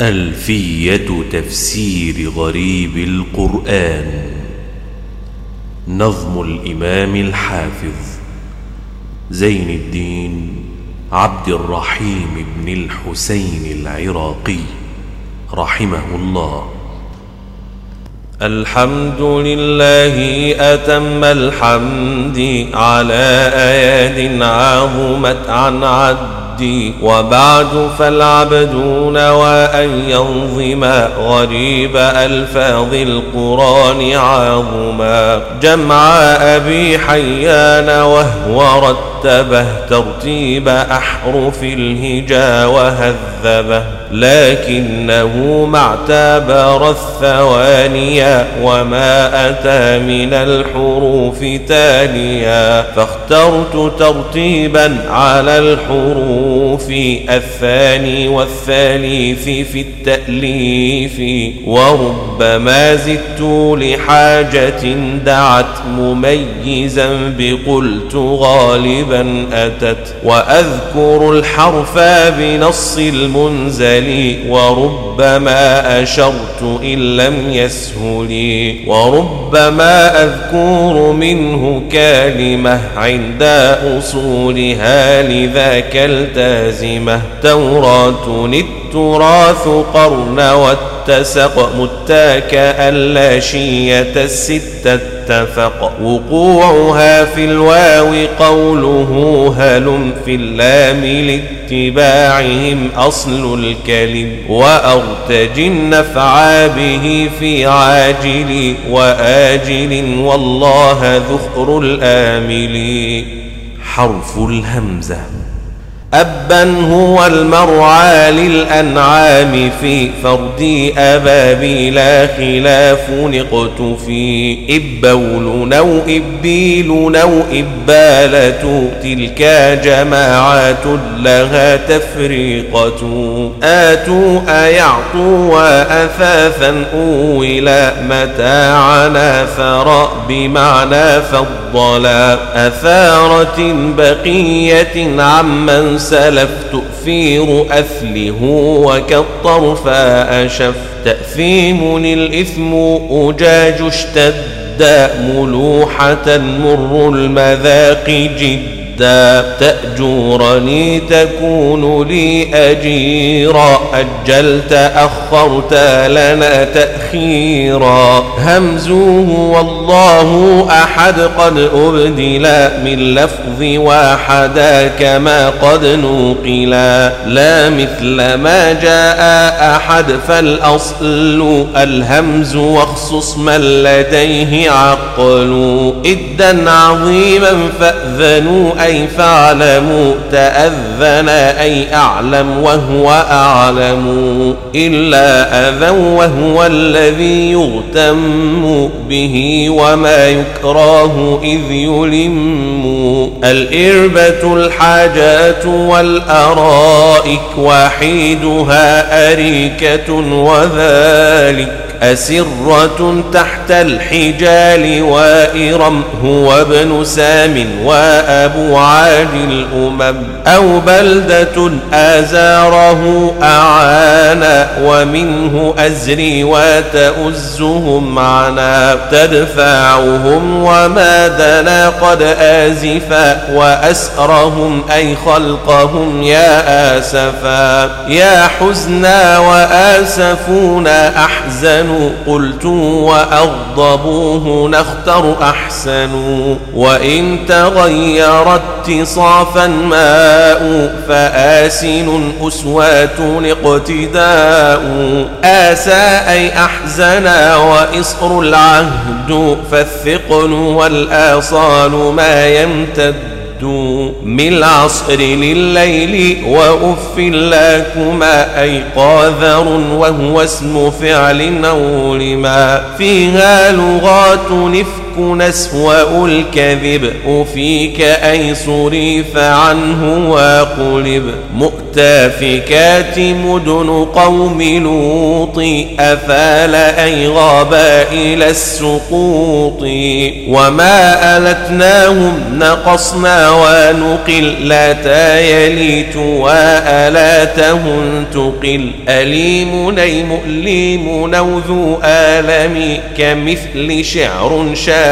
ألفية تفسير غريب القرآن. نظم الإمام الحافظ زين الدين عبد الرحيم بن الحسين العراقي رحمه الله. الحمد لله أتم الحمد على أياد عظمت عن عد العبد وبعد فالعبد نوى أن ينظم غريب ألفاظ القرآن عظما جمع أبي حيان وهو رتبه ترتيب أحرف الهجا وهذبه لكنه ما اعتبر الثوانيا وما أتى من الحروف تاليا فاخترت ترتيبا على الحروف في الثاني والثالث في التأليف وربما زدت لحاجة دعت مميزا بقلت غالبا أتت وأذكر الحرف بنص المنزل وربما أشرت إن لم يسهل وربما أذكر منه كلمة عند أصولها لذاك التازمة توراة التراث قرن والتسق متاكا اللاشية الستة اتفق. وقوعها في الواو قوله هلم في اللام لاتباعهم أصل الكلم. وأرتج النفع به في عاجل وآجل والله ذخر الآمل. حرف الهمزة. أبا هو المرعى للأنعام في فرد أبابي لا خلاف نقت في. إبول نو إبيل نو إبالة تلك جماعات لها تفريقة. آتوا أيعطوا وأثاثا أولا متاعنا ثرى بمعنى فضلا. أثارة بقية عمن سلف تؤثير أثله وكالطرف أشف تأثيم الإثم أجاج اشتد ملوحة مر المذاق جد جدا تأجورني تكون لي أجيرا أجلت أخرت لنا تأخيرا همزوه والله أحد قد أبدلا من لفظ واحدا كما قد نوقلا لا مثل ما جاء أحد فالأصل الهمز واخصص من لديه عقل. إدا عظيما فأذنوا أي فاعلموا تأذن أي أعلم وهو أعلم. إلا أذى وهو الذي يغتم به وما يكراه إذ يلم الإربة الحاجات والأرائك وحيدها أريكة وذلك أسرة تحت الحجال وإرم هو ابن سام وأبو عاد الأمم. أو بلدة آزاره أعانا ومنه أزري وتؤزهم معنا تدفعهم وما دنا قد آزفا وأسرهم أي خلقهم يا آسفا. يا حزنا وآسفونا قلت وأغضبوه نختر أحسن وإن تغير اتصافا ماء فآسن أسوات اقتداء آسى أي أحزنا وإصر العهد فالثقل والآصال ما يمتد من العصر لليل وأف لكما أي قاذر وهو اسم فعل أو لما فيها لغات نفت نسوأ الكذب أفيك أي صريف عنه وقلب مؤتافكات مدن قوم لوط أفال أي غابا إلى السقوط. وما ألتناهم نقصنا ونقل. لا تايليت وألاته تقل. أليم ني مؤلم نوذو آلم كمثل شعر شاعر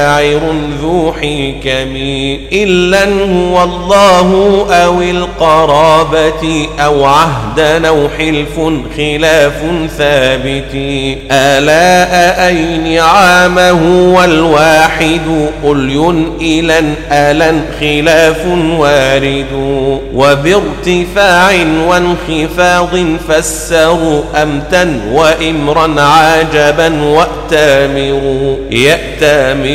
ذو حكم إلا هو الله أو القرابة أو عهدا أو حلف خلاف ثابت. آلاء أي نعامه والواحد؟ قل إلا ألا خلاف وارد. وبارتفاع وانخفاض فسروا أمتا وإمرا عاجبا وأتامروا.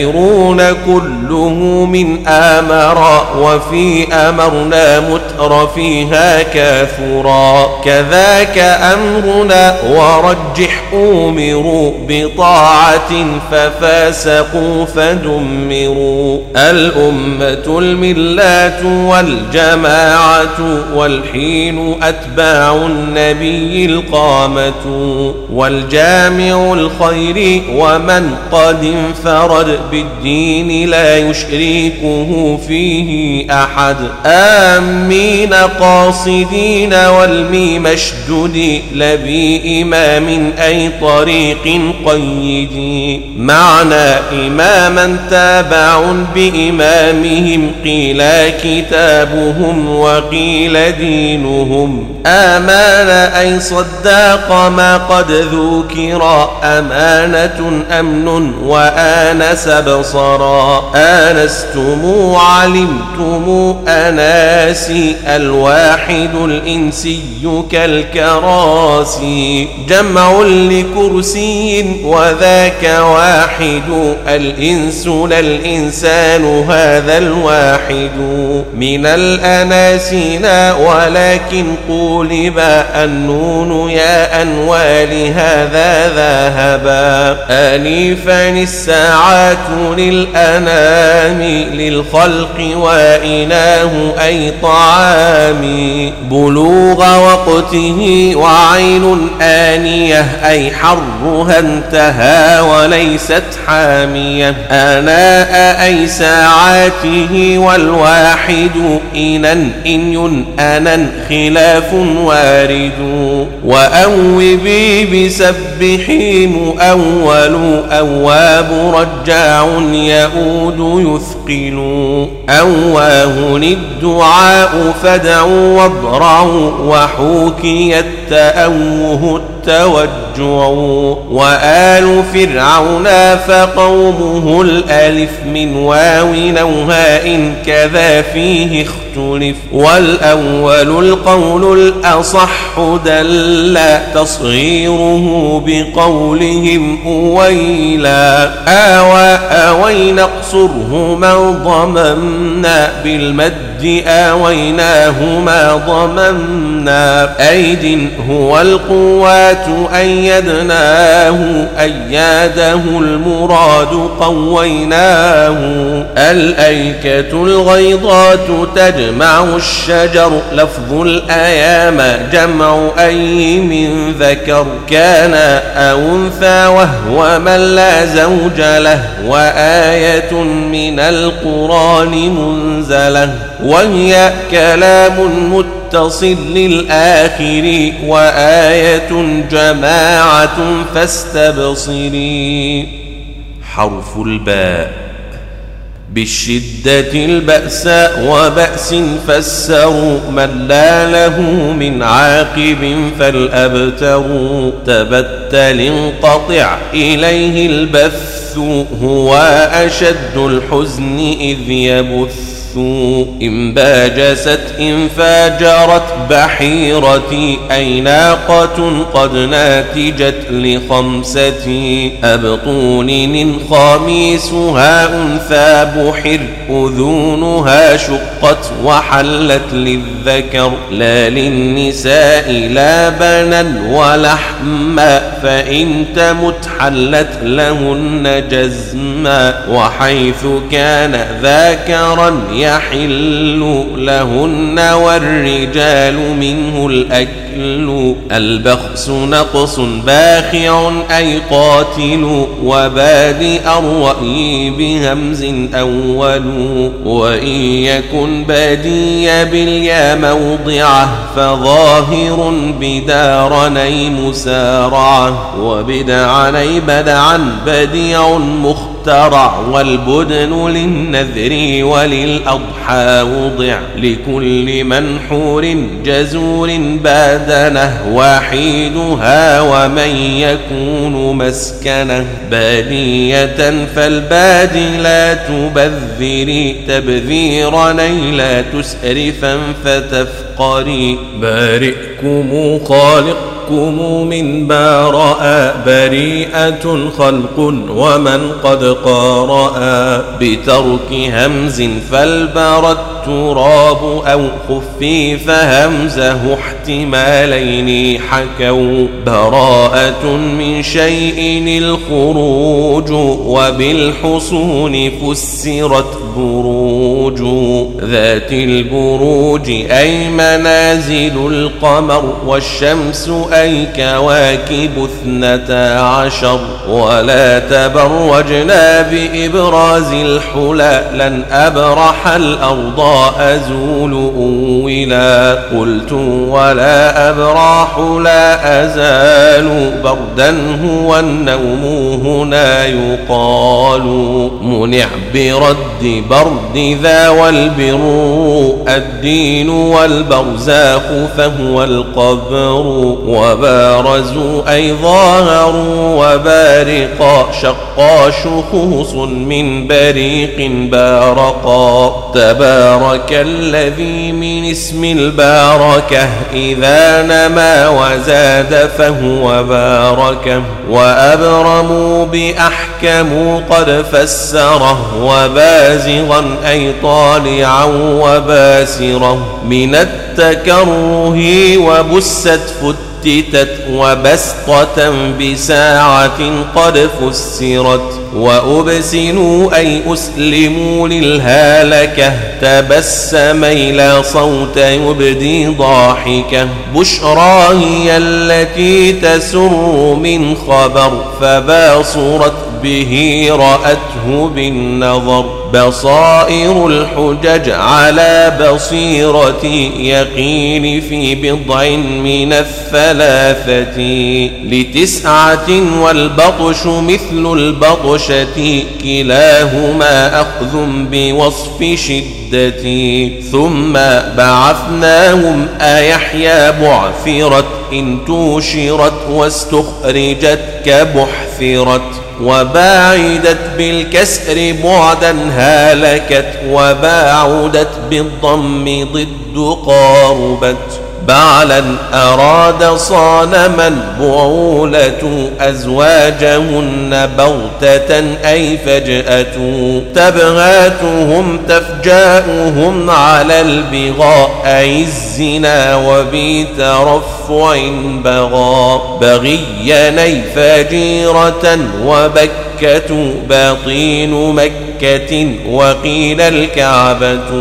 يأتامرون كله من آمرا وفي أمرنا متر فيها كافرا. كذاك أمرنا ورجح أمروا بطاعة ففاسقوا فدمروا. الأمة الملات والجماعة والحين أتباع النبي القامة والجامع الخير ومن قد انفرد بالدين لا يشركه فيه أحد. آمين. قاصدين والميم اشدد لبي إمام أي طريق قيد. معنى إماما تابع بإمامهم قيل كتابهم وقيل دينهم. آمان أي صداق ما قد ذكر أمانة أمن وآنس بصرا آنستم علمتم أناسي الواحد الإنسي كالكراسي. جمع لكرسي وذاك واحد. الإنس لا الإنسان هذا الواحد. من الأناسنا ولكن قولب النون يا أنوال هذا ذهبا آنفا الساعات للأنام للخلق وإناه أي طعام. بلوغ وقته وعين آنية أي حرها انتهى وليست حامية. آناء أي ساعاته والواحد إنا إن أنا خلاف وارد. وأوبي بسبحي مؤول أواب رجاع يؤود يثقل أواه الدعاء فدعوا وابرعوا وحوكي التأوه التوجع وآل فرعون فقومه الألف من واو نوهاء كذا فيه اختلف. والأول القول الأصح دل تصغيره بقولهم أويلا. آوى أوي نقصره ما ضممنا بالمد آويناه ما ضممنا. أيد هو القوات أيدناه أياده المراد قويناه. الأيكة الغيضات تجمع الشجر لفظ الأيام جمع أي من ذكر. كان أو أنثى وهو من لا زوج له وآية من القرآن منزلة. وهي كلام متصل للآخر وآية جماعة فاستبصري. حرف الباء. بالشدة البأساء وبأس فسروا من لا له من عاقب فالأبتر. تبتل انقطع إليه البث هو أشد الحزن إذ يبث. إن باجست إن فاجرت بحيرتي أي ناقة قد ناتجت لخمستي أبطون خاميسها أنثى بحر أذونها شقت وحلت للذكر لا للنساء لا بنا ولحما فإن تمت حلت لهن جزما وحيث كان ذاكرا يحل لهن والرجال منه الأكل. البخس نقص باخع أي قاتل وبادئ الرأي بهمز أول. وإن يكن بادي باليا موضعه فظاهر بدارني مسارعه. وبدعني بدعا بديع مختلف ترع والبدن للنذر وللأضحى وضع لكل منحور جزور بادنه وحيدها ومن يكون مسكنه بادية فالبادي لا تبذري تبذيرا لا تسرفا فتفقري بارئكم خالق تحكم من باراء بريئة خلق ومن قد قارأ بترك همز فالبر التراب أو خفيف همزه احتمالين حكوا براءة من شيء الخروج وبالحصون فسرت بروج ذات البروج أي منازل القمر والشمس أي كواكب اثنتا عشر ولا تبرجنا بإبراز الحلى لن أبرح الأرض أزول أولا قلت ولا أبراح لا أزال بردا هو النوم هنا يقال منع برد برد ذا والبر الدين والبرزاق فهو القبر وبارزوا أي ظاهروا وبارقا شقا شخوص من بريق بارقا تبارك الذي من اسم الباركة إذا نما وزاد فهو باركة وأبرموا بأحكموا قد فسره وبازغا أي طالعا وباسرا. من التكره وبست فت فتتت وبسطة بساعة قد فسرت وأبسنوا أي أسلموا للهالكة تبسم إلى صوت يبدي ضاحكة بشرى هي التي تسر من خبر فباصرت به رأته بالنظر بصائر الحجج على بصيرة يقين في بضع من الثلاثة لتسعة والبطش مثل البطشة كلاهما أخذ بوصف شدة ثم بعثناهم أيحيى بعثرت إن توشرت واستخرجت كبحثرت وباعدت بالكسر بعدا هالكت وباعدت بالضم ضد قاربت بعلا أراد صانما بعولة أزواجهن بغتة أي فجأة تبغاتهم تفجاؤهم على البغاء أي الزنا وبترفع بغى. بغيا فجيرة وبكة باطين مكة وقيل الكعبة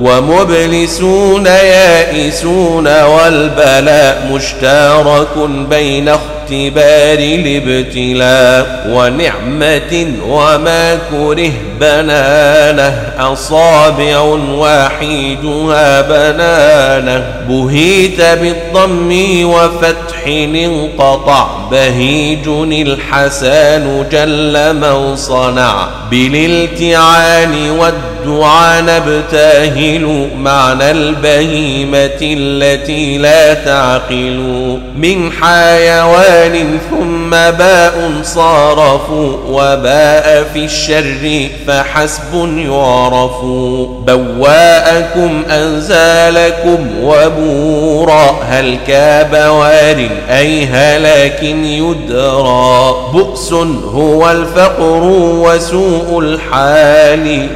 ومبلسون يائسون والبلاء مشترك بين اختبار الابتلاء ونعمة وما كره بنانه. أصابع واحدها بنانه. بهيت بالضم وفتح انقطع. بهيج الحسان جل من صنع. بالالتعان والدعاء والدعاء نبتهل معنى البهيمة التي لا تعقل من حيوان ثم باء صارفوا وباء في الشر فحسب يعرف بواءكم أنزالكم وبورا هل كابوار أي هلاك يدرى بؤس هو الفقر وسوء الحال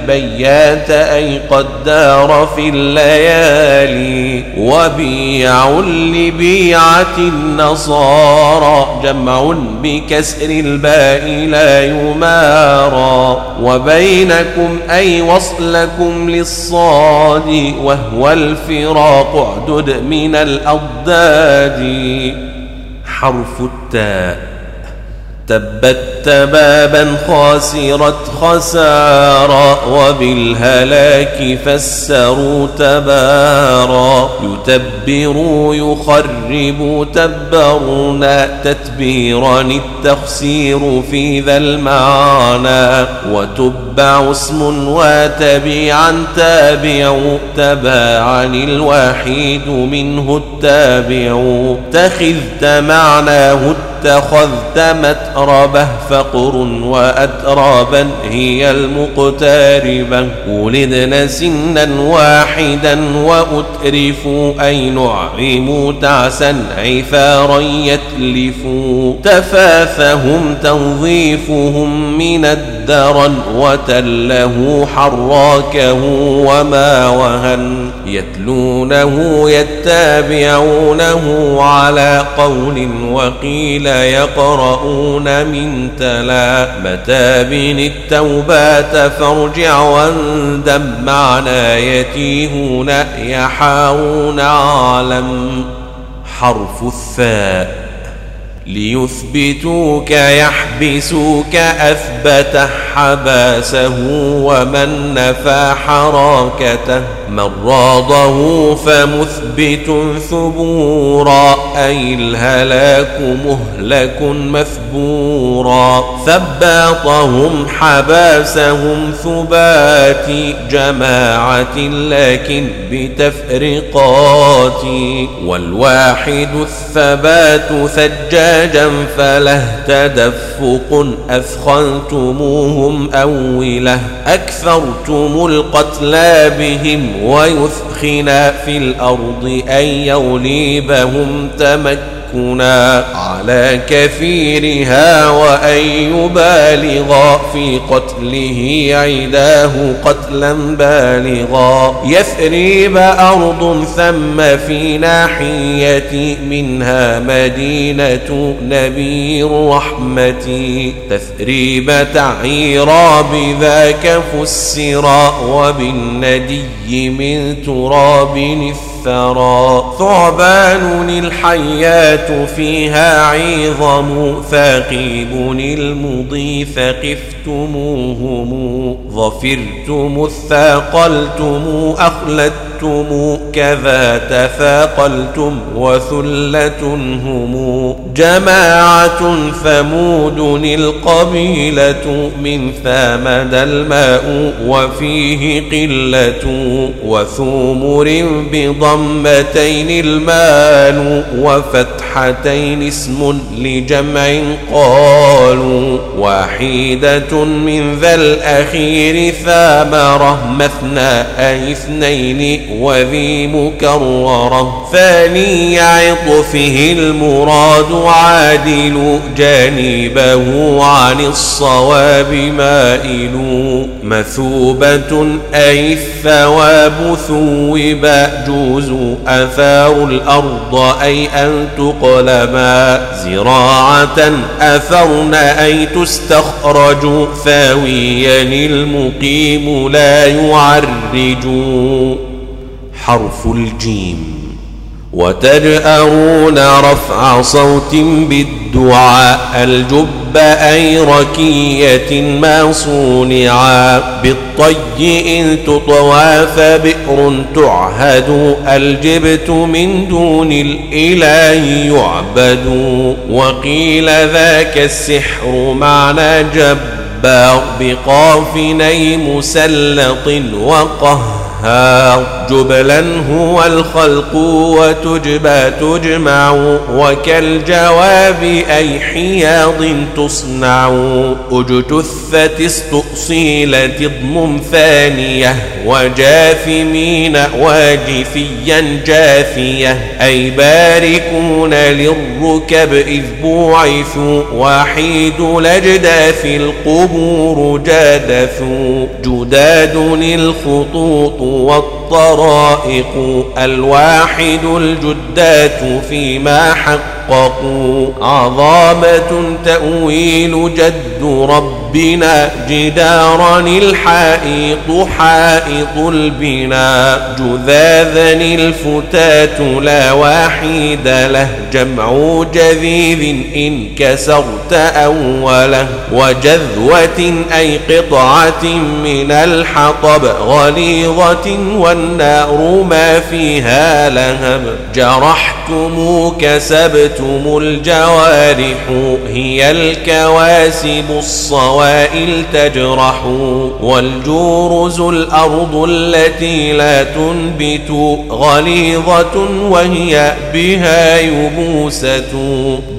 بيات أي قد دار في الليالي وبيع لبيعة النصارى جمع بكسر الباء لا يمارى وبينكم أي وصلكم للصاد وهو الفراق اعدد من الأضداد. حرف التاء. تبت تبابا خاسرت خسارا وبالهلاك فسروا تبارا. يتبروا يخربوا تبرنا تتبيرا التخسير في ذا المعنى وتبع اسم وتبيعا تابع تباعا الوحيد منه التابع. تخذت معناه اتخذت متربة فقر وأترابا هي المقتاربة ولدنا سنا واحدا وأترفوا أي نعموا تعسا عثارا يتلفوا تفاثهم تنظيفهم من الدرن وتله حراكه وما وهن يتلونه يتابعونه على قول وقيل يقرؤون من تلا متى بن التوبات فارجع واندم معنا يتيهون يحاون عالم حرف الثاء ليثبتوك يحبسوك أثبت حباسه ومن نفى حراكته من راضه فمثبت ثبورا. أي الهلاك مهلك مثبورا. ثباطهم حباسهم ثبات جماعة لكن بتفرقات. والواحد الثبات ثجاجا فله تدفق. أثخنتموهم أوله. أكثرتم القتلى بهم ويثخنا في الأرض أن يوليبهم تمكنا على كثيرها وأن يبالغ في قتله عداه قتلا بالغا. يثريب أرض ثم في ناحية منها مدينة نبي الرحمة تثريب تعيرا بذاك فسرا وبالندي من تراب الثرى ثعبان الحيات فيها عظم ثاقيب المضي ثقفتموهم ظفرتم اثاقلتم أخلدتم كذا تثاقلتم وثلة هم. جماعة ثمود القبيلة من ثامد الماء وفيه قلة وثومر بضمتين المال وفتحتين اسم لجمع قالوا واحدة من ذا الأخير ثامرة مثنى اثنين وذي مكررة ثاني عطفه المراد عادل جانبه عن الصواب مائل مثوبة أي الثواب ثوب جوز أثار الأرض أي أن تقلبا زراعة أثرن أي تستخرج ثاويا المقيم لا يعرج حرف الجيم وتجأرون رفع صوت بالدعاء الجب أي ركية ما صونعا بالطي إن تطوى فبئر تعهد الجبت من دون الإله يعبد. وقيل ذاك السحر معنى جب جبار بقافني مسلط وقهر. القهار جبلا هو الخلق وتجبى تجمع وكالجواب أي حياض تصنع. أجتثت استؤصيلة اضمم ثانية وجاثمين واجفيا جاثية. أي باركون للركب إذ بوعثوا وحيد لجداث القبور جادثوا. جداد الخطوط وَالطَّاعَةِ والطرائق الواحد الجدات فيما حققوا عظامة تأويل جد ربنا جدارا الحائط حائط البناء جذاذا الفتات لا واحد له جمع جذيذ إن كسرت أوله وجذوة أي قطعة من الحطب غليظة والنار ما فيها لهب. جرحتم كسبتم الجوارح. هي الكواسب الصوائل تجرح. والجورز الأرض التي لا تنبت. غليظة وهي بها يبوسة.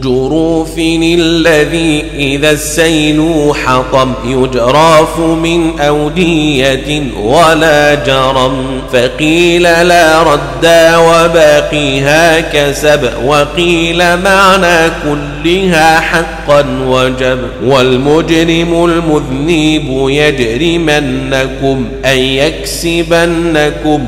جروف الذي إذا السيل حطم. يجراف من أودية ولا جرم. فقيل لا ردا وباقيها كسب وقيل معنى كلها حقا وجب والمجرم المذنب يجرمنكم أن يكسبنكم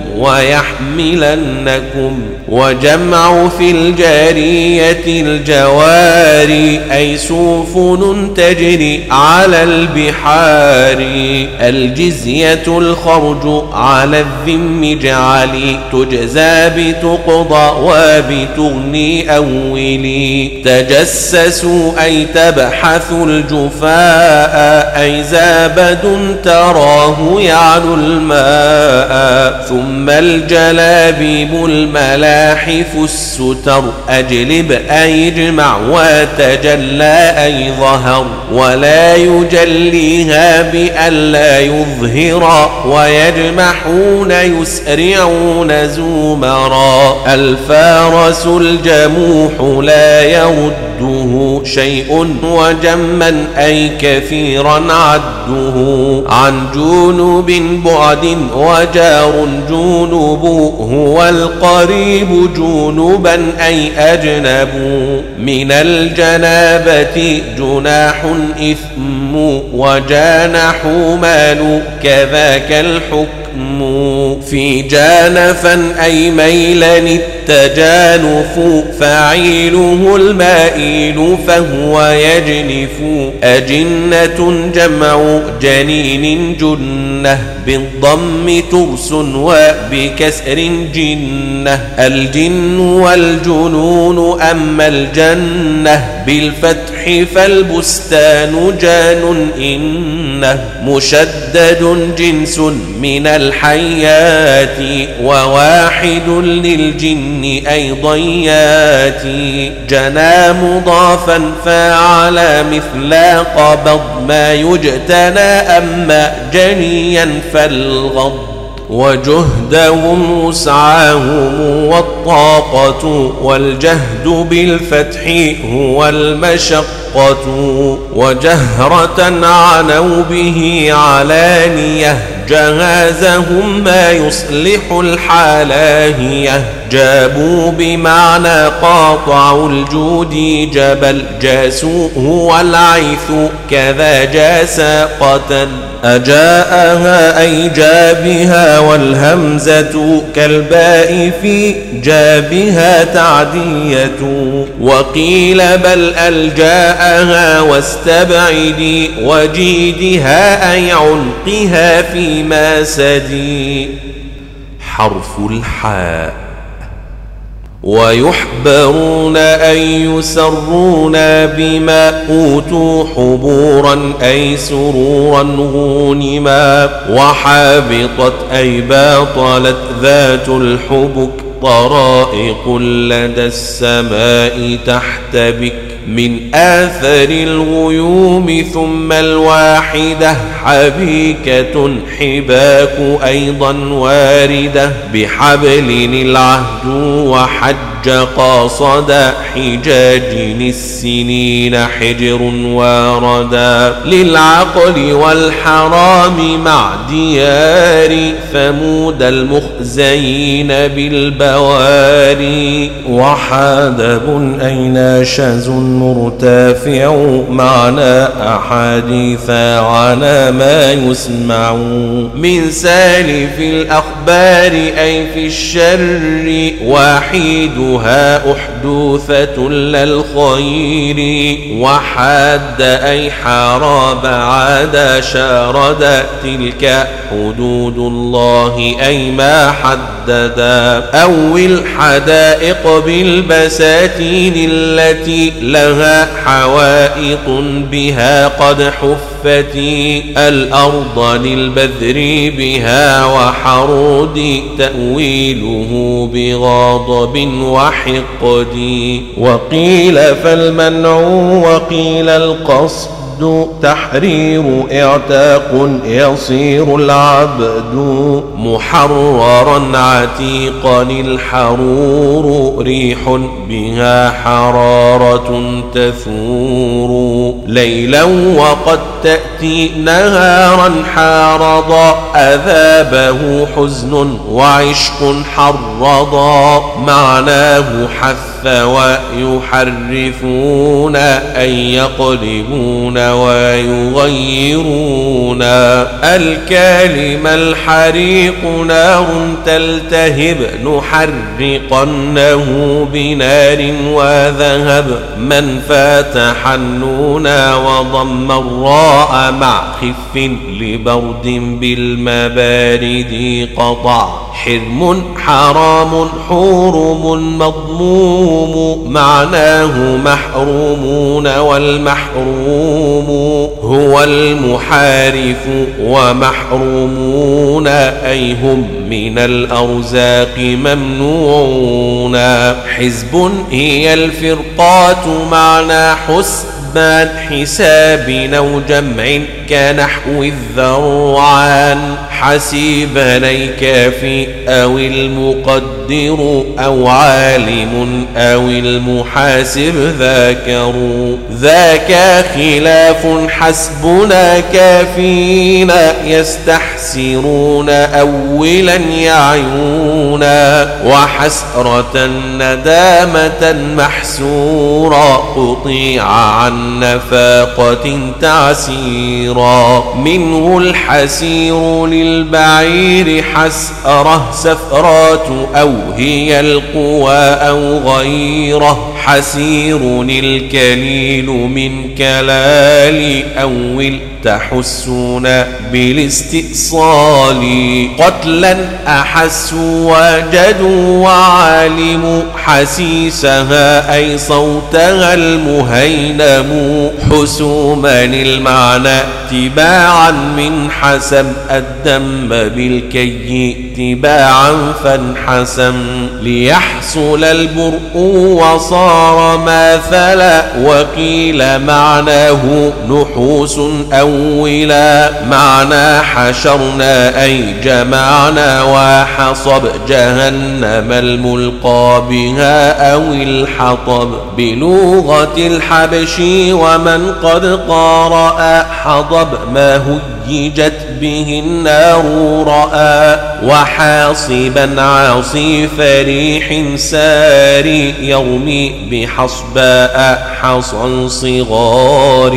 ويحملنكم وجمع في الجارية الجواري أي سفن تجري على البحار الجزية الخرج على الذم جعلي تجزى بتقضى وبتغني أولي. تجسسوا أي تبحثوا الجفاء أي زابد تراه يعلو الماء. ثم الجلابيب الملاحف الستر أجلب أي اجمع وتجلى أي ظهر. ولا يجليها بأن لا يظهر ويجمحون يسرعون زمرا. الفارس الجموح لا يرده شيء وجما أي كثيرا عده. عن جنوب بعد وجار جنوب هو القريب جنوبا أي أجنب. من الجنابة جناح إثم وجانح مال كذاك الحكم. في جانفا أي ميلا التجانف فعيله المائل فهو يجنف. أجنة جمع جنين جنة. بالضم ترس وبكسر جنة. الجن والجنون أما الجنة بالفتح فالبستان جان إنه مشدد جنس من الحيات وواحد للجن أيضا ياتي. جنا مضافا فعلى مثل قبض ما يجتنى أما جنيا فالغض وجهدهم وسعاهم والطاقة والجهد بالفتح هو المشقة وجهرة عنوا به علانية جهازهم ما يصلح الحالاهية جابوا بمعنى قاطعوا الجود جبل جاسوا هو العيث كذا جاسا قتل. أجاءها أي جابها والهمزة كالباء في جابها تعدية. وقيل بل ألجاءها واستبعدي وجيدها أي عنقها فيما سدي. حرف الحاء. ويحبرون أن يسرون بما أوتوا حبورا أي سرورا غونما وحابطت أي باطلت ذات الحبك طرائق لدى السماء تحت بك من آثر الغيوم ثم الواحدة حبيكة حباك أيضا واردة بحبل العهد قاصد حجاج السنين حجر واردا للعقل والحرام مع ديار ثمود المخزين بالبواري وحادب أين شز مرتفع معنى أحاديث على ما يسمع من سالف الأخبار أي في الشر واحدها أحدوثة للخير وحاد أي حارب عاد شارد تلك حدود الله أي ما حددا أو الحدائق بالبساتين التي لها حوائط بها قد حفتي الأرض للبذر بها وحرود تأويله بغاضب وحقد. وقيل فالمنع وقيل القصد تحرير اعتاق يصير العبد محررا عتيقا الحرور ريح بها حرارة تثور. ليلا وقد تأتي نهارا حارضا أذابه حزن وعشق حرضا. معناه حث ويحرفون أن يقلبون ويغيرون. الكالم الحريق نار تلتهب نحرقنه بنار وذهب. من فاتح النون وضم الراء مع خف لبرد بالمبارد قطع حرم حرام حورم مضموم معناه محرومون والمحروم هو المحارف ومحرومون أي هم من الأرزاق ممنوعون حزب هي الفرقات معنى حسن حسبان حساب أو جمع كنحو الذرعان حسيبا أي كافي أو المقدر أو عالم أو المحاسب ذاكروا ذاك خلاف حسبنا كافينا يستحسرون أولا يعيونا وحسرة ندامة محسورا قطيع عن نفاقة تعسيرا. منه الحسير للبعير حسره سفرات أو هي القوى أو غيره. حسير الكليل من كلال أول تحسون بالاستئصال قتلا أحسوا وجدوا وعالموا حسيسها أي صوتها المهينم حسوما المعنى تباعا من حسم الدم بالكي تباعا فانحسم ليحصل البرء وصار ماثلا وقيل معناه نحوس أولا معنى حشرنا أي جمعنا وحصب جهنم الملقى بها أو الحطب بلغة الحبش ومن قد قارأ حضب ما هيجت به النار رأى وحاصبا عاصف ريح ساري يرمي بحصباء حصى صغار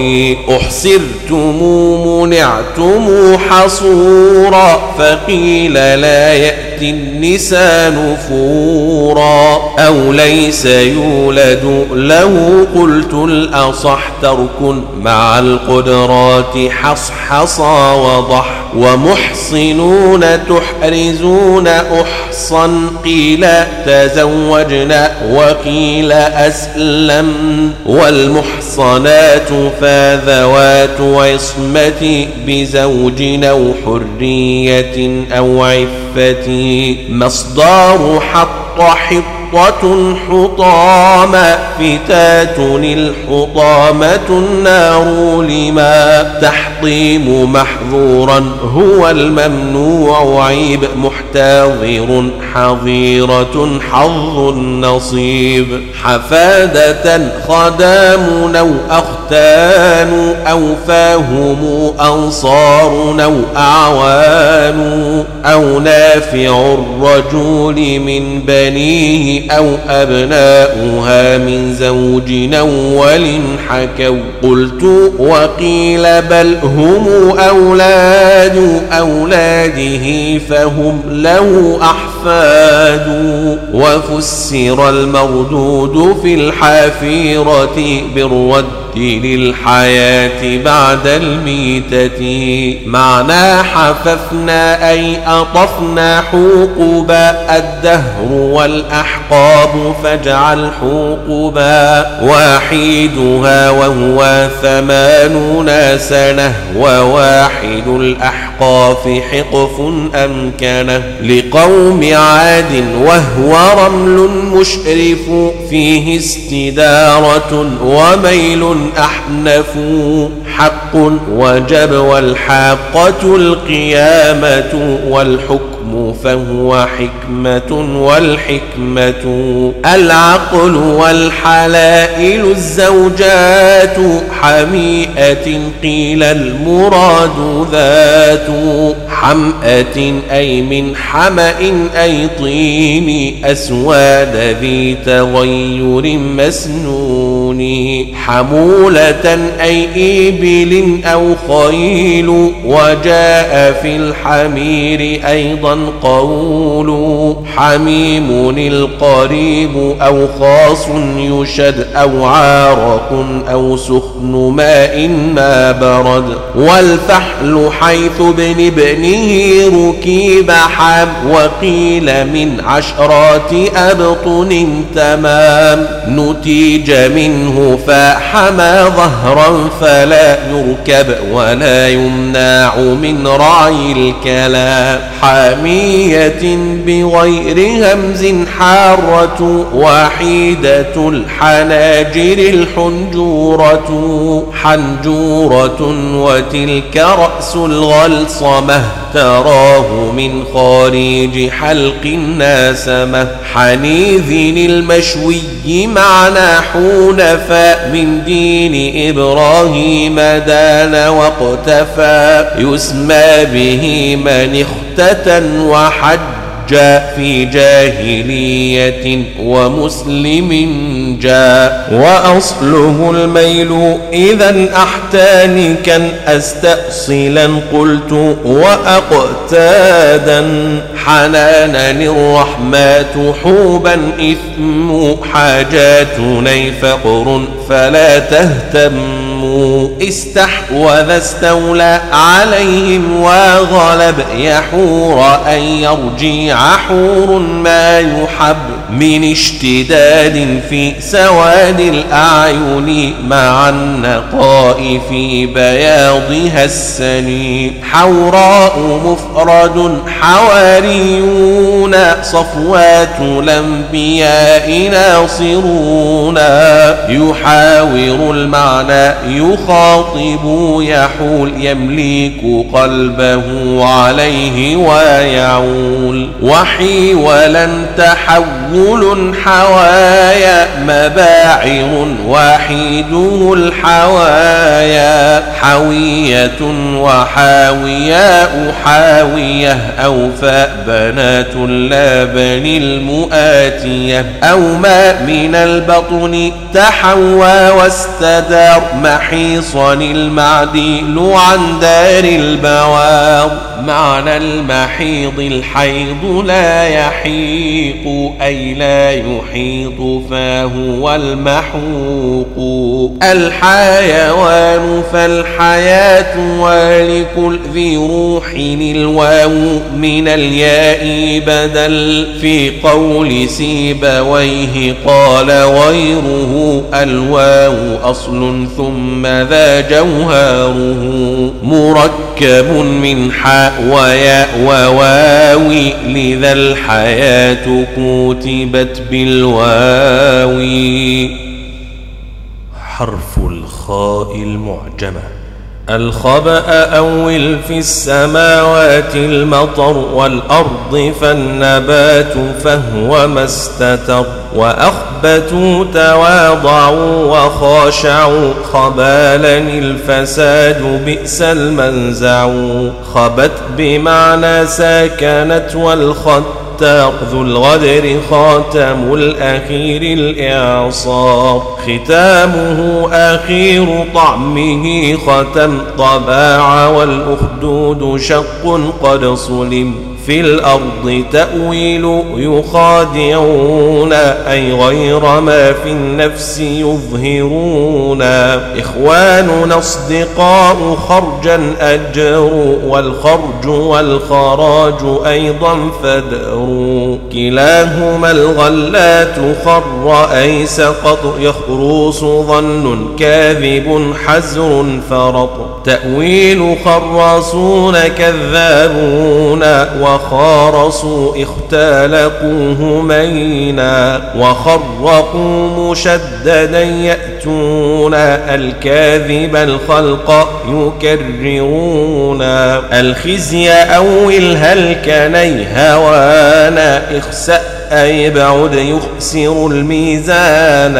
أحسرتم منعتم حصورا فقيل لا يأتي النساء نفورا أو ليس يولد له قلت الأصح ترك مع القدرات حصحصا وضح ومحصنون تحرزون أحصن قيل تزوجنا وقيل أسلم والمحصنات فذوات عصمة بزوج أو حرية أو عفة مصدار حط حط حطة حطاما فتات الحطامة النار لما تحطيم محظورا. هو الممنوع عيب محتاضر حظيرة حظ النصيب. حفادة خدام أو أختان أو فاهم أنصار أو أعوان. أو نافع الرجل من بنيه أو أبناؤها من زوج أول حكوا. قلت وقيل بل هم أولاد أولاده فهم له أحفاد. وفسر المردود في الحافيرة بالرد للحياة بعد الميتة. معنى حففنا أي أطفنا حقوبا الدهر والأحقاب فاجعل حقوبا واحدها وهو ثمانون سنة وواحد الأحقاف حقف أمكنة لقوم عاد وهو رمل مشرف فيه استدارة وميل أحنف حق وجب والحاقة القيامة والحكم فهو حكمة والحكمة العقل والحلائل الزوجات حميئة قيل المراد ذات حمأة أي من حمأ أي طين أسواد ذي تغير مسنون حمولة أي إبل أو خيل وجاء في الحمير أيضا قول حميم القريب أو خاص يشد أو عارق أو سخن ماء ما برد. والفحل حيث ابن ابنه ركيب حام وقيل من عشرات أبطن تمام نتيج منه فحمى ظهرا فلا يركب ولا يمنع من رعي الكلام. حامية بغير همز حارة وحيدة الحناجر الحنجورة. حنجورة وتلك رأس الغلصمة تراه من خارج حلق الناسمة. حنيذ المشوي معنى حونفاء من دين إبراهيم دان واقتفى. يسمى به من اختتن وحج جاء في جاهلية ومسلم جاء. وأصله الميل إذا أحتانكا أستأصلا قلت وأقتادا حنانا الرحمات حوبا إثم حاجاتنا فقر فلا تهتم. استحوذ استولى عليهم وغلب يحور أن يرجع حور ما يحب. من اشتداد في سواد الأعين مع النقاء في بياضها السني حوراء مفرد حواريون صفوات الأنبياء ناصرون. يحاور المعنى يخاطب يحول يملك قلبه عليه ويعول. وحيولا تحول حوايا مباعر وحيده الحوايا. حوية وحاوياء حاوية أوفى بنات اللبن المؤاتية. أو ما من البطن تحوى واستدار. محيصا المعديل عن دار البوار. معنى المحيض الحيض لا يحيق أي لا يحيط فهو المحوق. الحيوان فالحياة ولكل ذي روح الواو من الياء بدل. في قول سيبويه قال غيره الواو أصل ثم ذا جوهاره مركب من حاء وياء وواوي. لذا الحياة كتبت بالواوي حرف الخاء المعجمة. الخبأ أول في السماوات المطر والأرض فالنبات فهو ما استتر. وأخبتوا تواضعوا وخاشعوا. خبالا الفساد بئس المنزع. خبت بمعنى ساكنت والخط الختار ذو الغدر خاتم الأخير الإعصار ختامه أخير طعمه ختم. طباع والأخدود شق قد صلم في الأرض تأويل يخادعون أي غير ما في النفس يظهرون. إخواننا أصدقاء خرجا أجر والخرج والخراج أيضا فدر كلاهما الغلات خر أي سقط يخروص ظن كاذب حزر فرط. تأويل خراصون كذابون وخارصوا اختلقوه مينا وخرقوا مشددا يأتون الكاذب الخلق يكررون الخزي أو الهلك نيهوانا اخسأ أي بعد يخسر الميزان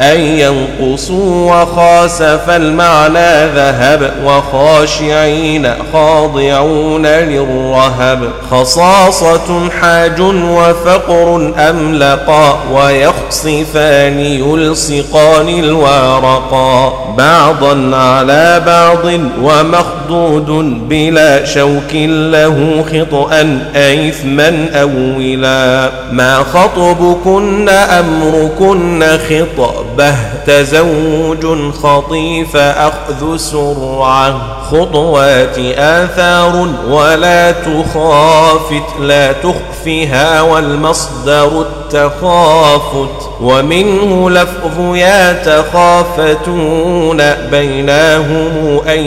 أي ينقصوا وخاسف المعنى ذهب وخاشعين خاضعون للرهب. خصاصة حاج وفقر أملقا ويخصفان يلصقان الورقا. بعضا على بعض ومخضود بلا شوك له خطأ أيثما أولا. ما خطبكن أمركن خطبه تزوج خطيف أخذ سرعة خطوات آثار ولا تخافت لا تخفها والمصدر التخافت ومنه لفظ يتخافتون بينهم أن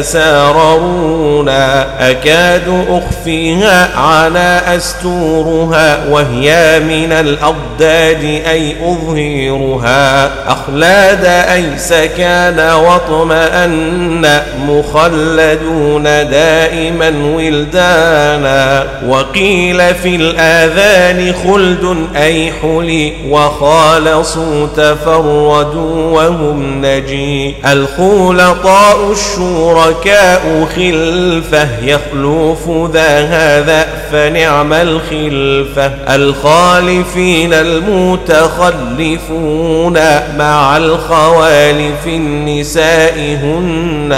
يتساررون أكاد أخفيها على أستورها وهي من الأضداد أي أظهرها أخلاد أي سكان واطمأن مخلدون دائما ولدانا وقيل في الآذان خلد أي حلي وخالصوا تفردوا وهم نجي الخلطاء الشركاء خلفه يخلف ذا هذا فنعم الخلفة. الخالفين المتخلفون مع الخوالف النساء هن.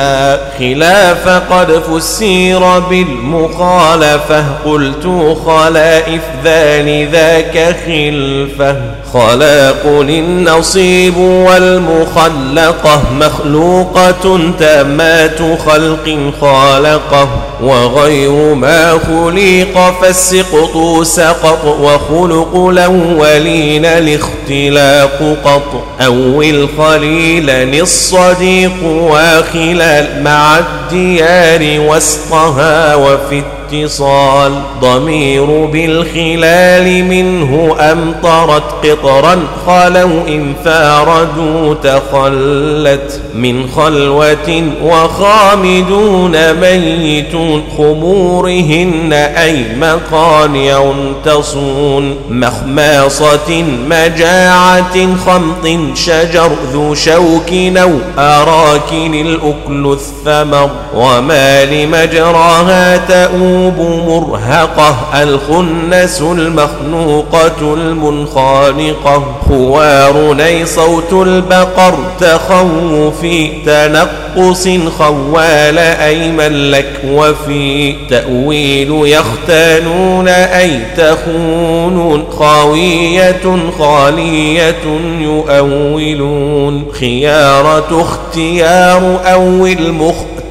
خلاف قد فسير بالمخالفة. قلت خلائف ذان ذاك خلفة. خلاق النصيب والمخلقة. مخلوقة تامات خلق خالقة. وغير ما خلق فالسقط سقط وخلق الأولين الاختلاق قط. أو الخليل الصديق وخلال مع الديار وسطها وفي اتصال ضمير بالخلال منه أمطرت قطرا خلوا إن فاردوا تخلت من خلوة وخامدون ميتون خمورهن أي مقانع تصون مخماصة مجاعة خمط شجر ذو شوك أو أراكن الأكل الثمر وما لمجراها تؤون القلوب مرهقة الخنس المخنوقة المنخانقة خوار صوت البقر تخوفي تنقى أقص خوال أي ملك وفي تأويل يختانون أي تخونون خاوية خالية يؤولون خيارة اختيار أول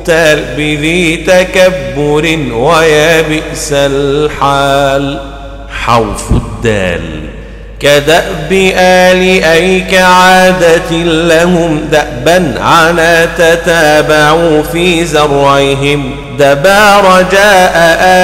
مختال بذي تكبر ويا بئس الحال. حرف الدال. كدأب آل أي كعادة لهم دأبا عنا تتابعوا في زرعهم. دبار جاء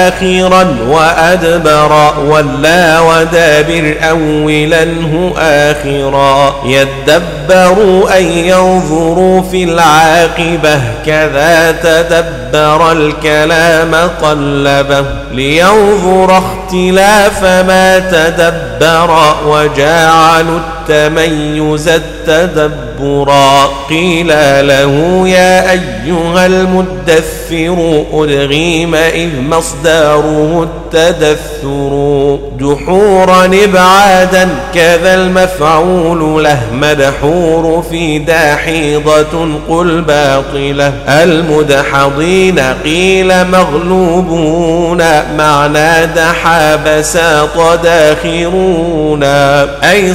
آخرا وأدبر ولا ودابر أولنه آخرا. يدبروا أن ينظروا في العاقبة كذا تدبر الكلام قلبه. لينظر اختلاف ما تدبر وجعلوا التميز التدبرا قيل له يا أيها المدثر أدغيم إذ مصدره التدثر دحورا إبعادا كذا المفعول له مدحور في داحيضة قل باطلة المدحضين قيل مغلوبون معنى دحى بساط داخرون أي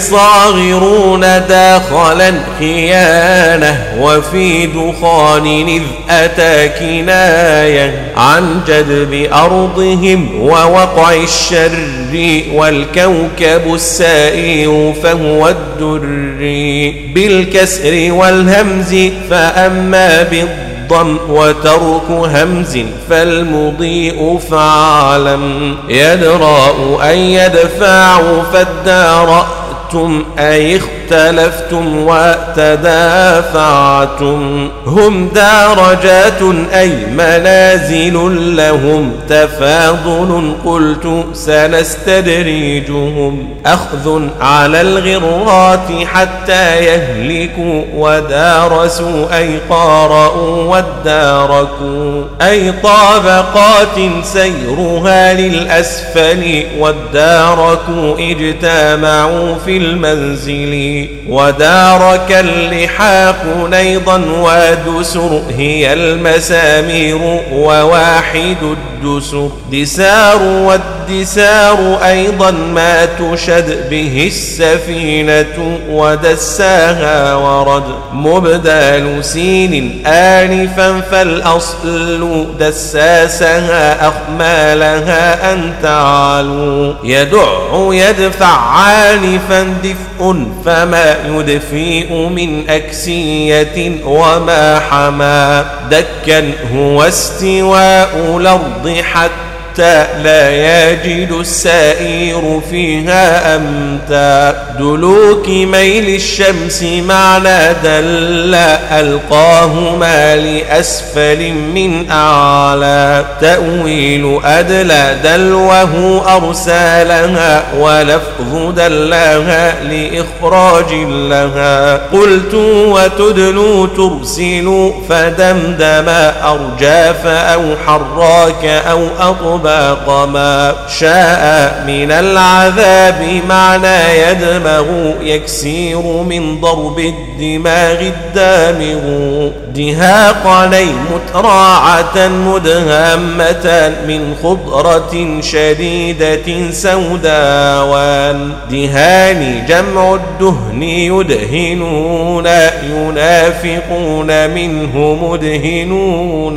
صاغرون داخلا خيانة وفي دخان إذ أتى كناية عن جدب أرضهم ووقع الشر والكوكب السائر فهو الدري بالكسر والهمز فأما بالضم وترك همز فالمضيء فعلم يدرأ أن يدفع فالدار أخطأتم أي اختلفتم وتدافعتم. هم درجات أي منازل لهم. تفاضل قلت سنستدريجهم. أخذ على الغرات حتى يهلكوا ودارسوا أي قارؤوا واداركوا. أي طابقات سيرها للأسفل واداركوا. اجتمعوا في المنزل. ودارك اللحاق نيضا ودسر هي المسامير وواحد الدسر دسار والدسار أيضا ما تشد به السفينة ودساها ورد. مبدال سين آنفا فالأصل دساسها أخمالها أن تعالوا. يدع يدفع عانفا دفء فما يدفئ من أكسية وما حما دكا هو استواء الأرض حتى حتى لا يجد السائر فيها أمتا. دلوك ميل الشمس معنى دل ألقاهما لأسفل من أعلى. تأويل أدلى دلوه أرسالها ولفظ دلاها لإخراج لها. قلت وتدلو ترسل فدمدم أرجاف أو حراك أو أطبع باق ما شاء من العذاب معنى يدمغ يكسير من ضرب الدماغ الدامغ. دهاقني متراعة مدهمة من خضرة شديدة سوداوان. دهان جمع الدهن يدهنون ينافقون منه مدهنون.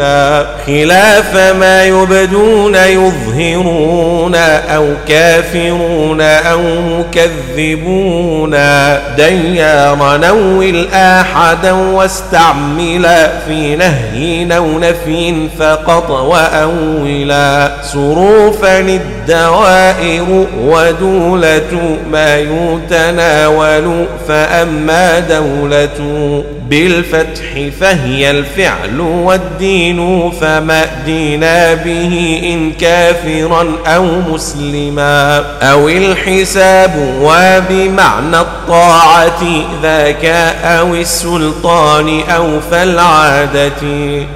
خلاف ما يبدون يظهرون أو كافرون أو مكذبون. ديار نول آحدا في نهي أو نفي فقط وأولا صروفا الدوائر ودولة ما يتناول فأما دولة بالفتح فهي الفعل والدين فما دينا به إن كافرا أو مسلما. أو الحساب وبمعنى الطاعة ذاك أو السلطان أو فالعادة.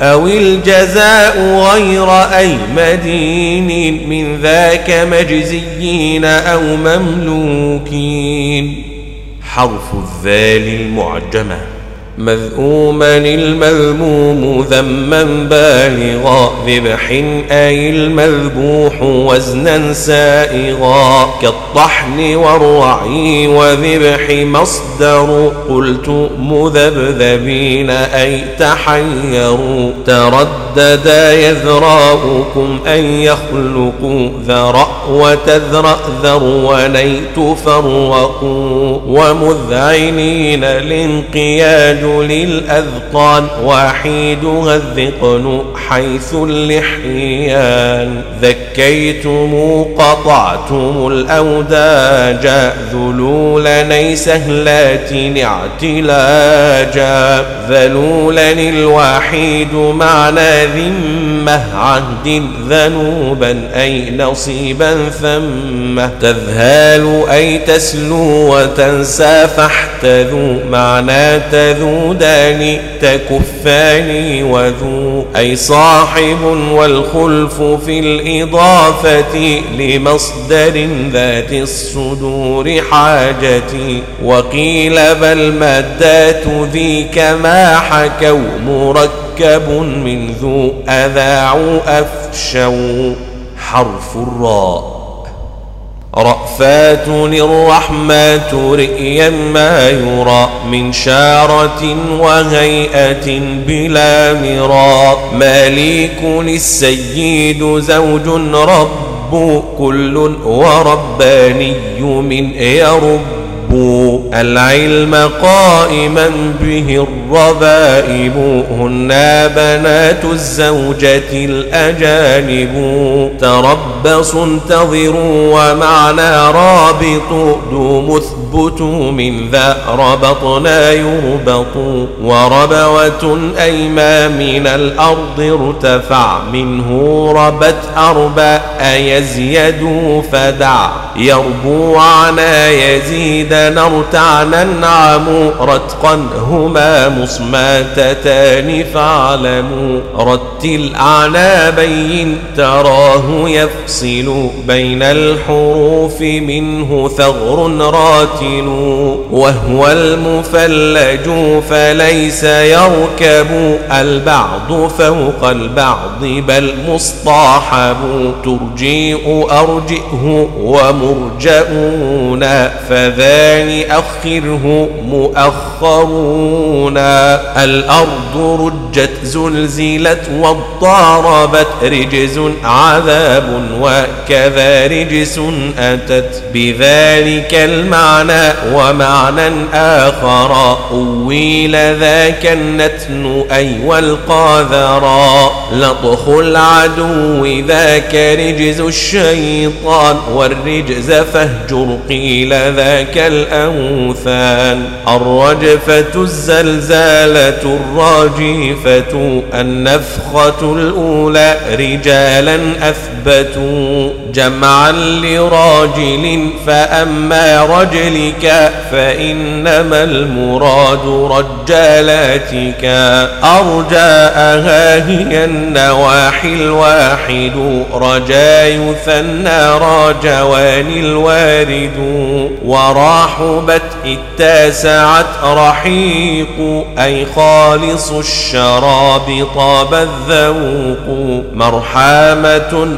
أو الجزاء غير أي مدين من ذاك مجزيين أو مملوكين. حرف الذال المعجمة. مذءوما المذموم ذما بالغا ذبح أي المذبوح وزنا سائغا كالطحن والرعي وذبح مصدر قلت مذبذبين أي تحيروا تردد يذراؤكم أن يخلقوا ذرأ وتذرأ ذرونيت فرقوا ومذعنين الانقياد للأذقان وحيدها الذقن حيث اللحيان ذكيتم قطعتم الأوداج ذلولا سهلات اعتلاجا ذلولا الوحيد معنى ذمة عهد ذنوبا أي نصيبا ثمه تذهال أي تسلو وتنسى فاحتذو معنى تذودان تكفان وذو أي صاحب والخلف في الإضافة لمصدر ذات الصدور حاجتي. وقيل بل مادات ذي كما حكوا مركب من ذو أذاعوا أفشوا. حرف الراء. رأفات الرحمات رئيا ما يرى من شارة وهيئة بلا مراء مالك السيد زوج رب كل ورباني من يرب. العلم قائما به الربائب هن بنات الزوجة الأجانب. تربص انتظروا ومعنى رابط دوم اثبت من ذا ربطنا يربط. وربوة أي ما من الأرض ارتفع منه ربت أربا أيزيد فدع. يربو عنا يزيد نرتع ننعم رتقا هما مصماتتان فاعلموا رتل أعنابين تراه يفصل بين الحروف منه ثغر راتل وهو المفلج فليس يركب البعض فوق البعض بل مصطاحب ترجيء أرجئه ومرجؤون فذان أخره مؤخرون الأرض رجت زلزلت واضطربت رجز عذاب وكذا رجس أتت. بذلك المعنى ومعنى آخر. أويل ذاك النتن أي والقاذرا لطخ العدو ذاك رجز الشيطان والرجز فاهجر قيل ذاك الأوثان. الرجفة الزلزالة الراجفة النفخة الأولى رجالا أثبتوا. جمعا لراجل فأما رجلك فإنما المراد رجالاتك. أرجاءها هي النواحي الواحد رجا يثنى راجوان الوارد. وراحبت اتسعت رحيق أي خالص الشراب طاب الذوق. مرحامة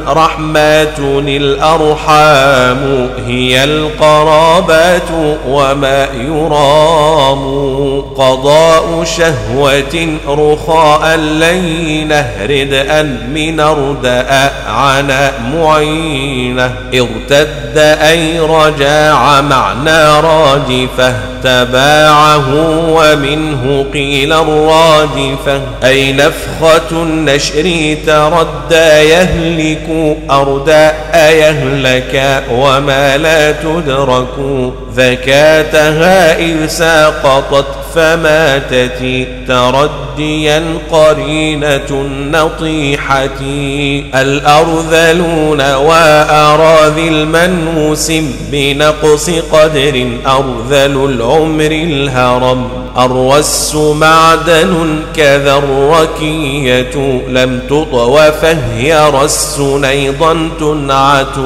رحمات الأرحام هي القرابات وما يرام قضاء شهوة رخاء لينه ردءا من أردأ عنا معينة. ارتد أي رجاع معنى رادفة تباعه ومنه قيل الرادفة أي نفخة النشر تردى يهلك أردى يهلك وما لا تدرك ذكاتها إذ ساقطت فماتت ترديا قرينة النطيحة الأرذلون وأراذي المنوس بنقص قدر أرذل العمر الهرم. الرس معدن كذا الركية لم تطو فهي رس أيضا تنعت.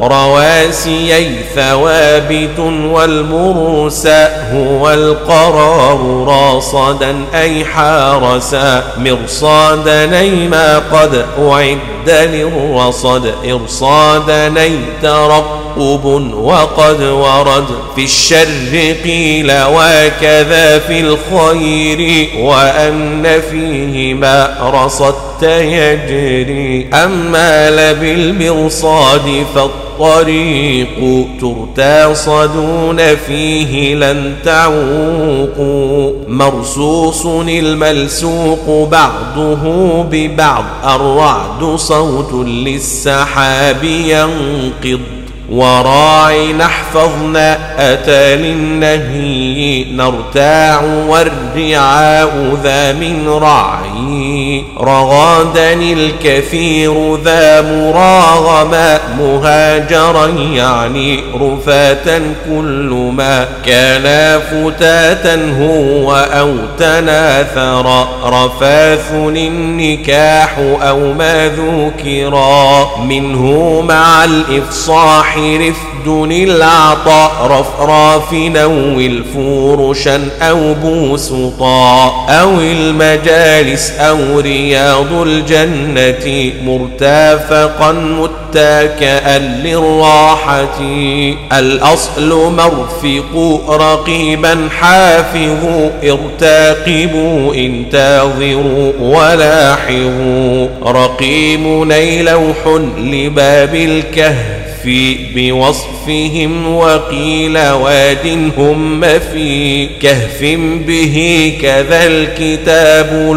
رواسي ثوابت والمرسى هو القرار راصدا أي حارسا. مرصادا ما قد أعد للرصد إرصادا ترقب وقد ورد. في الشر قيل وكذا في الخير وأن فيه ما رصدت يجري. أما لبالمرصاد فالطريق ترتاصدون فيه لن تعوقوا. مرصوص الملسوق بعضه ببعض. الرعد صوت للسحاب ينقض. وراعي نحفظنا أتى للنهي نرتاع والرعاء ذا من رعي رغادني الكثير ذا مراغما مهاجرا يعني رفاتا كل ما كان فتاتا هو أو تناثر رفاث النكاح أو ما ذكرا منه مع الإفصاح رفد العطاء رفراف نو الفورشا أو بوسطا أو المجالس أو رياض الجنة مرتافقا متكئا للراحة. الأصل مرفق رقيبا حافظ ارتاقبوا انتظروا ولاحظوا رقيم لوح لباب الكهف بوصفهم وقيل واد هم في كهف به كذا الكتاب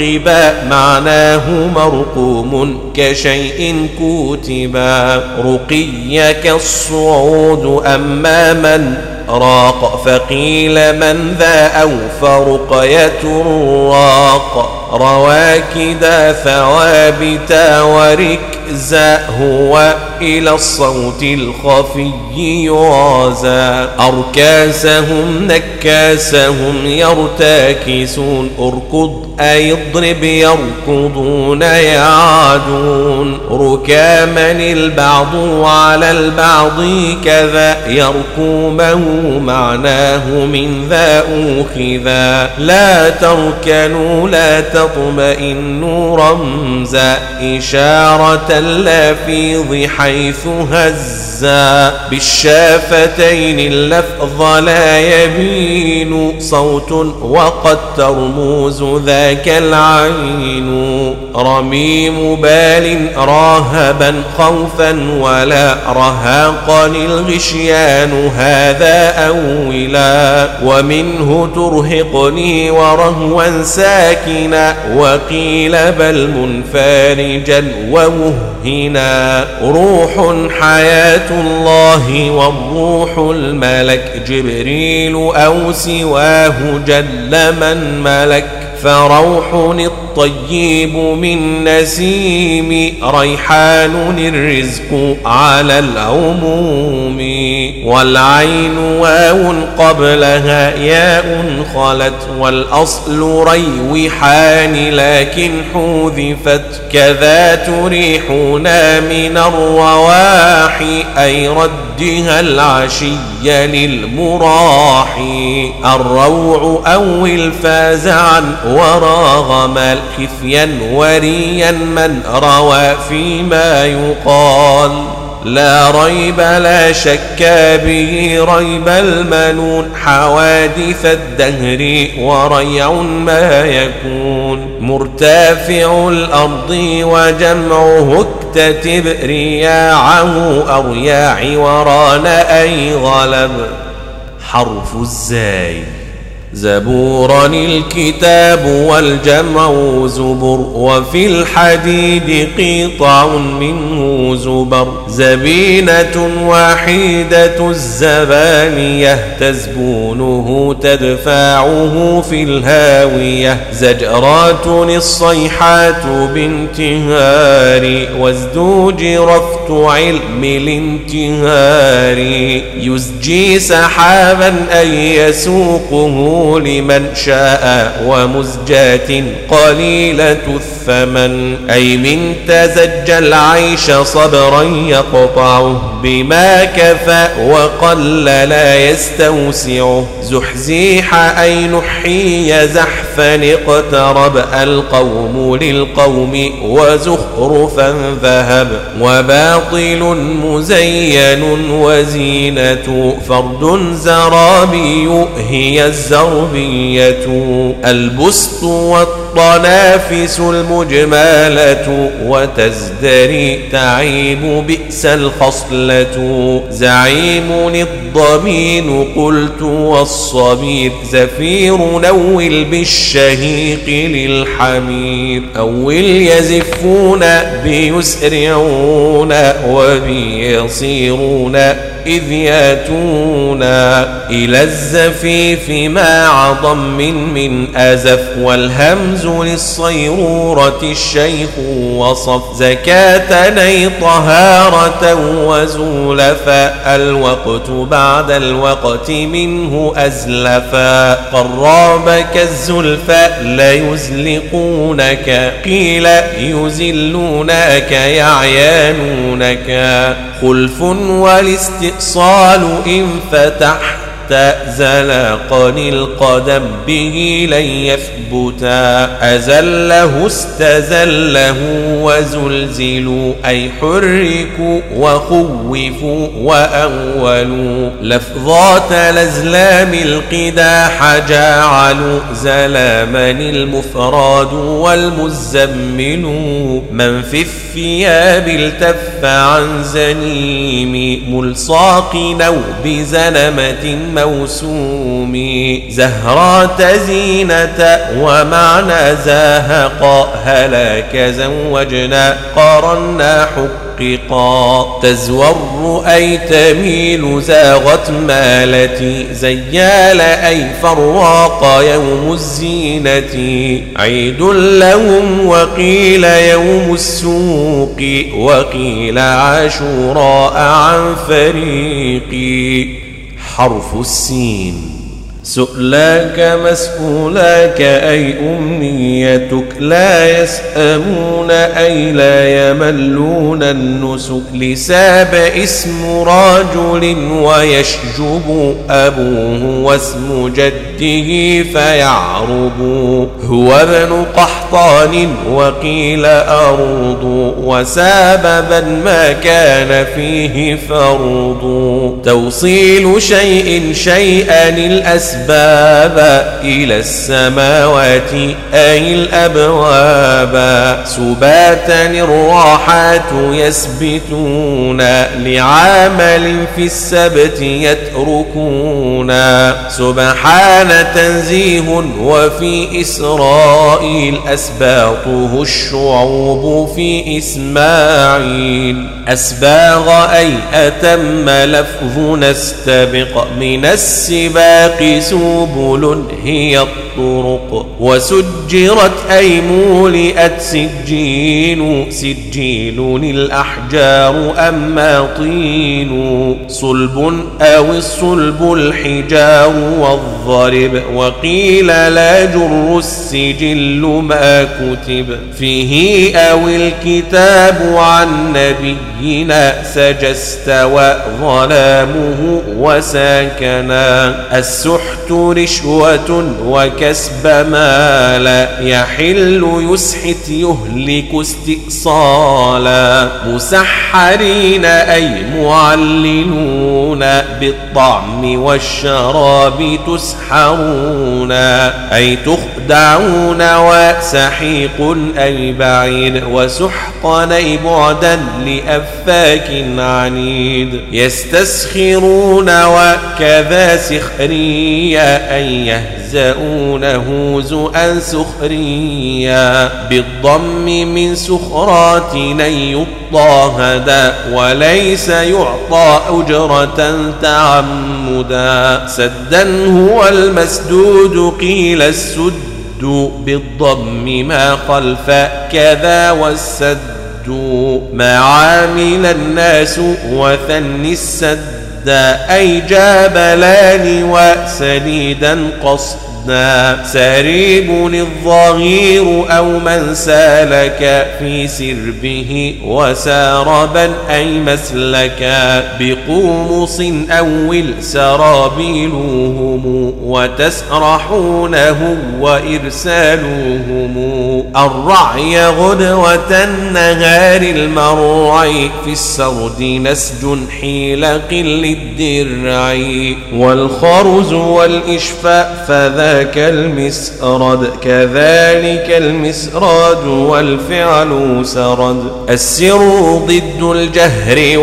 لقبا معناه مرقوم كشيء كتبا رقي كالصعود أما من راق فقيل من ذا أو فرقية الراق رواكدا ثوابتا وركزا هو إلى الصوت الخفي يوازا أركاسهم نكاسهم يرتاكسون اركض أي اضرب يركضون يعدون ركاما البعض على البعض كذا يركومه معناه من ذا أوخذا. لا تركنوا لا تطمئنوا رمزا. إشارة اللافظ حيث هزا. بالشافتين اللفظ لا يبين. صوت وقد ترموز ذاك العين. رميم بال راهبا خوفا ولا رهاقا الغشيان هذا أولا. ومنه ترهقني ورهوا ساكنا. وقيل بل منفارجا ومهنا روح حياة الله والروح الملك. جبريل أو سواه جل من ملك. فروح الطيب من نسيم ريحان الرزق على العموم. والعين واو قبلها ياء خلت والأصل ريوحان لكن حذفت. كذا تريحنا من الرواح أي ردها العشي للمراح. الروع أو الفازعا وراغما خفيا وريا من روى فيما يقال. لا ريب لا شك به ريب المنون. حوادث الدهر وريع ما يكون. مرتفع الأرض وجمعه اكتتب رياعه أرياع وران أي غلب. حرف الزاي. زبورا الكتاب والجمع زبر وفي الحديد قطع منه زبر. زبينة واحدة الزبانية تزبونه تدفعه في الهاوية. زجرات الصيحات بانتهار وازدوج رفت علم الانتهار. يزجي سحابا أن يسوقه لمن شاء ومزجاة قليلة الثمن. أي من تزج العيش صبرا يقطعه. بما كفى وقل لا يستوسعه زحزيح أي نحي زحفا اقترب. القوم للقوم وزخرفا ذهب. وباطل مزين وزينة. فرد زرابي هي الزربية. البسط والطنافس المجمالة وتزدري تعيب بئس الخصلة. زعيم الضمين قلت والصبير زفير نول بالشهيق للحمير. أول يزفون بيسرعون وبيصيرون إذ ياتون إلى الزفيف مع ضم من أزف والهمز للصيرورة الشيخ وصف زكاة طهارة وزولفا الوقت بعد الوقت منه أزلفا قراب كالزلفا ليزلقونك قيل يزلونك يعيانونك خلف والاستئصال إن فتحت زلقني القدم به لن يثبتا أزله استزله وزلزلوا أي حركوا وخوفوا وأولوا لفظات الأزلام القداح جعلوا زلاما المفراد والمزمل من في الثياب التف عن زنيم ملصاق نو بزنمة موسوم. زهرات زينة ومعنى زاهقا هلاك زوجنا قارنا حققا تزور أي تميل زاغت مالتي زيال أي فراق يوم الزينة. عيد لهم وقيل يوم السوق وقيل عاشوراء عن فريقي. حرف السين. سؤلاك مسؤولاك أي أمنيتك لا يسأمون أي لا يملون النسك لساب اسم رجل ويشجب أبوه واسم جده فيعرب هو ابن قحطان وقيل أرض وساببا ما كان فيه فرض توصيل شيء شيئا الأسباب الأسباب إلى السماوات أي الأبواب. سباتا الراحات يسبتون لعمل في السبت يتركون. سبحان تنزيه وفي إسرائيل أسباطه الشعوب في إسماعيل. أسباغ أي أتم لفظ نستبق من السباق سبل هي الطرق وسجرت أي مولئت سجين سجيل الأحجار أما طين صلب أو الصلب الحجار والضرب وقيل لا جر السجل ما كتب فيه أو الكتاب عن نبينا سجست وظلامه وساكنا السحت رشوة وكسب مال يحل يسحت يهلك استئصالا مسحرين أي معللون بالطعم والشراب تسحرون أي تخدعون وسحيق أي بعيد وسحقا أي بعدا لأفاك عنيد يستسخرون وكذا سخريا أن يهزؤونه زؤا سخريا بالضم من سخرات يضاهدا وليس يعطى أجرة تعمدا سدا هو المسدود قيل السد بالضم ما خلف كذا والسد ما عامل الناس وثني السد أي جابلان وسديدا قصدا سريب الظهير أو من سالك في سربه وساربا أي مسلكا بقومص أول سرابيلهم وتسرحونه وإرسالوهم. الرعي غدوة النهار المرع في السرد نسج حيلق للدرع والخرز والإشفاء فذاك المسرد. كذلك المسراد والفعل سرد. السر ضد الجهر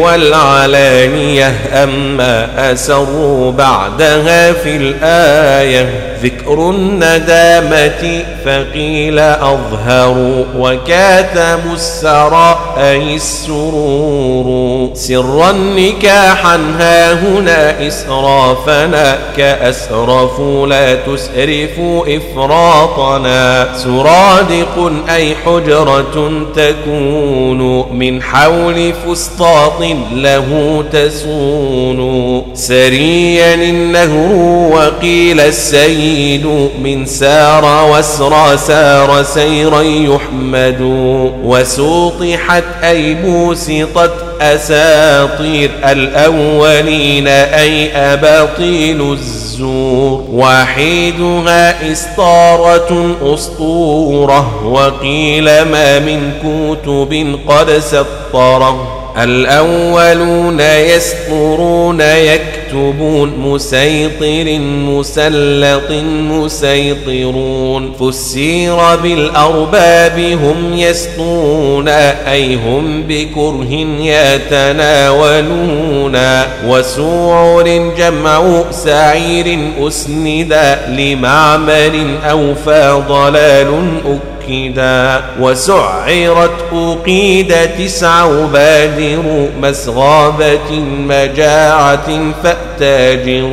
والعلانية أما أسروا بعدها في الآية ذكر الندامة فقيل أظهر وكاتم السراء أي السرور سرا نكاحا ها هنا إسرافنا كأسرفوا لا تسرفوا إفراطنا سرادق أي حجرة تكون من حول فسطاط له تسون سريا النهر وقيل السيد من سار واسرى سار سيرا يحمد وسوطحت أي بوسطت أساطير الأولين أي أباطيل الزور وحيدها إسطارة أسطورة وقيل ما من كتب قد سطره الأولون يسطرون يكتبون مسيطر مسلط مسيطرون فسير بالأرباب هم يسطون أي هم بكره يتناولون وسعر جمع سعير أسند لمعمر أوفى ضلال أكبر موكدا وسعرت أقيد تسع بادر مسغابة مجاعة فأتاجر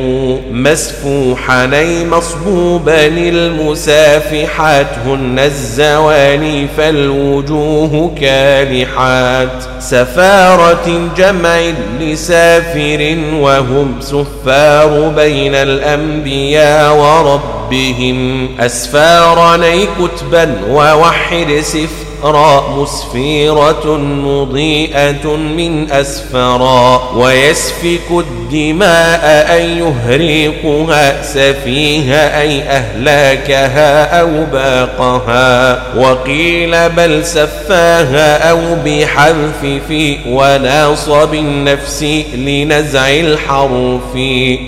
مسفوحني مصبوبا المسافحات هن الزواني فالوجوه كالحات. سفارة جمع لسافر وهم سفار بين الأنبياء وربهم. أسفارني كتبا ووحد سفر مسفيرة مضيئة من أسفرا ويسفك الدماء أن يهريقها سفيها أي أهلاكها أو باقها وقيل بل سفاها أو بحذف في وناصب النفس لنزع الحرف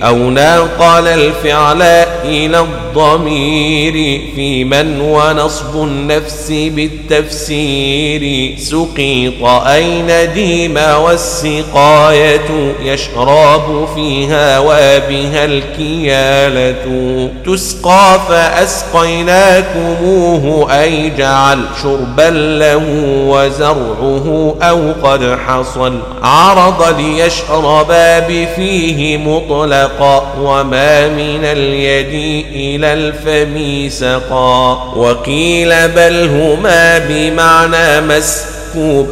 أو ناقل الفعل إلى الضمير في من ونصب النفس بالتفسير. التفسير سقيط أي نديم والسقاية؟ يشرب فيها وبها الكيالة. تسقى فأسقيناكموه أي جعل شربا له وزرعه أو قد حصل عرض ليشربا بفيه مطلقا. وما من اليد إلى الفم سقا وقيل بل هما بمعنى مسكوب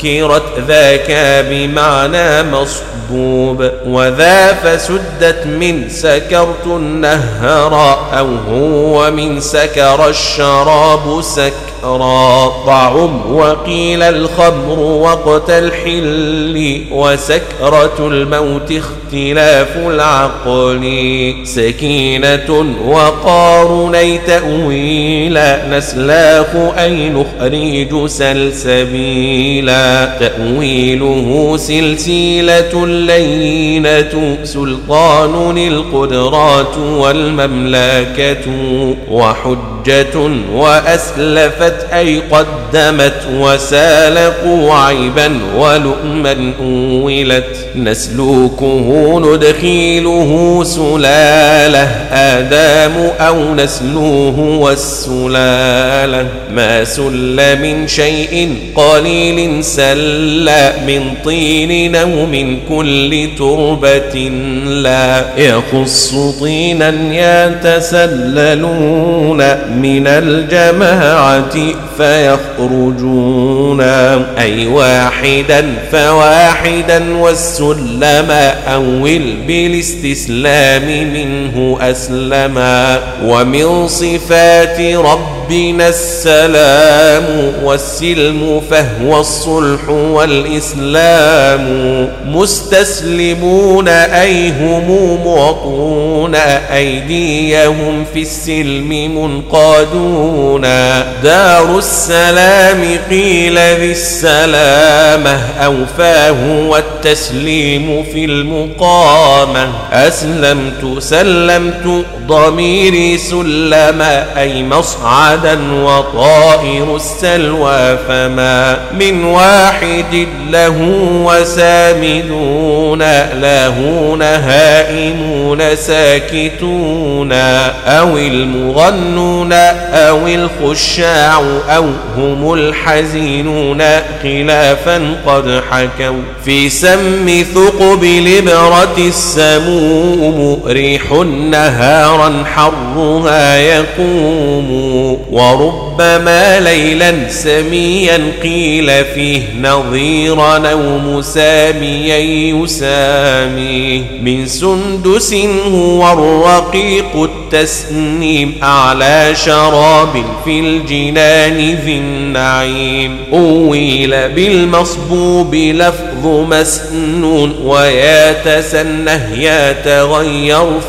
وسكرت ذاك بمعنى مصبوب وذا فسدت من سكرت النهر أو هو من سكر الشراب سكرا. طعم وقيل الخمر وقت الحل وسكرة الموت اختلاف العقل. سكينة وقارني تأويلا نسلاخ أي نخرج سلسبيلا. تأويله سلسلة لينة سلطان القدرات والمملكة وحجة وأسلفت أي قدمت وسالقوا عيبا ولؤما أولت نسلوكه ندخيله سلالة آدام أو نسلوه والسلالة ما سل من شيء قليل سل من طين أو من كل تربة لا يخص طينا يتسللون من الجماعة فيخرجون أي واحدا فواحدا والسلم أول بالاستسلام منه أسلما. ومن صفات ربنا السلام والسلم فهو الصلح والإسلام. مستسلمون أي هم معطون أيديهم في السلم منقادون. دار السلام قيل ذي السلامة أوفاه والتسليم في المقامة. أسلمت سلمت ضميري سلم أي مصعدا وطائر السلوى فما من واحد له وسامدون لاهون هائمون ساكتون. أو المغنون أو الخشاع أو هم الحزينون خلافا قد حكوا. في سم ثقب لبرة السموم ريح نهارا حرها يقوم. وربما ليلا سميا قيل فيه نظير نوم ساميا يسامي. من سندس هو الرقيق التسنيم أعلى شراب في الجنان ذي النعيم. أويل بالمصبوب لفظ مسنون ويتسنه يتغير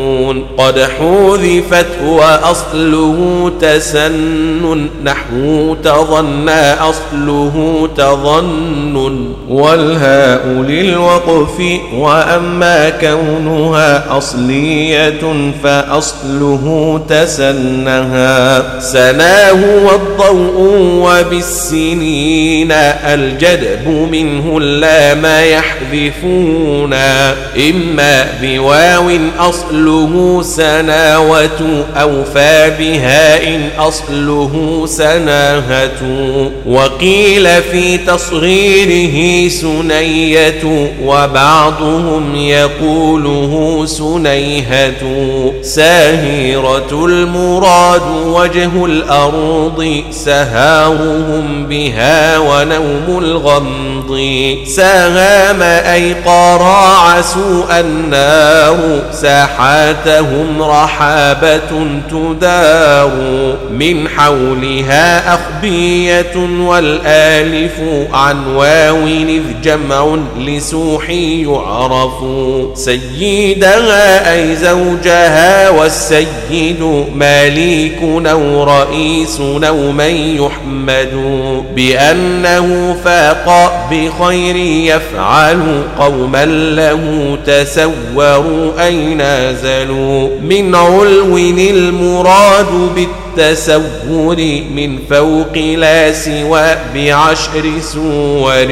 فنون قد حذفت وأصله تسنن نحو تظنى أصله تظن. والهاء للوقف وأما كونها أصلية فأصله تسنها. سناه والضوء وبالسنين. الجدب منه اللام يحذفون. إما بواو أصله سناوة أو فابهاء أصله سناهة. وقيل في تصغيره سنية وبعضهم يقوله سنيهة. ساهرة المراد وجه الأرض سهارهم بها ونوم الغمض. سهام أي قراع سوء النار ساحاتهم رحابة تدار من حولها أخبية والآلف عن واو إذ جمع لسوح يعرف سيدها أي زوجها والسيد مالك أو رئيس أو من يحمد بأنه فاق بخير يفعل قوما له تسوروا أي نازلوا من علو المراد بالتسور التسور من فوق لا سوى بعشر سور.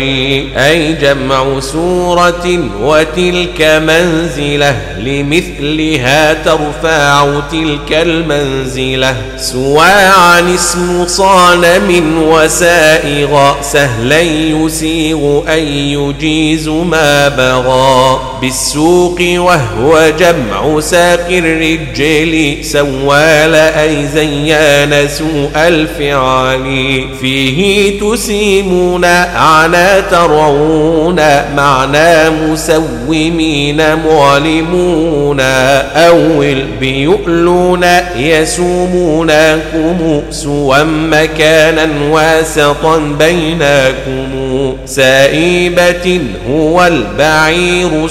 أي جمع سورة وتلك منزلة لمثلها ترفع تلك المنزلة. سوى عن اسم صانم وسائغ سهلا يسيغ أن يجيز ما بغى. بالسوق وهو جمع ساق الرجل سوال أي زين زين سوء الفعال فيه تسيمون عنا ترعون معنى مسومين معلمون. أول بيؤلون يسومونكم سوى مكانا واسطا بينكم. سائبة هو البعير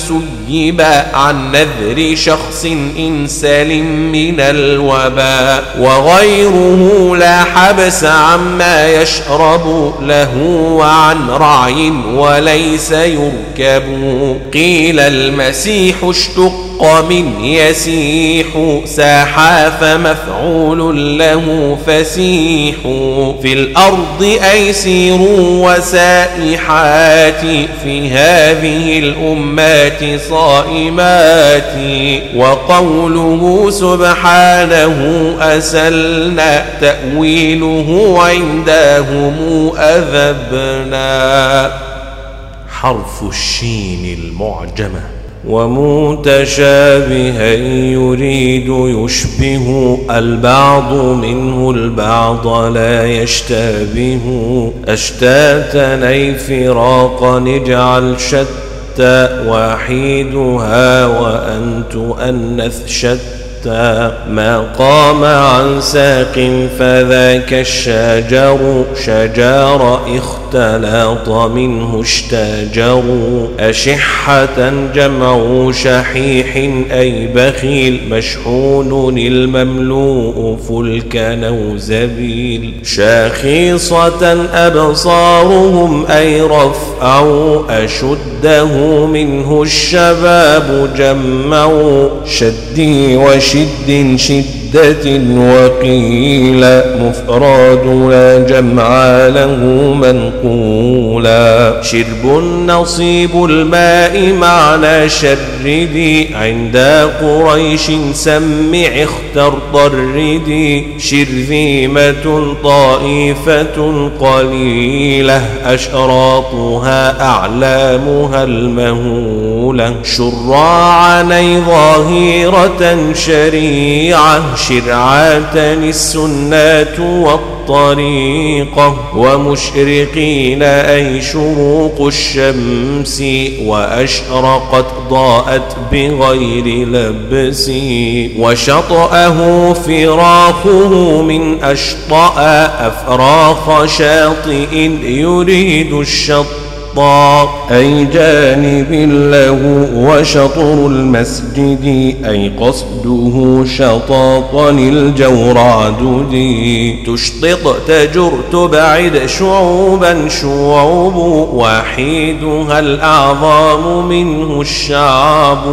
سيب عن نذر شخص إن سلم من الوباء وغيره لا حبس عما يشرب له وعن رعي وليس يركب. قيل المسيح اشتق من يسيح ساحا فمفعول له فسيح في الأرض أيسير وسائحات في هذه الأمات صائمات وقوله سبحانه أسلنا تأويله عندهم أذبنا حرف الشين المعجمة ومتشابها يريد يشبه البعض منه البعض لا يشتبه أشتاتا أي فراقا اجعل شتى وحيدها وأن تؤنث شتى ما قام عن ساق فذاك الشجر شجار اختلاط منه اشتاجر. أشحة جمع شحيح أي بخيل مشحون المملوء فلك نوزبيل. شاخيصة أبصارهم أي رفعوا أشده منه الشباب جمعوا شدي وشدي شد شدة وقيل مفراد لا جمع له منقولا شرب نصيب الماء معنى شردي عند قريش سمع اختر طردي شرذيمة طائفة قليلة أشراطها أعلامها المهولة شراعا ظاهرة شريعة شرعة السنات والطريقة ومشرقين أي شروق الشمس وأشرقت ضاءت بغير لبس وشطأه فراخه من أشطأ أفراخ شاطئ يريد الشط أي جانب له وشطر المسجد أي قصده شطاطا الجوراد تشطط تجر تبعد شعوبا شعوب وحيدها الأعظام منه الشعب.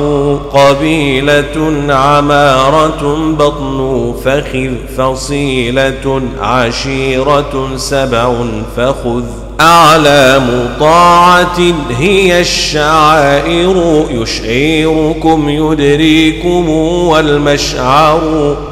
قبيلة عمارة بطن فخذ فصيلة عشيرة سبع فخذ. أعلام طاعة هي الشعائر يشعركم يدريكم والمشعر.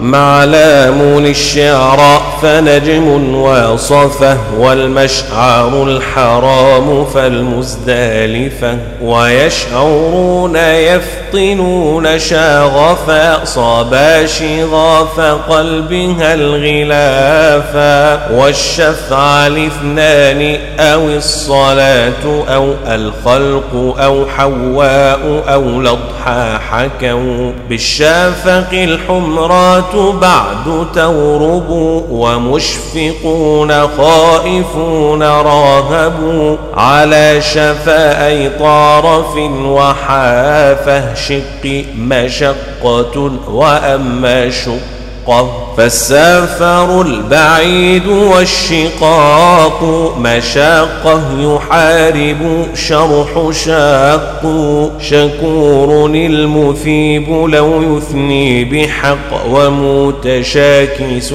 معلام للشعراء فنجم واصفه والمشعر الحرام فالمزدالفة ويشعرون يفطنون شاغفا صبا شغاف قلبها الغلافا. والشفع الاثنان أو الصلاة أو الخلق أو حواء أو الأضحى حكوا بالشافق الحمرات بعد تورب ومشفقون خائفون راهبوا على شفا أي طارف وحافة شق مشقة وأما شق الشقة فالسفر البعيد والشقاق مشاقة يحارب شرح شاق شكور المثيب لو يثني بحق ومتشاكسون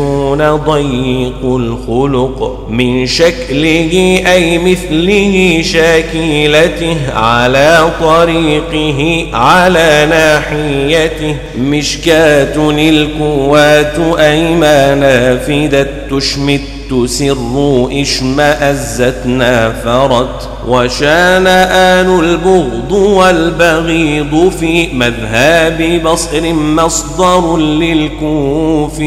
ضيق الخلق من شكله أي مثله شاكلته على طريقه على ناحيته مشكاة الكوات أيما نافدت تشمت سر اشمأزت نافرت وشان آن البغض والبغيض في مذهب بصر مصدر للكوف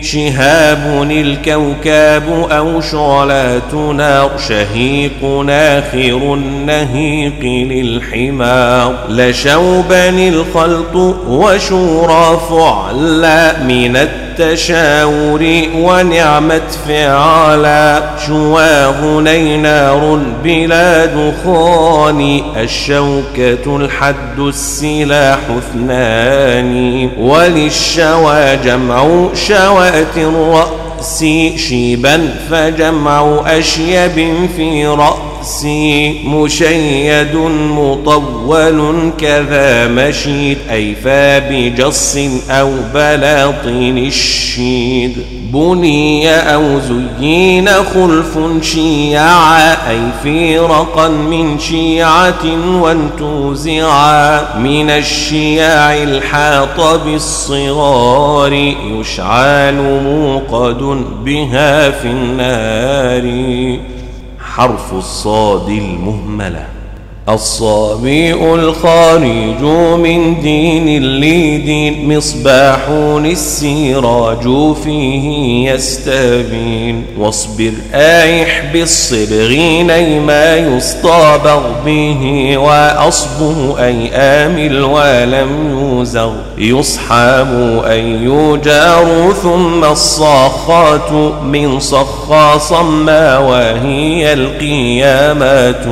شهاب الكوكاب أو شعلات نار شهيق ناخر النهيق للحمار لشوبا الخلط وشورى فعلا من التشاور ونعمة فعالا شواه نينار بلا دخان الشوكة الحد السلاح اثنان وللشوى جمع شوات الرأس شيبا فجمع أشيب في رأس رأسي مشيد مطول كذا مشيد أي فابجص أو بلاطين الشيد. بني أو زين خلف شيعا أي فرقا من شيعة وانتوزعا. من الشياع الحاط بالصغار يشعل موقد بها في النار. حرف الصاد المهملة. الصابئ الخارج من دين لدين مصباح السراج فيه يستبين. واصبر آيح بالصبغ ما يصطابغ به وأصبه أي آمل ولم يوزغ. يصحب أن يجار ثم الصاخات من صخا ما وهي القيامات.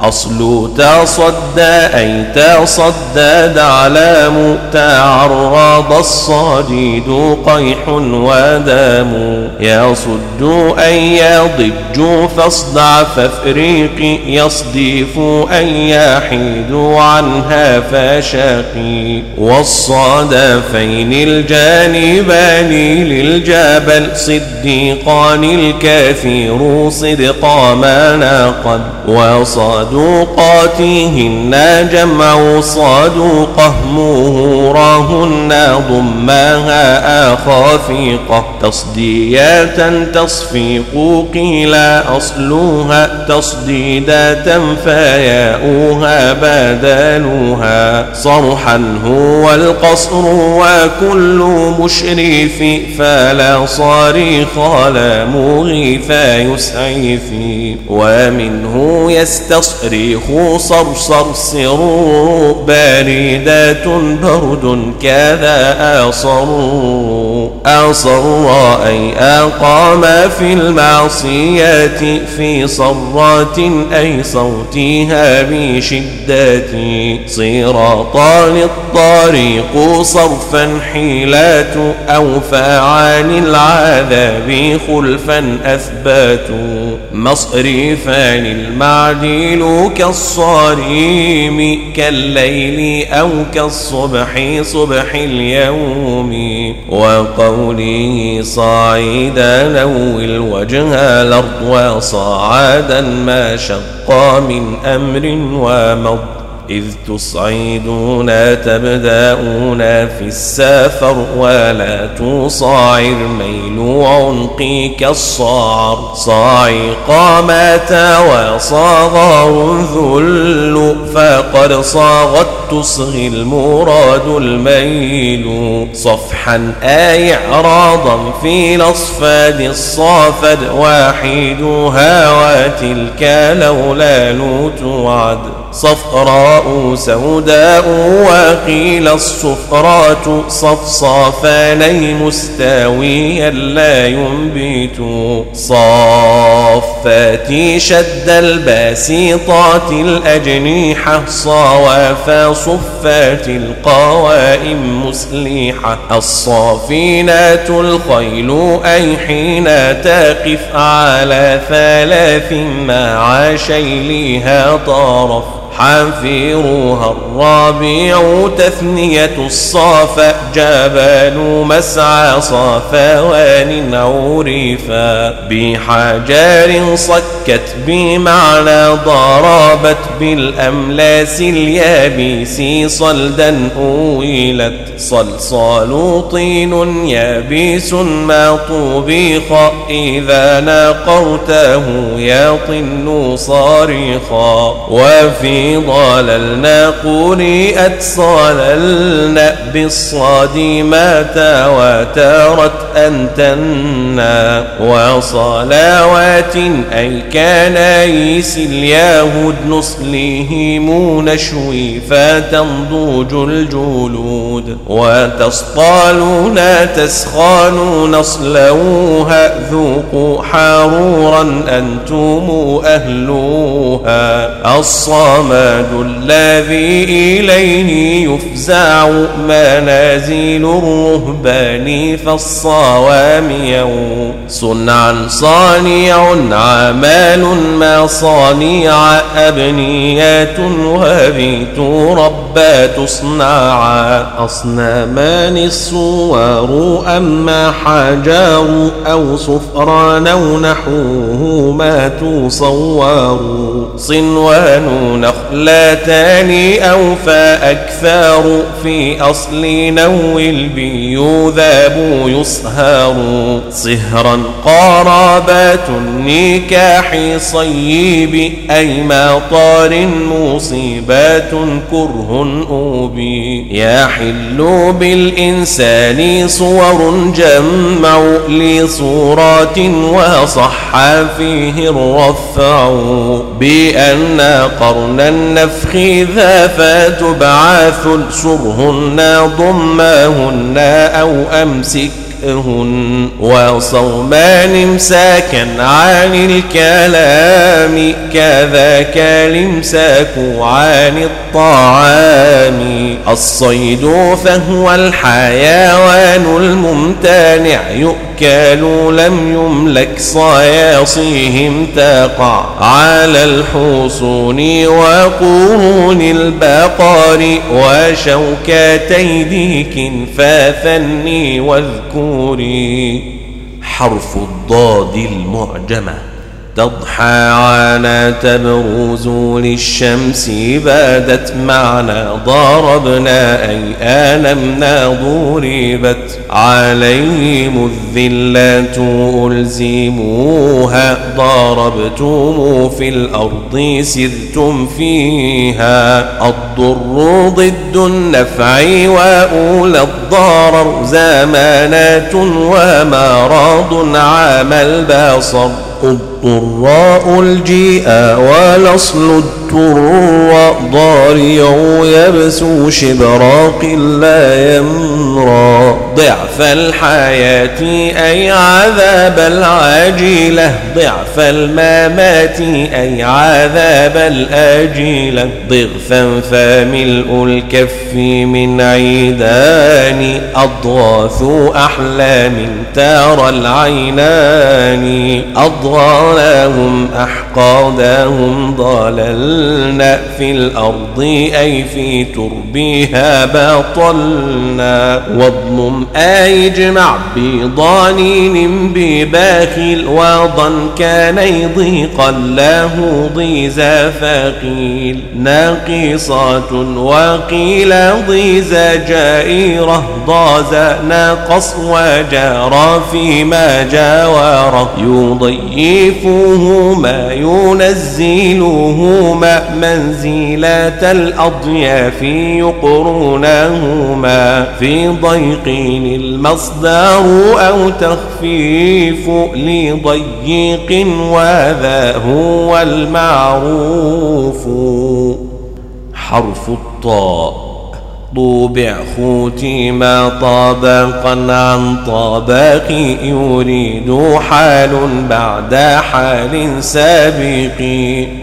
أصل تصدى أي تصدى دعلام تعرض الصديد قيح ودام يصد أن يضج فاصدع فافريق يصدف أن يحيد عنها فشاقي والصدفين الجانبان للجبل صديقان الكثير صدق ما ناقد وصدوقاتهن جمع صدوقه مهورهن ضماها آخافيقة تصدياتا تصفيق قيل أصلها تصديداتا فياؤها بدلها صرحا هو القصر وكل مشرف فلا صريخ لا مغيث يسعف ومنه صرصر سر باردات برد كذا أصر أصر أي أقام في المعصية في صرات أي صوتها بشدة صراطان الطريق صرفا حيلات أو فعال العذاب خلفا أثبات. مصرفان المعديل كالصريم كالليل أو كالصبح صبح اليوم. وقوله صعيدا أو الوجه الأرض وصعادا ما شق من أمر ومض إذ تصعدون تبدأون في السفر ولا تصاعر ميل عنقك الصاعر صاعق مات وصاغر ذل فقد صاغت تصغي المراد الميل صفحا آي إعراضا في الأصفاد الصافد واحدها وتلك لولا توعد صفراء سوداء وقيل الصفرات صفصافاني مستويا لا ينبت صافات شد الباسطات الأجنيحة صوافا صفات القوائم مسلحة الصافينات الخيل أي حين تقف على ثلاث مع شيلها طرف حافروها الرابع تثنية الصافا جبل مسعى صافوان عرفا بحجار صكت بمعنى ضربت بالأملاس اليابس صلدا أويلت. صلصال طين يابس ما طبيخ إذا ناقرته يطن صارخا وفي ضللنا قرئت صللنا بالصاد ما تواترت أنتنا وصلاوات أي كان يس اليهود نصليهم نشوي فتنضوج الجلود وتصطالون تسخان نصلوها ذوقوا حرورا أنتم أهلوها الصمد الذي إليه يفزع منازل الرهبان فالصوام يوم صنعا صانع عمال ما صانع أبنيات وبيت ربات صناعا أصنامان الصور أما حجار أو صفران أو نحوه ما تصور صنوان نخلتان أو فأكثار في أصل نو البي ذاب يصهر صهرا قرابات النكاح صيب أي مطار مصيبات كره أوبي يحل بالإنسان صور جمع لصورات وصح فيه الرفع بأن قرن النفخ ذا فتبعث سرهن ضمهن أو أمسك هن وصومان امساكا عن الكلام كذاك الإمساك عن الطعام الصيد فهو الحيوان الممتنع يؤكل لم يملك صياصيهم تقع على الحصون وقرون البقر وشوكتي ديك فثني واذكري حرف الضاد المعجمة. تضحى عانى تبرز للشمس بادت معنا ضربنا أي آلمنا ضربت عليهم الذلات ألزموها ضربتم في الأرض سرتم فيها. الضر ضد النفع وأولى الضرر زمانات ومراض عام البصر. الضراء الجيء والأصل التر ضارع يبسو شبراق لا يمرى. ضعف الحياة أي عذاب العاجلة. ضعف الممات أي عذاب الآجلة. ضغثا فملء الكف من عيدان. أضغاث أحلام ترى العينان. أضغاناهم أحقادهم ضللنا في الأرض أي في تربها باطلنا واضمم أي اجمع بضانين بباخل وضا كان ضيقا له ضيزا فقيل ناقصات وقيل ضيزا جائرة ضاز ناقص وجار فيما جاور يضيفهما ينزلهما منزلات الأضياف يقرونهما في ضيق المصدر أو تخفيف لضيق وذا هو المعروف. حرف الطاء. طوبع خوتي ما طابقا عن طابق يريد حال بعد حال سابق.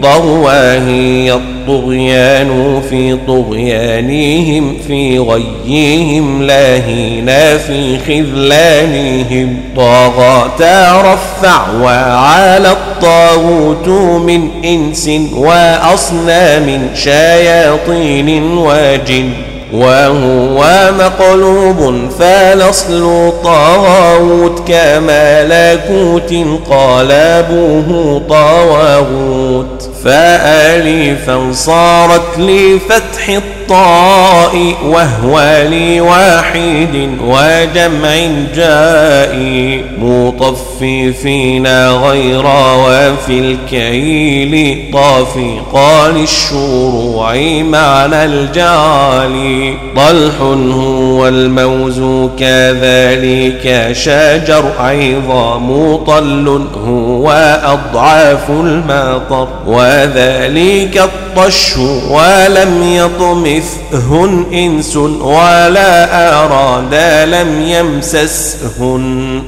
ضواهي الطغيان في طغيانهم في غيهم لاهين في خذلانهم. طاغى ترفع وعلى الطاغوت من إنس وأصنام شياطين وجن وهو مقلوب فالأصل طاغوت كملكوت قالبوه طاغوت فأليفا صارت لفتح وهو لواحد وجمع جائي مطففين غير وفي الكيل طافقان الشروع معنى الجعل. طلح هو الموز كذلك شجر عظام طل هو أضعاف المطر. وذلك الطش ولم يطمثهن إنس ولا أراد لم يمسسهن.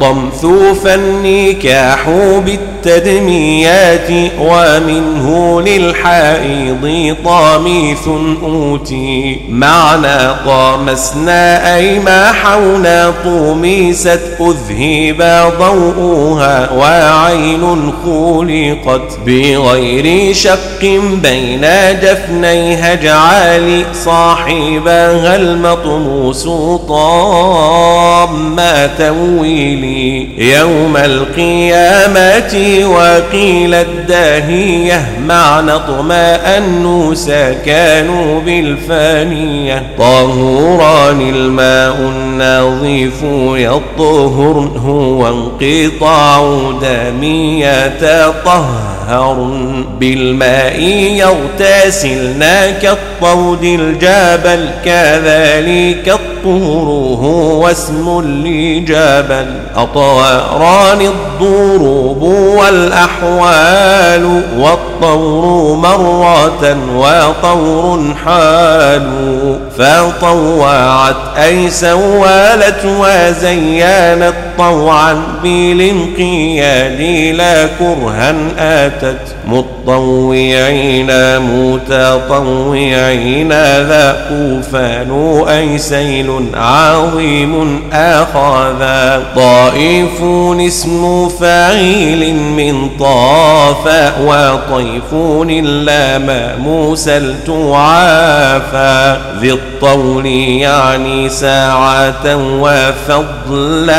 والطمث فالنكاح بالتدميات ومنه للحائض طاميث أوتي معنى طامسنا أي ما حونا طوميست أذهب ضوءها وعين خلقت بغير شق بين جفنيها جعل المعالي صاحبها المطموس طام ما تويلي يوم القيامة وقيل الداهية معنى اطمأنوا كانوا بالفانية. طهوران الماء النظيف يطهر هو انقطاع دمية طهر بالماء يغتسلنا كالطود الجبل كذلك الطهر هو اسم لجبل أطواران الضروب والأحوال والطور مرة وطور حال. فطوعت أي سوالت وزينت طوعا بالانقياد لا كرها آتت مطوعين متطوعين ذا طوفان أي سيل عظيم أخذا. طائف اسم فاعل من طاف وطيفون لا موسى التعافى. ذي الطول يعني ساعة وفضل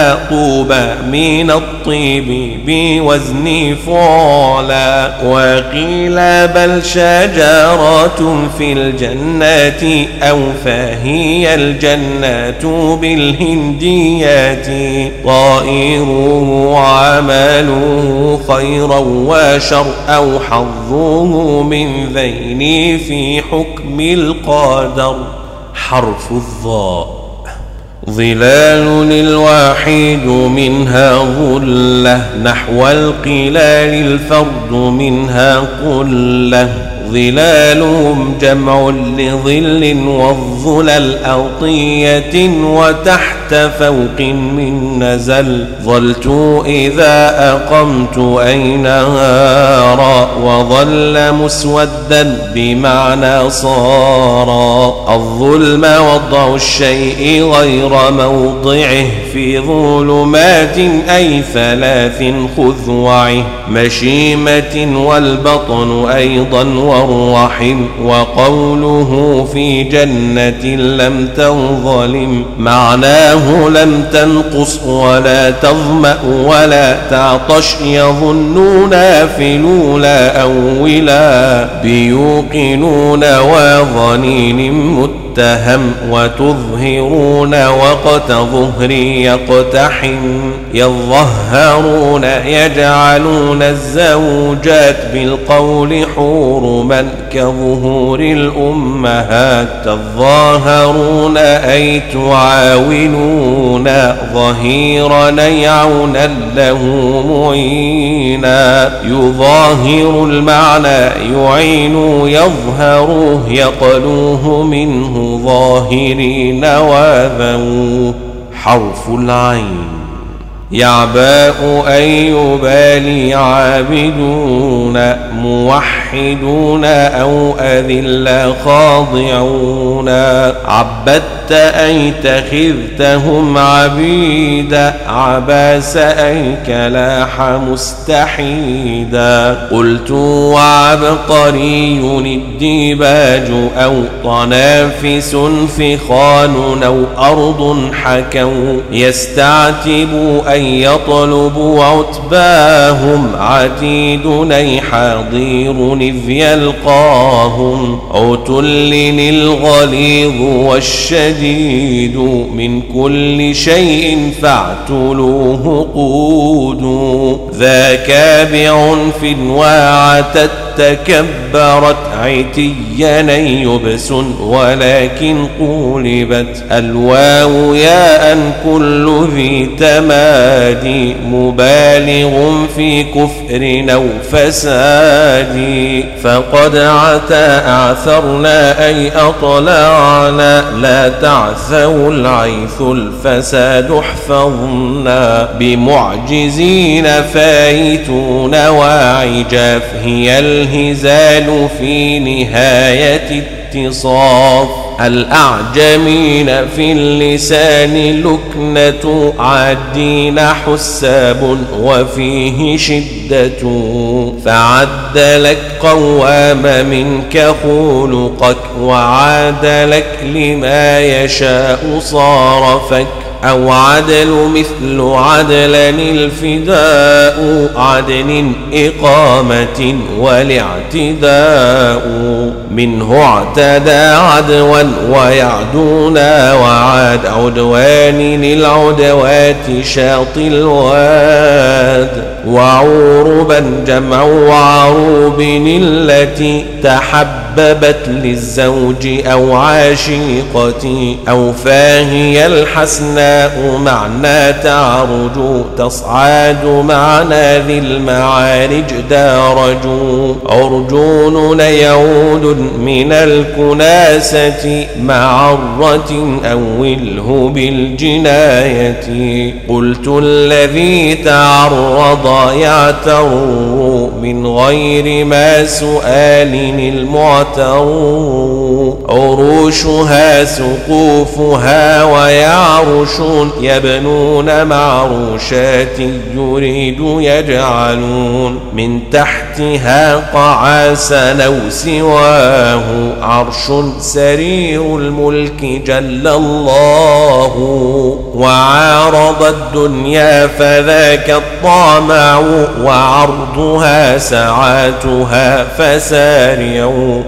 طوبى من الطيب بوزن فعلا وقيل بل شجرة في الجنة أو فهي الجنة بالهنديات. طائره عمله خيرا وشر أو حظه من ذين في حكم القدر. حرف الضاء ظلال الواحد منها ظلة نحو القلال الفرد منها قلة. ظلالهم جمع لظل والظلل أوطية وتحت فوق من نزل. ظلت إذا أقمت أي نهارا وظل مسودا بمعنى صارا الظلم وضع الشيء غير موضعه في ظلمات أي ثلاث خذوعه. مشيمة والبطن أيضا والرحم وقوله في جنة لم تنظلم معناه لم تنقص ولا تظمأ ولا تعطش يظنون فلولا أولا بيوقنون وظنين مت متهم وتظهرون وقت ظهر يقتحم يظهرون يجعلون الزوجات بالقول حورما كظهور الأمهات تظاهرون أي تعاونون ظهيرا يعونا له معينا. يظاهر المعنى يعين يظهره يقلوه منه ظاهرين وذو حرف العين. يعباء أن يبالي عابدون موحدون أو أذل خاضعون. عبدت أي تخذتهم عبيدا عباس كلاح مستحيدا قلت وعبقري الديباج أو طنافس فخان أو أرض حكوا. يستعتب أن يطلبوا عتباهم. عتيد أي حاضير إذ يلقاهم. عتل الغليظ والشديد. من كل شيء فاعتلوه قودوا ذا كابع في واعتت تكبرت عتيا يبس ولكن قولبت الواو يا أن كل ذي تمادي مبالغ في كفر أو فساد فقد عتا أعثرنا أي أطلعنا لا تعثوا العيث الفساد احفظنا بمعجزين فايتون واعجاف هي الهزال في نهاية اتصاف الأعجمين في اللسان لكنة عادين حساب وفيه شدة فعد لك قوام منك خلقك وعاد لك لما يشاء صارفك أو عدل مثل عدل الفداء عدل إقامة والاعتداء. منه اعتدى عدوا ويعدونا وعاد عدوان للعدوات شاط الواد. وعوربا جمع عروب التي تحببت للزوج أو عاشقتي أو فاهي الحسناء معنى تعرج تصعد معنى ذي المعارج دارج. عرجون يعود من الكناسة معرة أوله بالجناية. قلت الذي تعرض يعتر من غير ما سؤال المعتر. مرة عروشها سقوفها ويعرشون يبنون معروشات يريد يجعلون من تحتها قعاسا أو سواه عرش سرير الملك جل الله وعارض الدنيا فذاك الطامع وعرضها ساعاتها فسارعوا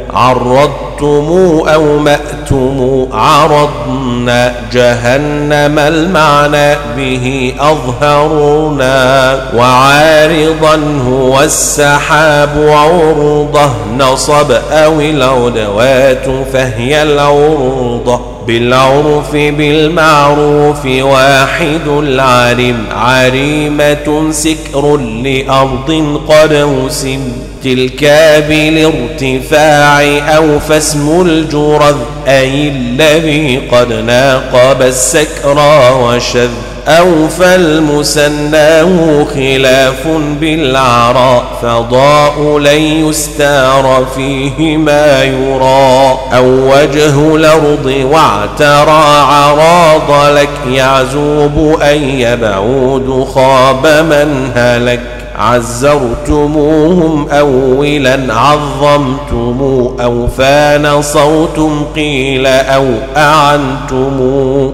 عرضتم أو مأتم عرضنا جهنم المعنى به أظهرنا وعارضا هو السحاب عرضه نصب أو العدوات فهي العرضة بالعرف بالمعروف واحد العرم عريمة سكر لأرض قد وسم تلك بالارتفاع أو فاسم الجرذ أي الذي قد ناقب السكر وشذ أو فالمسناه خلاف بالعراء فضاء لن يستار فيه ما يرى. أو وجه الأرض واعترى عراض لك يعزوب أن يبعود خاب من هلك. عزرتموهم أولا عظمتم أو فان صوت قيل أو أعنتم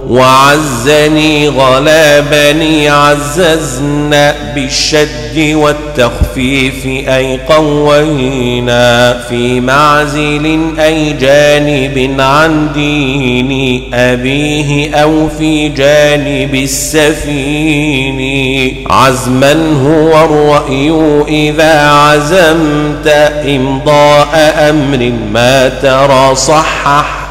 وعزني غلابني عززنا بالشد والتخفيف أي قوينا في معزل أي جانب عن دين أبيه أو في جانب السفين عزما هو الرحيم الرأي إذا عزمت إمضاء أمر ما ترى صحح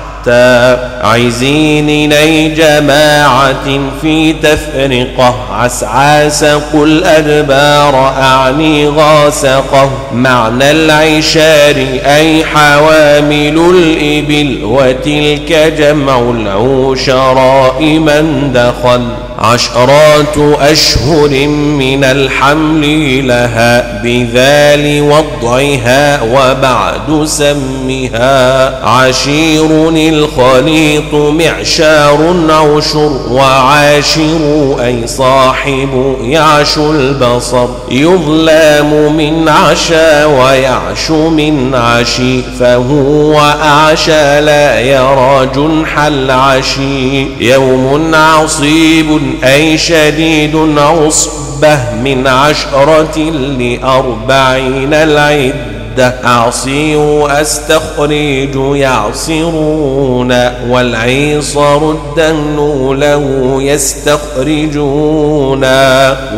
عزين ني جماعة في تفرقة عسعاس قل أدبار أعني غاسقة. معنى العشار أي حوامل الإبل وتلك جمع العشراء من دخل. عشرات أشهر من الحمل لها بذال وضعها وبعد سمها. عشير الخليط معشار عشر وعاشر أي صاحب يعش البصر. يظلام من عشا ويعش من عشي فهو أعشى لا يرى جنح العشي. يوم عصيب أي شديد عصبة من عشرة لأربعين العد العدة. أعصير أستخرج يعصرون والعيصر الدن له يستخرجون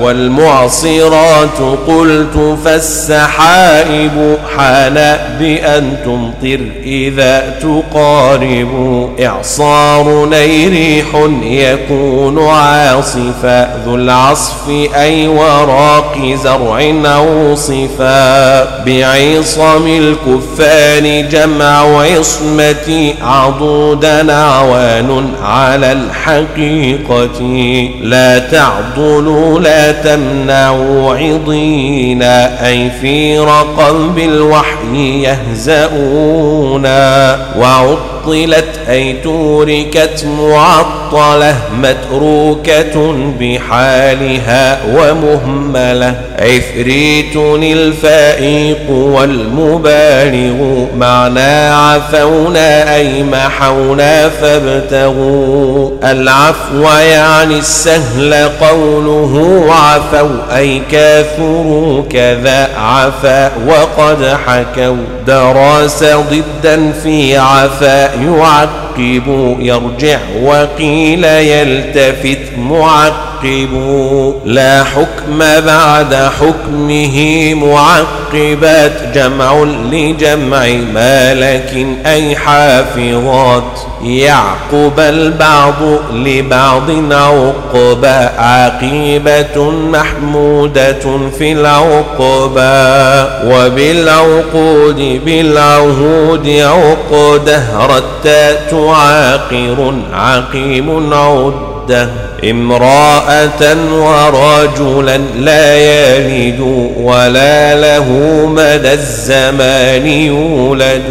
والمعصرات قلت فالسحائب حان بأن تمطر إذا تقارب إعصار ريح يكون عاصفا ذو العصف أي وراق زرع أو صفا بعيصر عصم الكفار جمع عصمة عضود عوان على الحقيقة. لا تعضلوا لا تمنعوا عضينا أي في رقم بالوحي يهزؤون وعط عطلت أي توركت معطلة متروكة بحالها ومهملة. عفريت الفائق والمبالغ معنى عفونا أي محونا فابتغوا. العفو يعني السهل قوله عفوا أي كاثروا كذا عفا وقد حكوا. دراس ضدا في عفا يعقب يرجع وقيل يلتفت معقب لا حكم بعد حكمه معقبات. جمع لجمع مالك أي حافظات. يعقب البعض لبعض عقبى عقيبة محمودة في العقبى وبالعقود بالعهود عقده رتات عاقر عقيم عدة. امرأة ورجلا لا يلد ولا له مدى الزمان يولد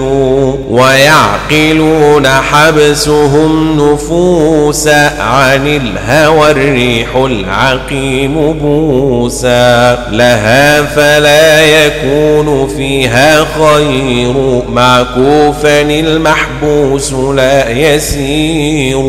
ويعقلون حبسهم نفوسا عن الهوى الريح العقيم بوسا لها فلا يكون فيها خير معكوفا المحبوس لا يسير.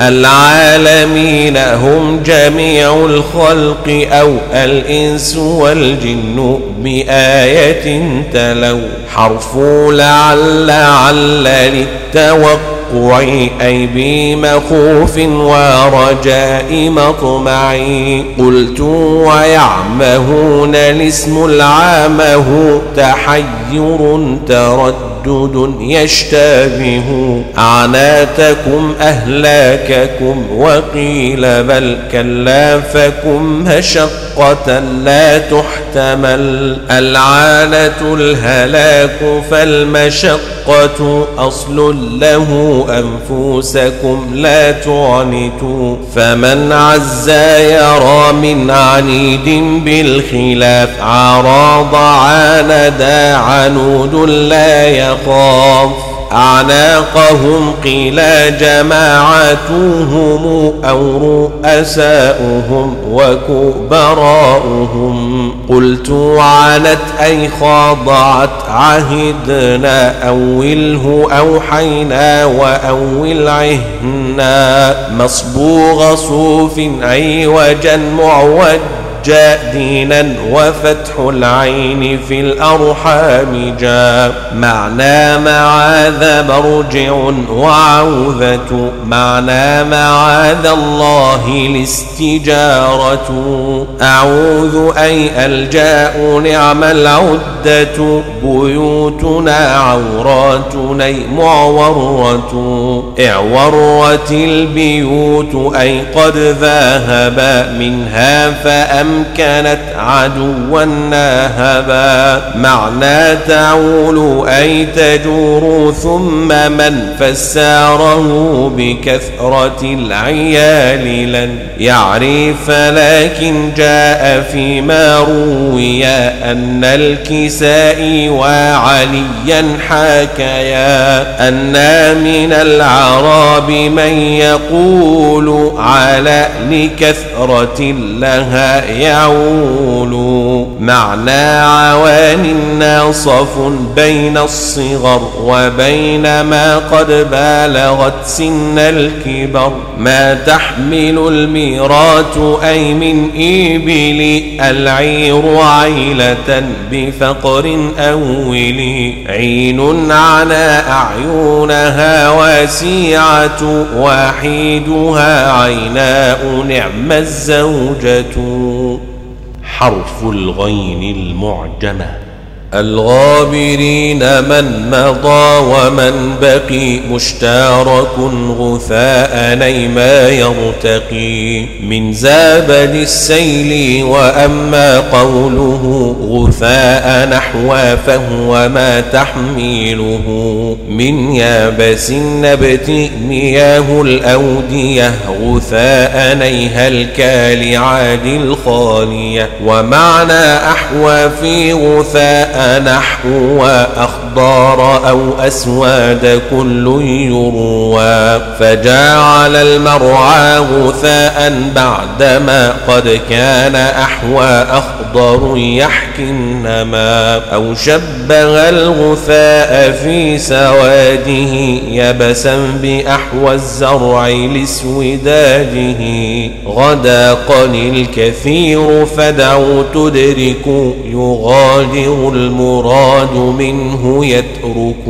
العالمين الذين هم جميع الخلق أو الإنس والجن بآية تلو. حرف لعل لعل للتوقع أي بمخوف ورجاء مطمعي قلت ويعمهون الاسم العامه تحير ترد. تردد يشتبه أعناتكم أهلاككم وقيل بل كلافكم مشقة لا تحتمل. العانة الهلاك فالمشقة أصل له أنفسكم لا تعنتوا. فمن عزى يرى من عنيد بالخلاف عراض عاندا عنود لا يخاف. أعناقهم قيل جماعتهم أو رؤساؤهم وكبراؤهم قلت عانت أي خاضعت عهدنا أوله أوحينا وأول عهنا مصبوغ صوف عوجا معوج جاء دينا وفتح العين في الأرحام جاء. معنى معاذ مرجع وعوذة معنى معاذ الله الاستجارة. أعوذ أي الجاء نعم العدة بيوتنا عوراتنا معورة. اعورت البيوت أي قد ذهب منها فأم كانت عدوا ناهبا. معنى تعول أي تجور ثم من فساره بكثرة العيال لن يعرف. لكن جاء فيما روي أن الكسائي وعليا حكيا أن من العرب من يقول على لكثرة لها يعول معنى عوان ناصف بين الصغر وبين ما قد بالغت سن الكبر. ما تحمل الميرات أي من إبل العير عيلة بفقر أول. عين على أعينها واسعة وحيدها عيناء نعم الزوجة. حرف الغين المعجمة. الغابرين من مضى ومن بقي مشتارك غثاء نيما يرتقي. من زابد السيل وأما قوله غثاء نحو فهو ما تحميله. من يابس النبت مياه الأودية غثاء نيها الكالعاد الخالية. ومعنى أحوى في غثاء نحو أخضار أو أسواد كل يروى فجعل المرعى غثاء بعدما قد كان أحوى أخضر يحكي النما أو شبه الغثاء في سواده يبسا بأحوى الزرع لسوداده غداقني الكثير فدعوا تدرك يغادر المراد منه يترك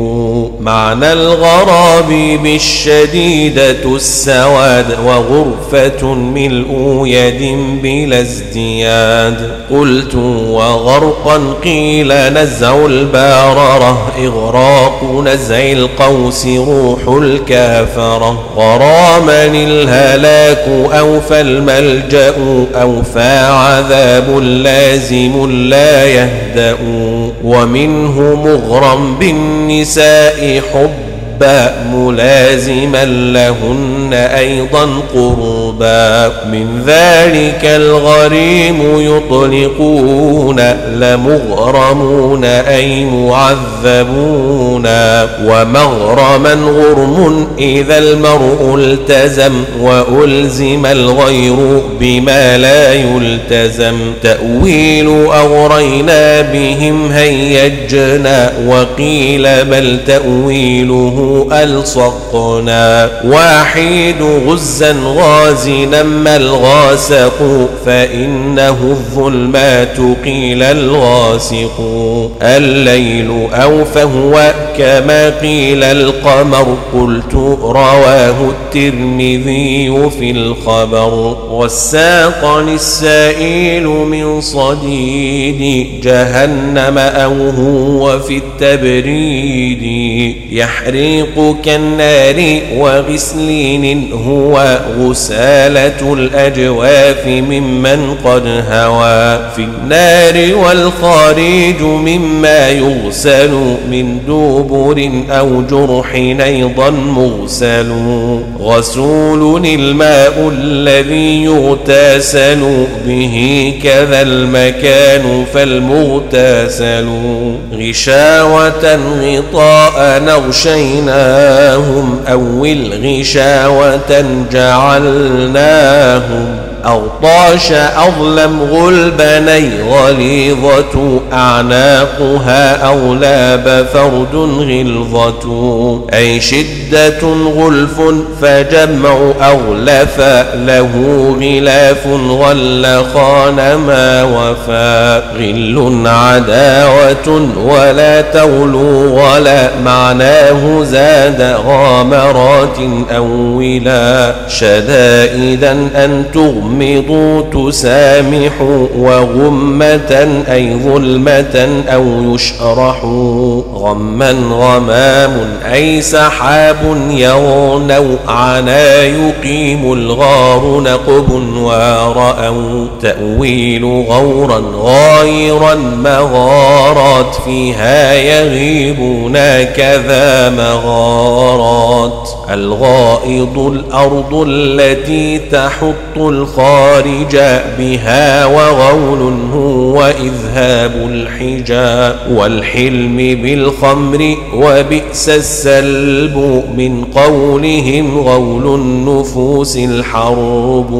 معنى الغراب بالشديدة السواد وغرفة ملء يد بلا ازدياد. قلت وغرقا قيل نزع الباررة إغراق نزع القوس روح الكافرة غراما الهلاك أوفى الملجأ أوفى عذاب لازم لا يهدأ ومنه مغرم بالنساء حب ملازما لهن أيضا قربا. من ذلك الغريم يطلقون لمغرمون أي معذبون. ومغرما غرم إذا المرء التزم وألزم الغير بما لا يلتزم. تأويل أغرينا بهم هيجنا وقيل بل تأويله ألصقنا. واحد غزا غازنا ما الغاسق فإنه الظلمات قيل الغاسق. الليل أو فهو كما قيل القمر. قلت رواه الترمذي في الخبر. والساقني السائل من صديد جهنم أو هو في التبريد يحريق كالنار وغسلين هو غسالة الأجواف ممن قد هوى في النار والخارج مما يغسل من دبر أو جرح أيضا مغسل. غسول الماء الذي يغتسل به كذا المكان فالمغتسل. غشاوة غطاء نغشيناهم أو الغشاوة جعلناهم أغطاش أظلم غلبني غليظة أعناقها أغلاب فرد غلظة أي شدة غلف فجمع أغلف له غلاف غل خان ما وفى غل عداوة ولا تغلو ولا معناه زاد غامرات أولا شدائدا أن تغمى تغمض تسامح وغمة أي ظلمة أو يشرح غما غمام أي سحاب يغنو عنا يقيم الغار نقب ورأوا تأويل غورا غايرا مغارات فيها يغيبون كذا مغارات. الغائض الأرض التي تحط الخارج بها وغول هو إذهاب الحجا والحلم بالخمر وبئس السلب من قولهم غول النفوس الحرب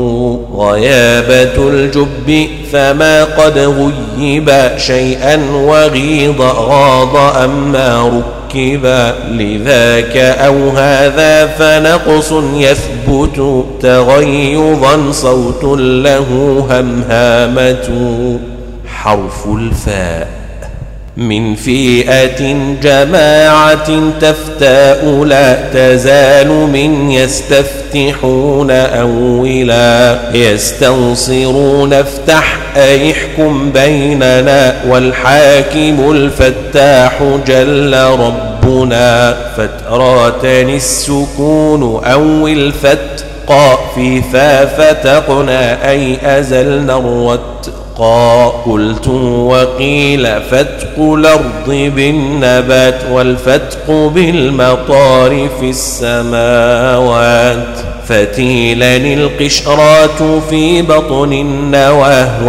غيابة الجب فما قد غيب شيئا وغيض غاض أما ركب ركبا لذاك أو هذا فنقص يثبت تغيظا صوت له همهامة حرف الفاء من فئة جماعة تفتاء لا تزال من يستفتحون أولا يستنصرون افتح أي احكم بيننا والحاكم الفتاح جل ربنا فتراتني السكون أو الفتق في فا فتقنا أي أزلنا الرتق فتقى قلت وقيل فتق الأرض بالنبات والفتق بالمطار في السماوات فتيلا القشرات في بطن النواه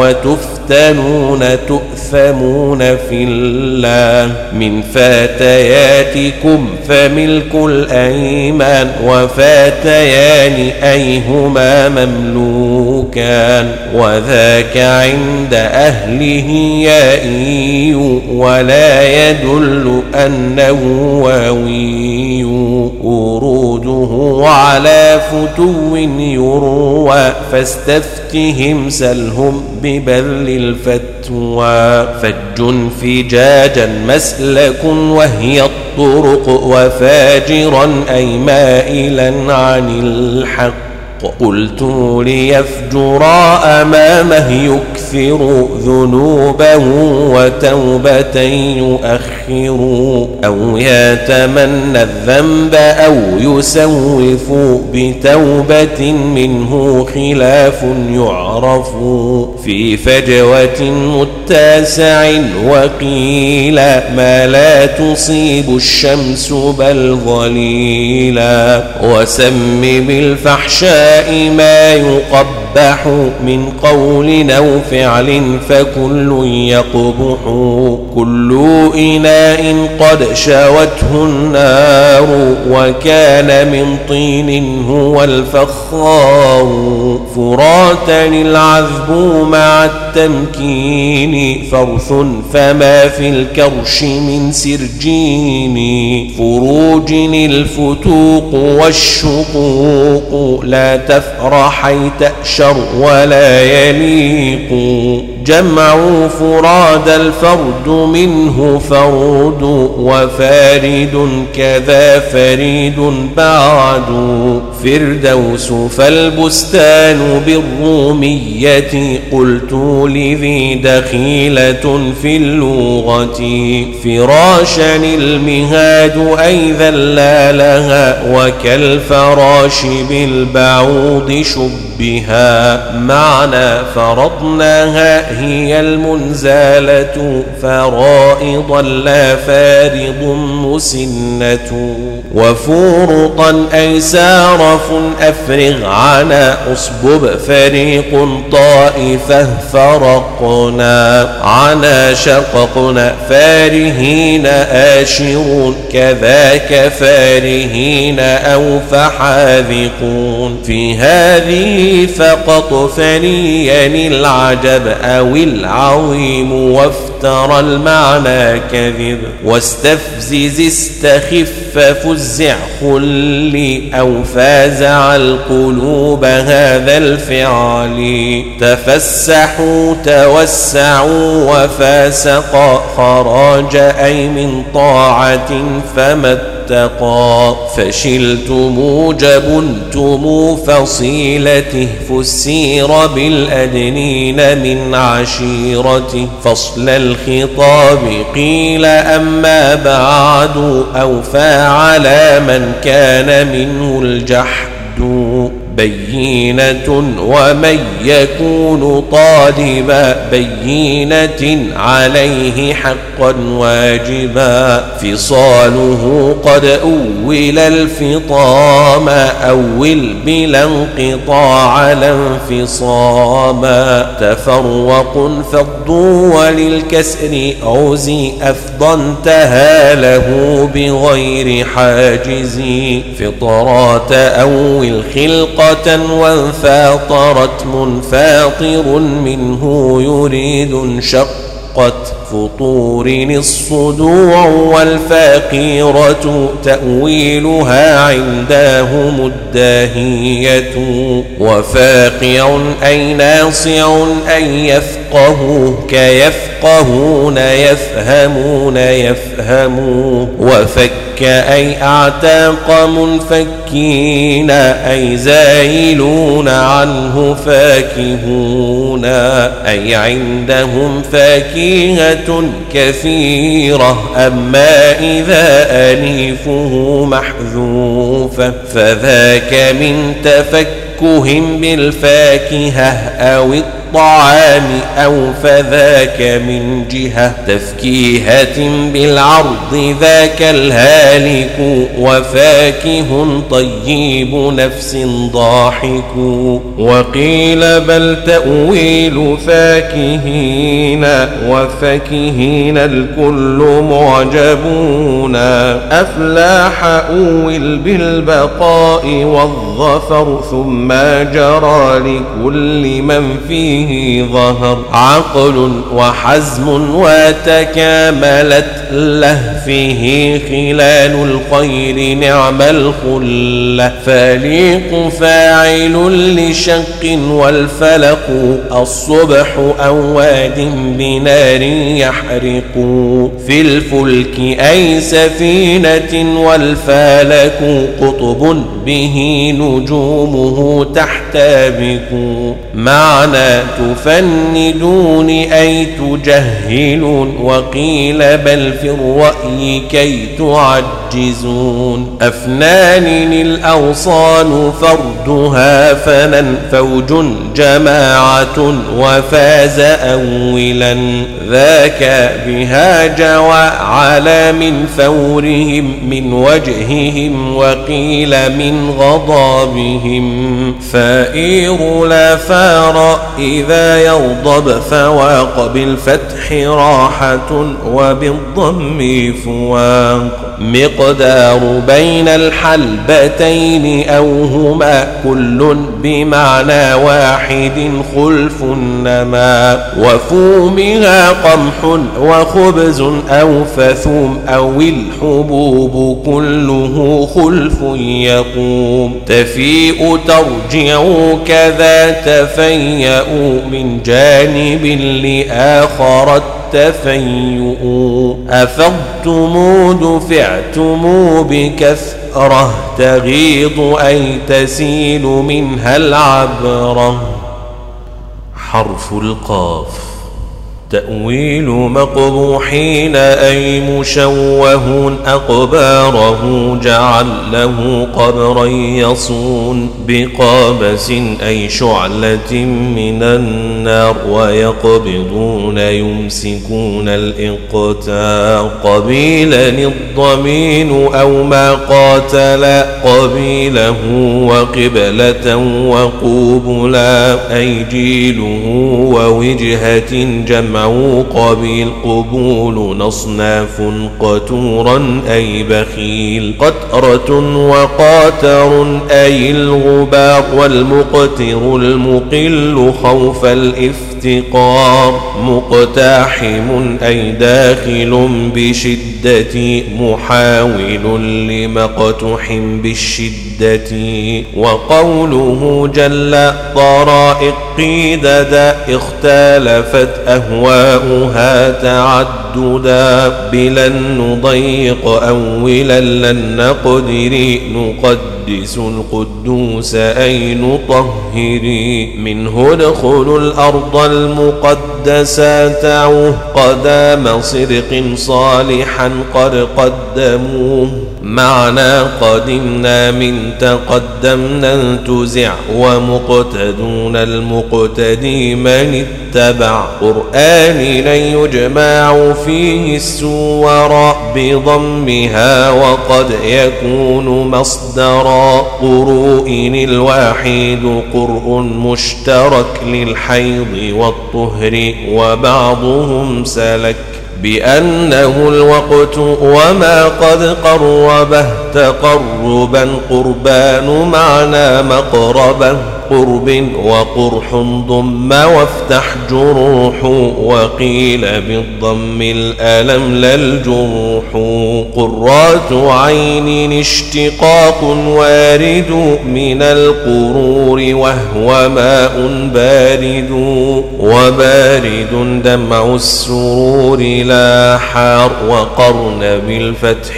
وتفتنون تؤثمون في الله من فاتياتكم فملك الأيمان وفاتيان أيهما مملوكان وذاك عند أهله يائي ولا يدل أنه واوي وروده على فتو يروى فاستفتهم سلهم ببذل الفتوى. فج فجاجا مسلك وهي الطرق وفاجرا أي مائلا عن الحق. قلت ليفجرا أمامه يكثر ذنوبه وتوبة يؤخر أو يتمنى الذنب أو يسوف بتوبة منه خلاف يعرف في فجوة متاسع وقيل ما لا تصيب الشمس بل ظليلا وسم بالفحشاء ما يقبح من قول أو فعل فكل يقبح كل إناء قد شوته النار وكان من طين هو الفخار فراتا العذب مع التمكين فرث فما في الكرش من سرجين فروج الفتوق والشقوق لا تفرحي تأشر ولا يليق. جمع فراد الفرد منه فرد وفارد كذا فريد بعد. فردوس فالبستان بالرومية قلت لذي دخيلة في اللغة. فراشا المهاد أي ذلا لها وكالفراش بالبعوض شبها. معنى فرضناها هي المنزالة فرائضا لا فارض مسنة وفورطا أي سارف أفرغ عنا أصبب فريق طائفة فرقنا عنا شققنا فارهين آشرون كذاك فارهين أو فحاذقون في هذه فقط فنيا العجب أو العظيم وافترى المعنى كذب واستفزز استخف ففزع خلي أو فازع القلوب هذا الفعل تفسحوا توسعوا وفاسقا خراج أي من طاعة فمت اتقى فشلتم جبنتم فصيلته فسير بالأدنين من عشيرته فصل الخطاب قيل أما بعد أو فعلى من كان منه الجحد بينة ومن يكون طالب بينة عليه حقا واجبا فصاله قد أول الفطام أول بلا انقطاع لانفصاما تفرق فض وللكسر عزي أفضنتها له بغير حاجز فطرات أول وانفاطرت منفاطر منه يريد شقت فطور الصدوع والفاقيرة تأويلها عندهم الداهية وفاقع أي ناصع أي يفقه كيفقهون يفهمون يفهمون وفك أي أعتاق منفكين أي زايلون عنه فاكهون أي عندهم فاكهة كثيرة أما إذا أنيفه محذوفة فذاك من تفكهم بالفاكهة أو الطعام أو فذاك من جهة تفكيهة بالعرض ذاك الهالك وفاكه طيب نفس ضاحك وقيل بل تأويل فاكهين وفاكهين الكل معجبون أفلاح أول بالبقاء والظفر ثم جرى لكل من فيه ظهر عقل وحزم وتكاملت له. فيه خلال الخير نعم الخلة. فليق فاعل لشق والفلق الصبح أواد بنار يحرق. في الفلك أي سفينة والفلك قطب به نجومه تحتابك. معنى تفندون أي تجهلون وقيل بل في الرأي كي تعجزون أفنان الأوصان فردها فنن فوج جماعة وفاز أولا. ذاك بها جوى على من فورهم من وجههم وقيل من غضابهم. فائر لا فار إذا يغضب فواق بالفتح راحة وبالضم فواق. مقدار بين الحلبتين أو هما كل بمعنى واحد خلف النما وفومها قمح وخبز أو فثوم أو الحبوب كله خلف يقوم تفيء ترجع كذا تفيأ من جانب لآخر التفيؤ أفضتم دفعتم بكثرة تغيض أي تسيل منها العبرة. حرف القاف. تأويل مقبوحين أي مشوه أقباره جعل له قبرا يصون بقابس أي شعلة من النار ويقبضون يمسكون الإقتار قبيلا الضمين أو ما قاتل قبيله وقبلة وقوبلا أي جيله ووجهة جمع معه قبيل قبول نصناف قتورا أي بخيل قترة وقاتر أي الغبار والمقتر المقل خوف الافتقار مقتاحم أي داخل بشدة محاول لمقتح بالشدة وقوله جل طرائق قيددا اختلفت أهواؤها تعددا بلا نضيق أولا لن نقدر نقدس القدوس أي نطهري منه ادخلوا الأرض المقدسة تعوه قدام صدق صالحا قد قدموه معنى قدمنا من تقدمنا انتزع ومقتدون المقتدي من اتبع قرآن لن يجمع فيه السور بضمها وقد يكون مصدرا قروء الواحد قرء مشترك للحيض والطهر وبعضهم سلك بأنه الوقت وما قد قربه تقربا قربان معنى مقربه قرب وقرح ضم وافتح جروح وقيل بالضم الألم للجروح قرات عين اشتقاق وارد من القرور وهو ماء بارد وبارد دمع السرور لا حار وقرن بالفتح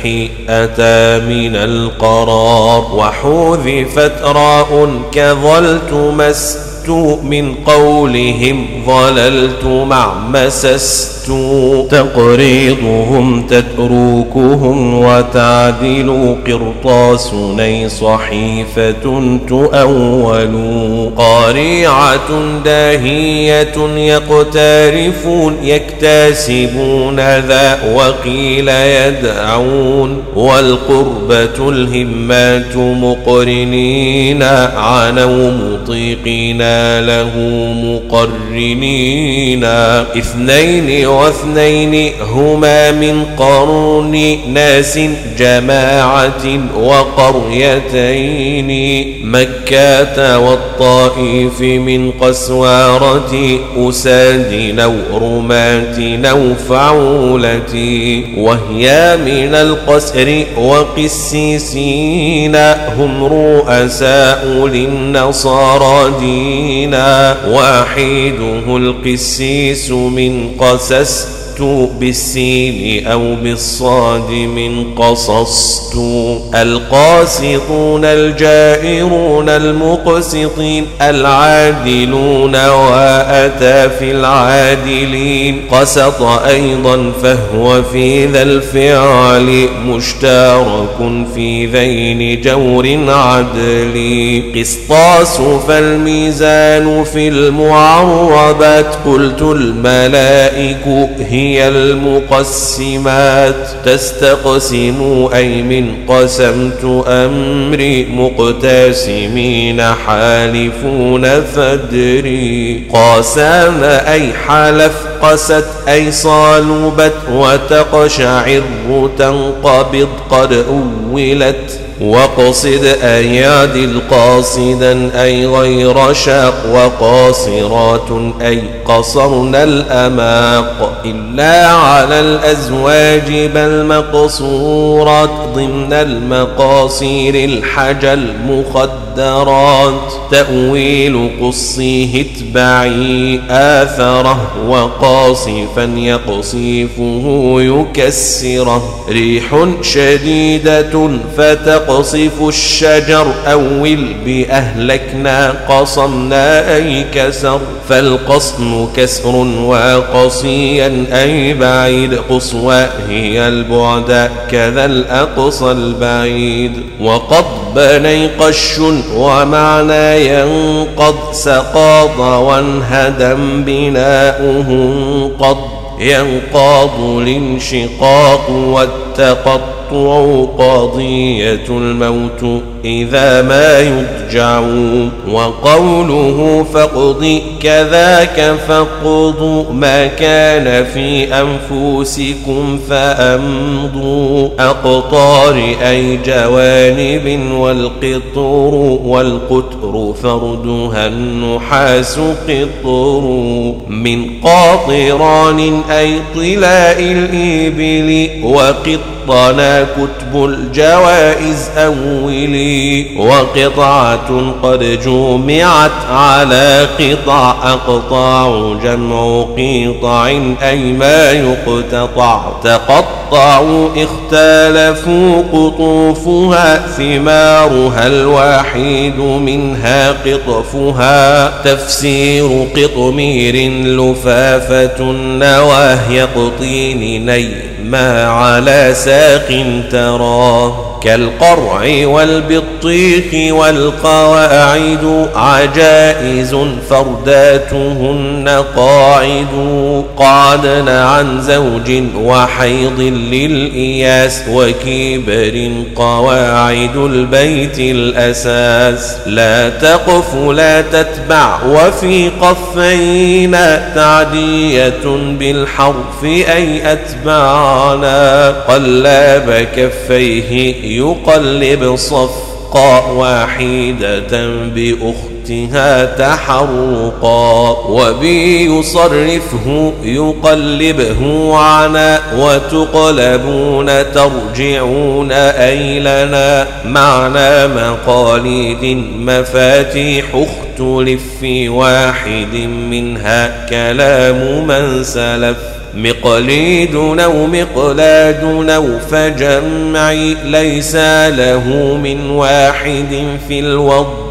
أتى من القرار وحذفت راء كظل ظللت مست من قولهم ظللت مع مسست تقريضهم تتركهم وتعدل قرطاسني صحيفة تؤول قارعة داهية يقترفون يكتسبون ذا وقيل يدعون والقربة الهمات مقرنين عنوا مطيقين له مقرنين اثنين واثنين هما من قرن ناس جماعة وقريتين مكة والطائف من قسوارة أساد أو رماة أو فعولة وهي من القسر وقسيسين هم رؤساء للنصارى دينا واحدة القسيس من horas بالسين أو بالصاد من قصصت القاسطون الجائرون المقسطين العادلون وأتى في العادلين قسط أيضا فهو في ذا الفعل مشترك في ذين جور عدل قسطاس فالميزان في المعربات قلت الملائك هي هي المقسمات تستقسم أي من قسمت أمري مقتسمين حالفون فدري قاسم أي حلف قست أي صالبت وتقشعر تنقبض قد أولت وقصد أياد القاصدا أي غير شاق وقاصرات أي قصرن الأماق إلا على الأزواج بل مقصورات ضمن المقاصير الحجى المخدرات تأويل قصيه اتبعي آثره وقاصفا يقصيفه يكسره ريح شديدة فتق تقصف الشجر أول بأهلكنا قصمنا أي كسر فالقصم كسر وقصيا أي بعيد قصوى هي البعد كذا الأقصى البعيد وقد بني قش ومعنى ينقض سقاط وانهدم بناؤه قد ينقاض الانشقاق والتقطع قضية الموت. إذا ما يضجع وقوله فاقض كذاك فاقضوا ما كان في أنفسكم فأمضوا أقطار أي جوانب والقطر والقتر فردها النحاس قطر من قاطران أي طلاء الإبل وقطنا كتب الجوائز أولي وقطعة قد جمعت على قطع أقطاع جمع قطع أي ما يقتطع. تقطعوا اختلفوا قطوفها ثمارها الواحد منها قطفها. تفسير قطمير لفافة نواه يقطين ني ما على ساق ترى. كالقرع والبطيخ والقواعد عجائز فرداتهن قاعد قعدن عن زوج وحيض للإياس وكبر قواعد البيت الأساس لا تقف لا تتبع وفي قفين تعدية بالحرف أي أتبعنا قلاب كفيه يقلب صفقا واحدة بأختها تحرقا وبي يصرفه يقلبه عنا وتقلبون ترجعون أي لنا معنى مقاليد مفاتيح اختلف في واحد منها كلام من سلف مقليد أو مقلاد أو فجمع ليس له من واحد في الوضع.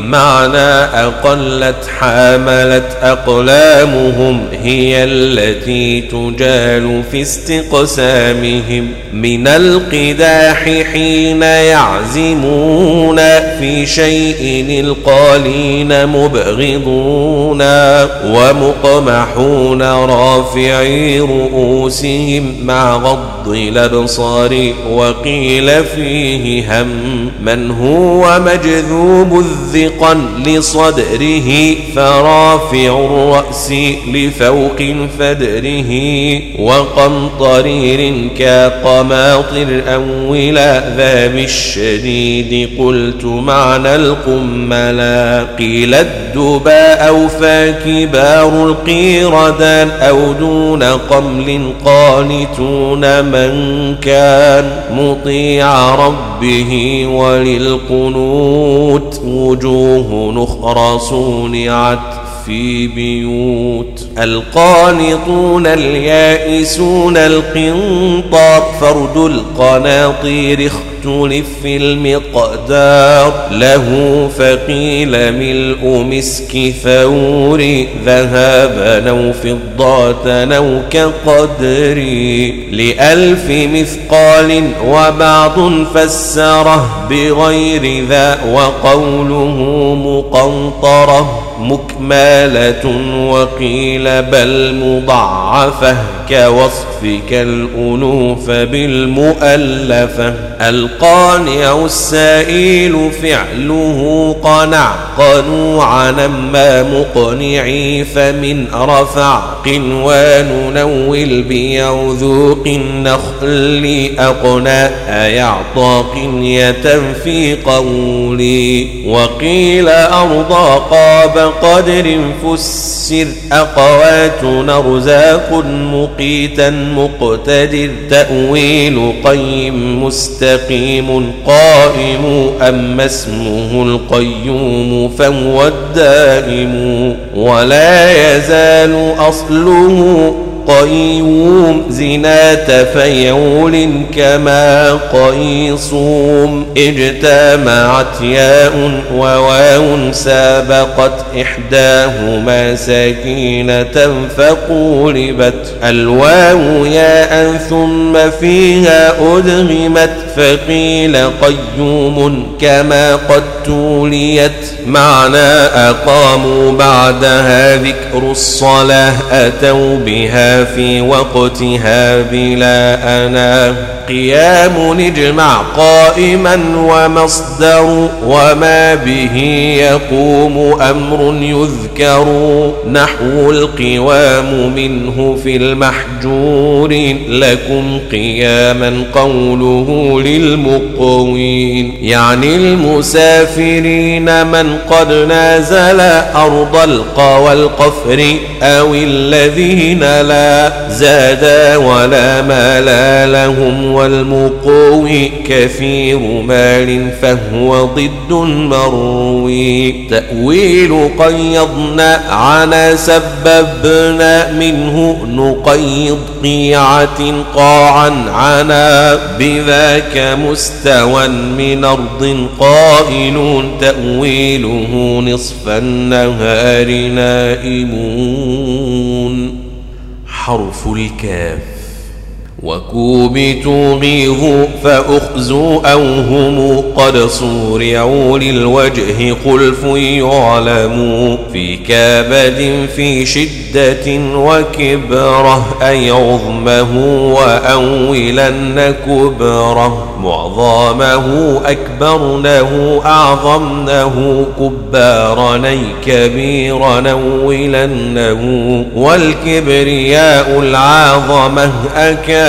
معنى أقلت حاملت أقلامهم هي التي تجال في استقسامهم. من القداح حين يعزمون في شيء القالين مبغضون ومقمحون رافعي رؤوسهم مع غض الأبصار وقيل فيه هم من هو مجذوب الذقا لصدره فرافع الرأس لفوق فدره وقمطرير كقماطر أولا ذا بالشديد قلت معنى القملا قيل الدباء أو فاكبار القيردان أو دون قمل قانتون من كان مطيع ربه وللقنوت وجوه نخرى صونعت في بيوت القانطون اليائسون القنطار فرد القناطير اختلف في المقدار. له فقيل ملء مسك ثور ذهب نو فضة نو كقدري لألف مثقال وبعض فسره بغير ذا وقوله مقنطرة. مكمالة وقيل بل مضعفة كوصفك الأنوف بالمؤلفة. القانع السائل فعله قنع. قنوعا ما مقنعي فمن رفع. قنوان نول بيوذوق النخل أقنى أيعطى قنية في قولي. وقيل أرضى قاب قدر فسر. أقوات أرزاق مقيتا. مقتدر تأويل قيم مستقيم قائم أما اسمه القيوم فهو الدائم ولا يزال أصله قيوم زنات فيول كما قيصوم اجتمعت ياء وواو سابقت إحداهما سكينة فقولبت الواو ياء ثم فيها أدغمت فقيل قيوم كما قد توليت معنى أقاموا بعدها ذكر الصلاة أتوا بها في وقتها بلا أنا. قيام نجمع قائما ومصدر وما به يقوم أمر يذكر. نحو القوام منه في المحجور. لكم قياما قوله للمقوين. يعني المسافرين من قد نازل أرض القى والقفر أو الذين لا زادا ولا مال لهم والمقوي كثير مال فهو ضد مروي تأويل قيضنا عنا سببنا منه نقيض قيعة قاعا عنا بذاك مستوى من أرض قائل تأويله نصف النهار نائمون. حرف الكاف. وكوبتوا غيظوا فأخزوا أو هم قد صورعوا للوجه خلف يعلم في كابد في شدة وكبرة أي عظمه وأولن كبرة معظمه أكبرنه أعظمنه كبارني كبيرا نولنه والكبرياء العاظمه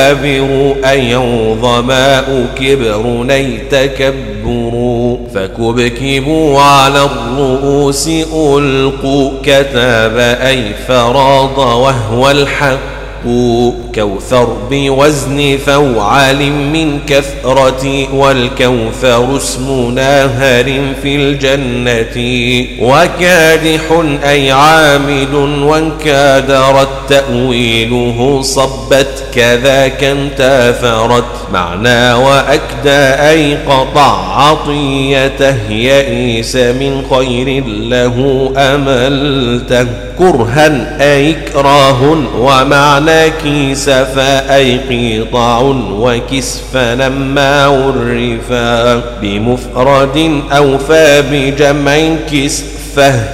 أكابر أي عظماء كبرني تكبروا فكبكبوا على الرؤوس ألقوا كتاب أي فراض وهو الحق. كوثر بوزن فوعل من كثرة والكوثر اسم ناهر في الجنة وكادح أي عامد وانكادرت تأويله صبت كذاك انتاثرت معنى وأكدى أي قطع عطيته يئيس من خير له أملته كرها أي إكراه ومعنى كيس فأي قيطع وكسف لما عرفا بمفرد أوفى بجمع كسف.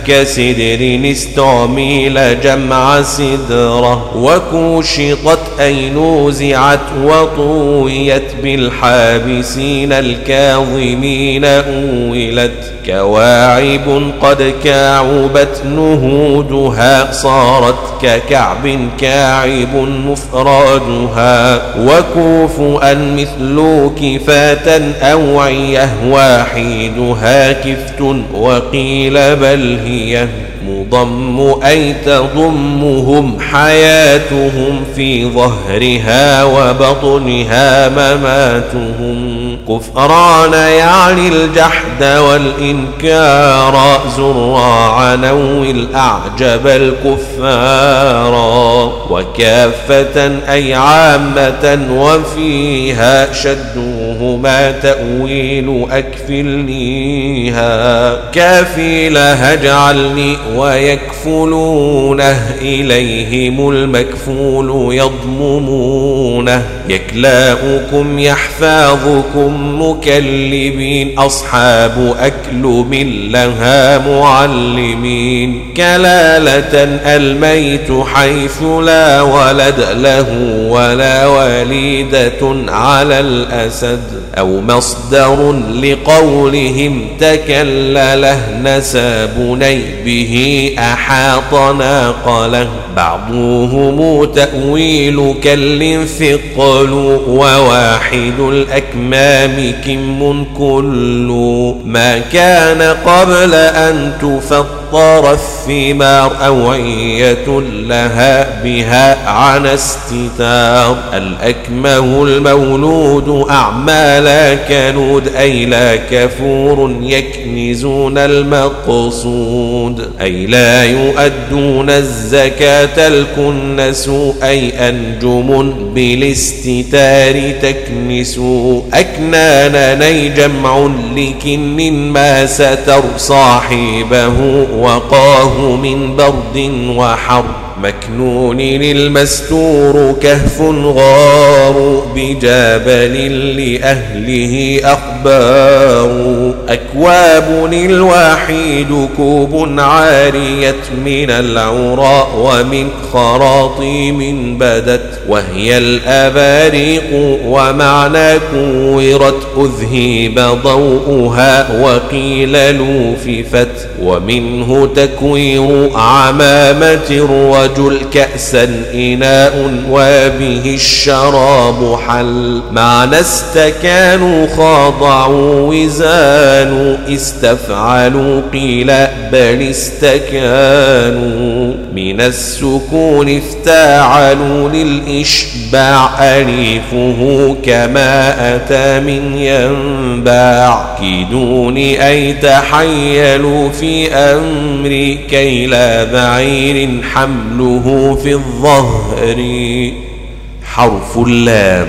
كسدر استعميل جمع سدرة وكوشطت أي نوزعت وطويت بالحابسين الكاظمين أولت كواعب قد كعبت نهودها صارت ككعب كاعب مفردها وكوفؤا مثل كفاة أوعية واحدها كفت وقيل بل هي مضم أي تضمهم حياتهم في ظهرها وبطنها مماتهم كفران يعني الجحد والإنكار زراع نو الأعجب الكفار وكافة أي عامة وفيها شدوهما تأويل أكفلنيها كافيلها اجعلني ويكفلونه إليهم المكفول يضممونه. يكلاؤكم يحفاظكم مكلبين أصحاب أكلم لها معلمين. كلالة الميت حيث لا ولد له ولا وليدة على الأسد. أو مصدر لقولهم تكلله نسابني به أحاط ناقله بعضهم تأويل كل ثقل وواحد الأكمام كم كل ما كان قبل أن تفطر الثمار أوعية لها بها عن استتار. الأكمه المولود أعمال كنود أي لا كفور يكنزون المقصود. أي لا يؤدون الزكاة الكنس أي أنجم بالاستتار تكنس. أكنان ني جمع لكن ما ستر صاحبه وقاه من برد وحر مكنون المستور كهف غار بجبل لأهله أخبار. أكواب الواحد كوب عارية من العراء ومن خراطيم بدت وهي الأباريق ومعنى كورت أذهب ضوءها وقيل لوففت. ومنه تكوير عمامة الرجل كأسا إناء وبه الشراب حل. معنى استكانوا خاضعوا وزانوا استفعلوا قيل بل استكانوا. من السكون افتاعلوا للإشباع أليفه كما أتى من ينباع كيدون أي تحيلوا في أمري كي لا بعير حمله في الظهر. حرف اللام.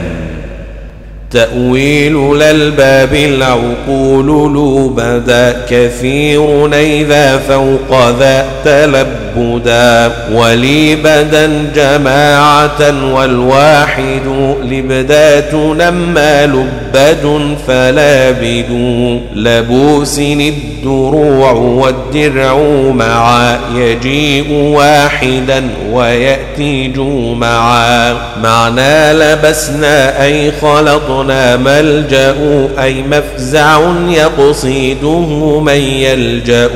تأويل للباب العقول لوبدا كثير إذا فوق ذا تلبدا. وليبدا جماعة والواحد. لبدات لما لبد فلابد لبوس الدروع والدرع معا يجيء واحدا ويأتي جمعا معنى لبسنا أي خلطنا ملجأ أي مفزع يقصده من يلجأ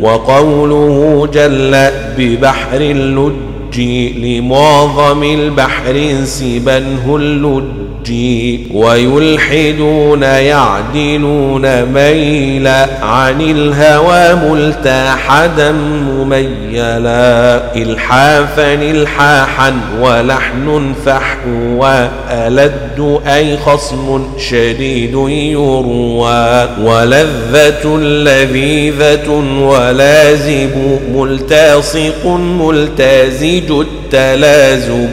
وقوله جل ببحر اللج لمعظم البحر سبنه اللج الدجي ويلحدون يعدلون ميلا عن الهوى ملتحدا مميلا إلحافا إلحاحا ولحن فحوى ألد أي خصم شديد يروى ولذة لذيذة ولازب ملتصق ملتزج التلازم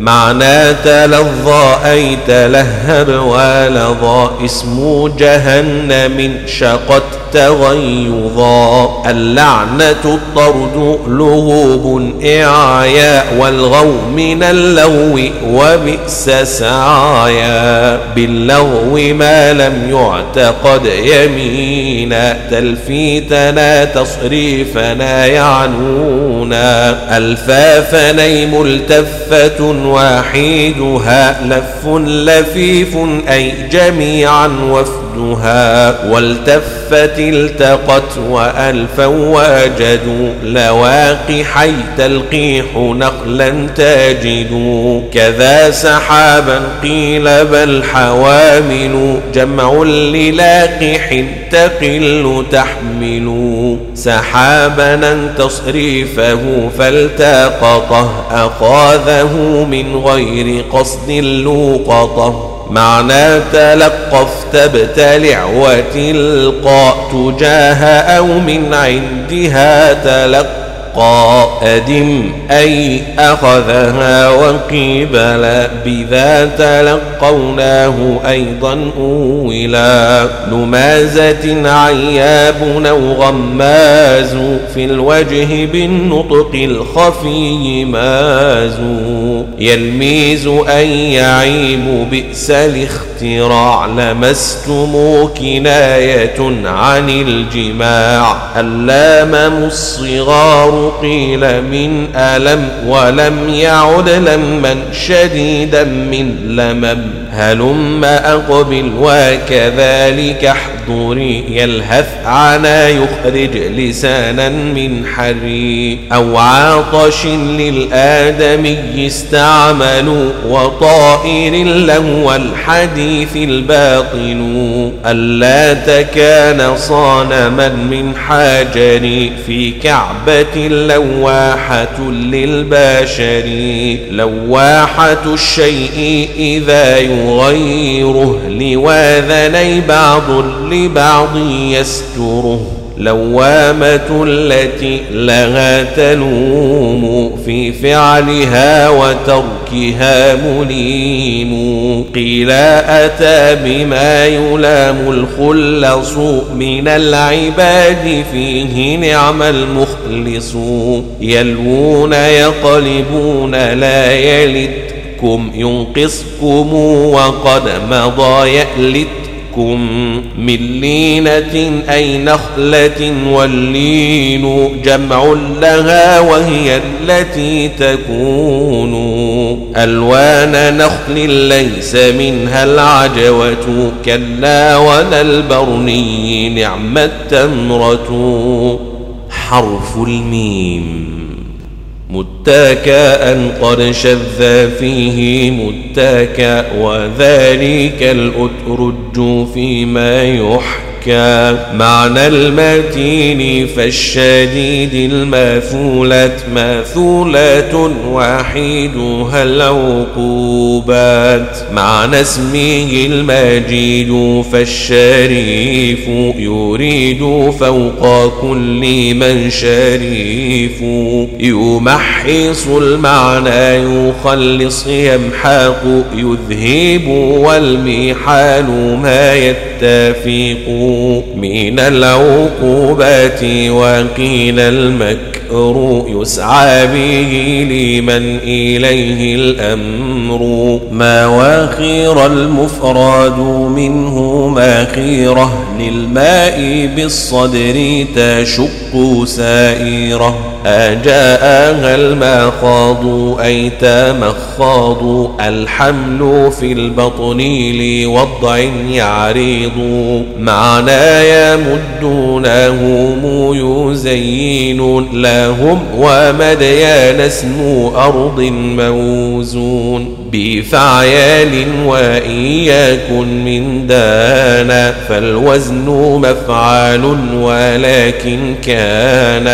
معنى تلظى أي تلهب ولظى اسم جهنم شقت تغيظا اللعنة الطرد لغوب إعياء والغو من اللغو وبئس سعايا باللغو ما لم يعتقد يمينا. تلفيتنا تصريفنا يعنونا. الفافني ملتفة واحدها. لف لفيف أي جميعا وفدها. والتفت التقت وألفا وجدوا لواقي حي تلقيح نقلا تجد كذا سحابا قيل بل حوامل جمع للاقح تقل تحمل. سحابا تصريفه فالتقطه أخاذه من غير قصد لوقطه. معنى تلقف تبتلع وتلقى تجاه أو من عندها تلقى أدم أي أخذها وقبل بذا تلقوناه أيضا أولا لمازة عياب أو غماز في الوجه بالنطق الخفي ماز يلميز أن يعيب بئس الاختراع لمستم كناية عن الجماع اللام الصغار قيل من ألم ولم يعد لما شديدا من لمم هلم أقبل وكذلك احضري يلهث عنا يخرج لسانا من حري. أو عاطش للآدمي استعملوا وطائر له الحديث الباطل ألا تكان صانما من حجر في كعبة لواحة للبشر. لواحة الشيء إذا يغيره لواذني بعض لبعض يستره لوامة التي لها تلوم في فعلها وتركها مليم. قيل أتى بما يلام الخلص من العباد فيه نعم المخلص. يلوون يقلبون لا يلدكم ينقصكم وقد مضى يألتكم من لينة أي نخلة واللين جمع لها وهي التي تكون ألوان نخل ليس منها العجوة كلا ولا البرني نعم التمرة حرف الميم متكاء قد شذ فيه متكا وذلك الأترج فيما يحكى معنى المتين فالشديد الماثولة ماثولة واحدها العقوبات. معنى اسمه المجيد فالشريف يريد فوق كل من شريف. يمحص المعنى يخلص يمحق يذهب والمحال ما يتفق من العقوبات وقيل المكر يسعى به لمن إليه الأمر. ما واخير المفراد منه ماخيرة للماء بالصدر تشق سائرة. أجاءها المخاض أي تمخاض. الحمل في البطن لوضع يعريض. معنى يمدونهم يزينون لهم ومديان اسم أرض موزون. بفعيال وإن يكن من دانا فالوزن مفعال ولكن كان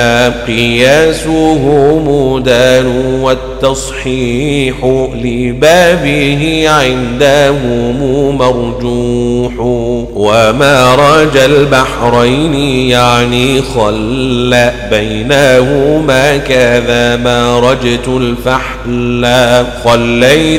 قياسه مدان والتصحيح لبابه عندهم مرجوح. وما رج البحرين يعني خل بينهما كذا ما رجت الفحل.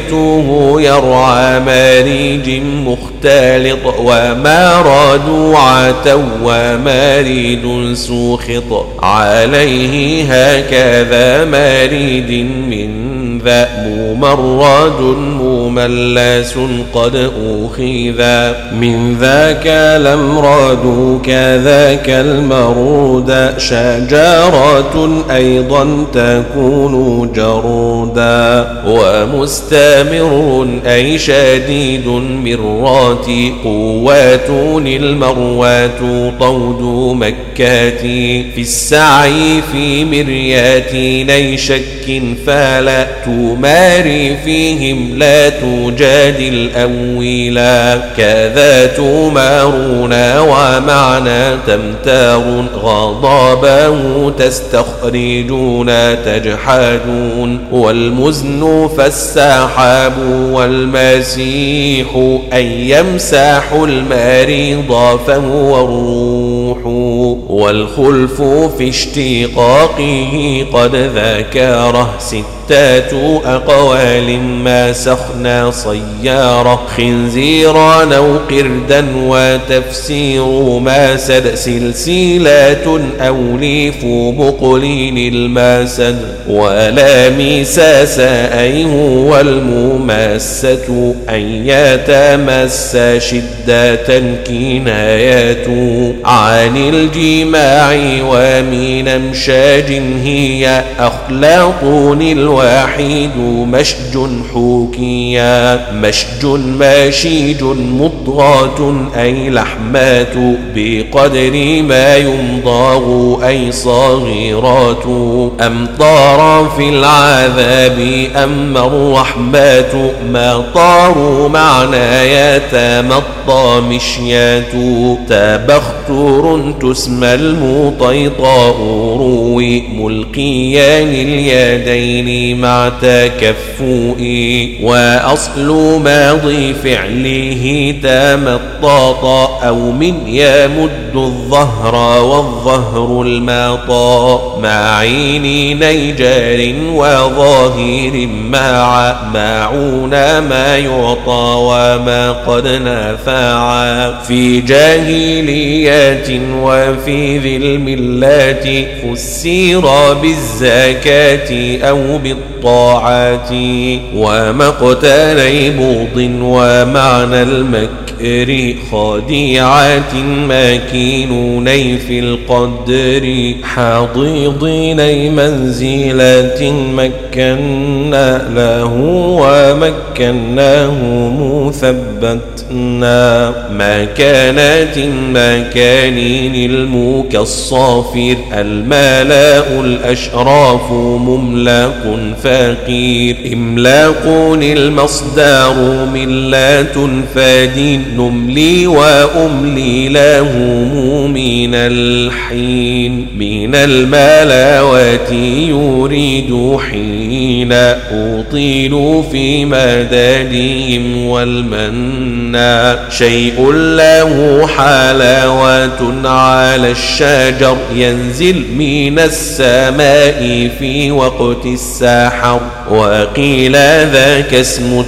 خليته يرعى ماريج مختلط وما رادوا عتوا وماريد سوخط. عليه هكذا ماريد من ذا ممرد مملس قد أخذا من ذاك الأمراد كذاك المرود. شجرة أيضا تكون جرودا. ومستمر أي شديد مرات قوات المروات طود مكات. في السعي في مريات نيشك فلا تماري فيهم لا تجادل أويلا كذا تمارون ومعنى تمتار غضبه تستخرجون تجحدون. والمزن فالسحاب والمسيح أن يمسح المريض فهو الروح والخلف في اشتقاقه قد ذكره ست ستات أقوال ما سخنا صيارة خنزيرا أو قردا وتفسير ما سد سلسلات أو ليف بقلين الماسد ولا ميساس أي هو المماسة أن يتمس شدة كنايات عن الجماع ومن أمشاج هي أخلاق الواحد مشج حوكيا مشج ماشيج مضغات أي لحمات بقدر ما يمضاغ أي صغيرات أمطارا في العذاب أما الرحمات ما طاروا معنايات مطى مشيات. تبختر تسمى المطيطاء روي ملقيان اليدين مع تكفؤي وأصل ماضي فعله تمطاط أو من يمد الظهر والظهر الماطى مع عين نيجار وظاهر مع ماعون ما يعطى وما قد نفع في جاهليات وفي ذي الملات فسير بالزكاة أو بالطاعات ومقتلي بوض ومعنى المكر خادعات ماكينون في القدر حاضضين منزلة مكنا له ومكناه مثبتنا. مكانات مكانين الموك الصافر الملاء الأشراف مملاق فقير. إملاق المصدر ملات فادين نملي وأملي له من الحين. من الملاوات يريد حين أطيل في مدادهم والمنى شيء له حلاوة على الشجر ينزل من السماء في وقت الساحر وقيل ذاك اسم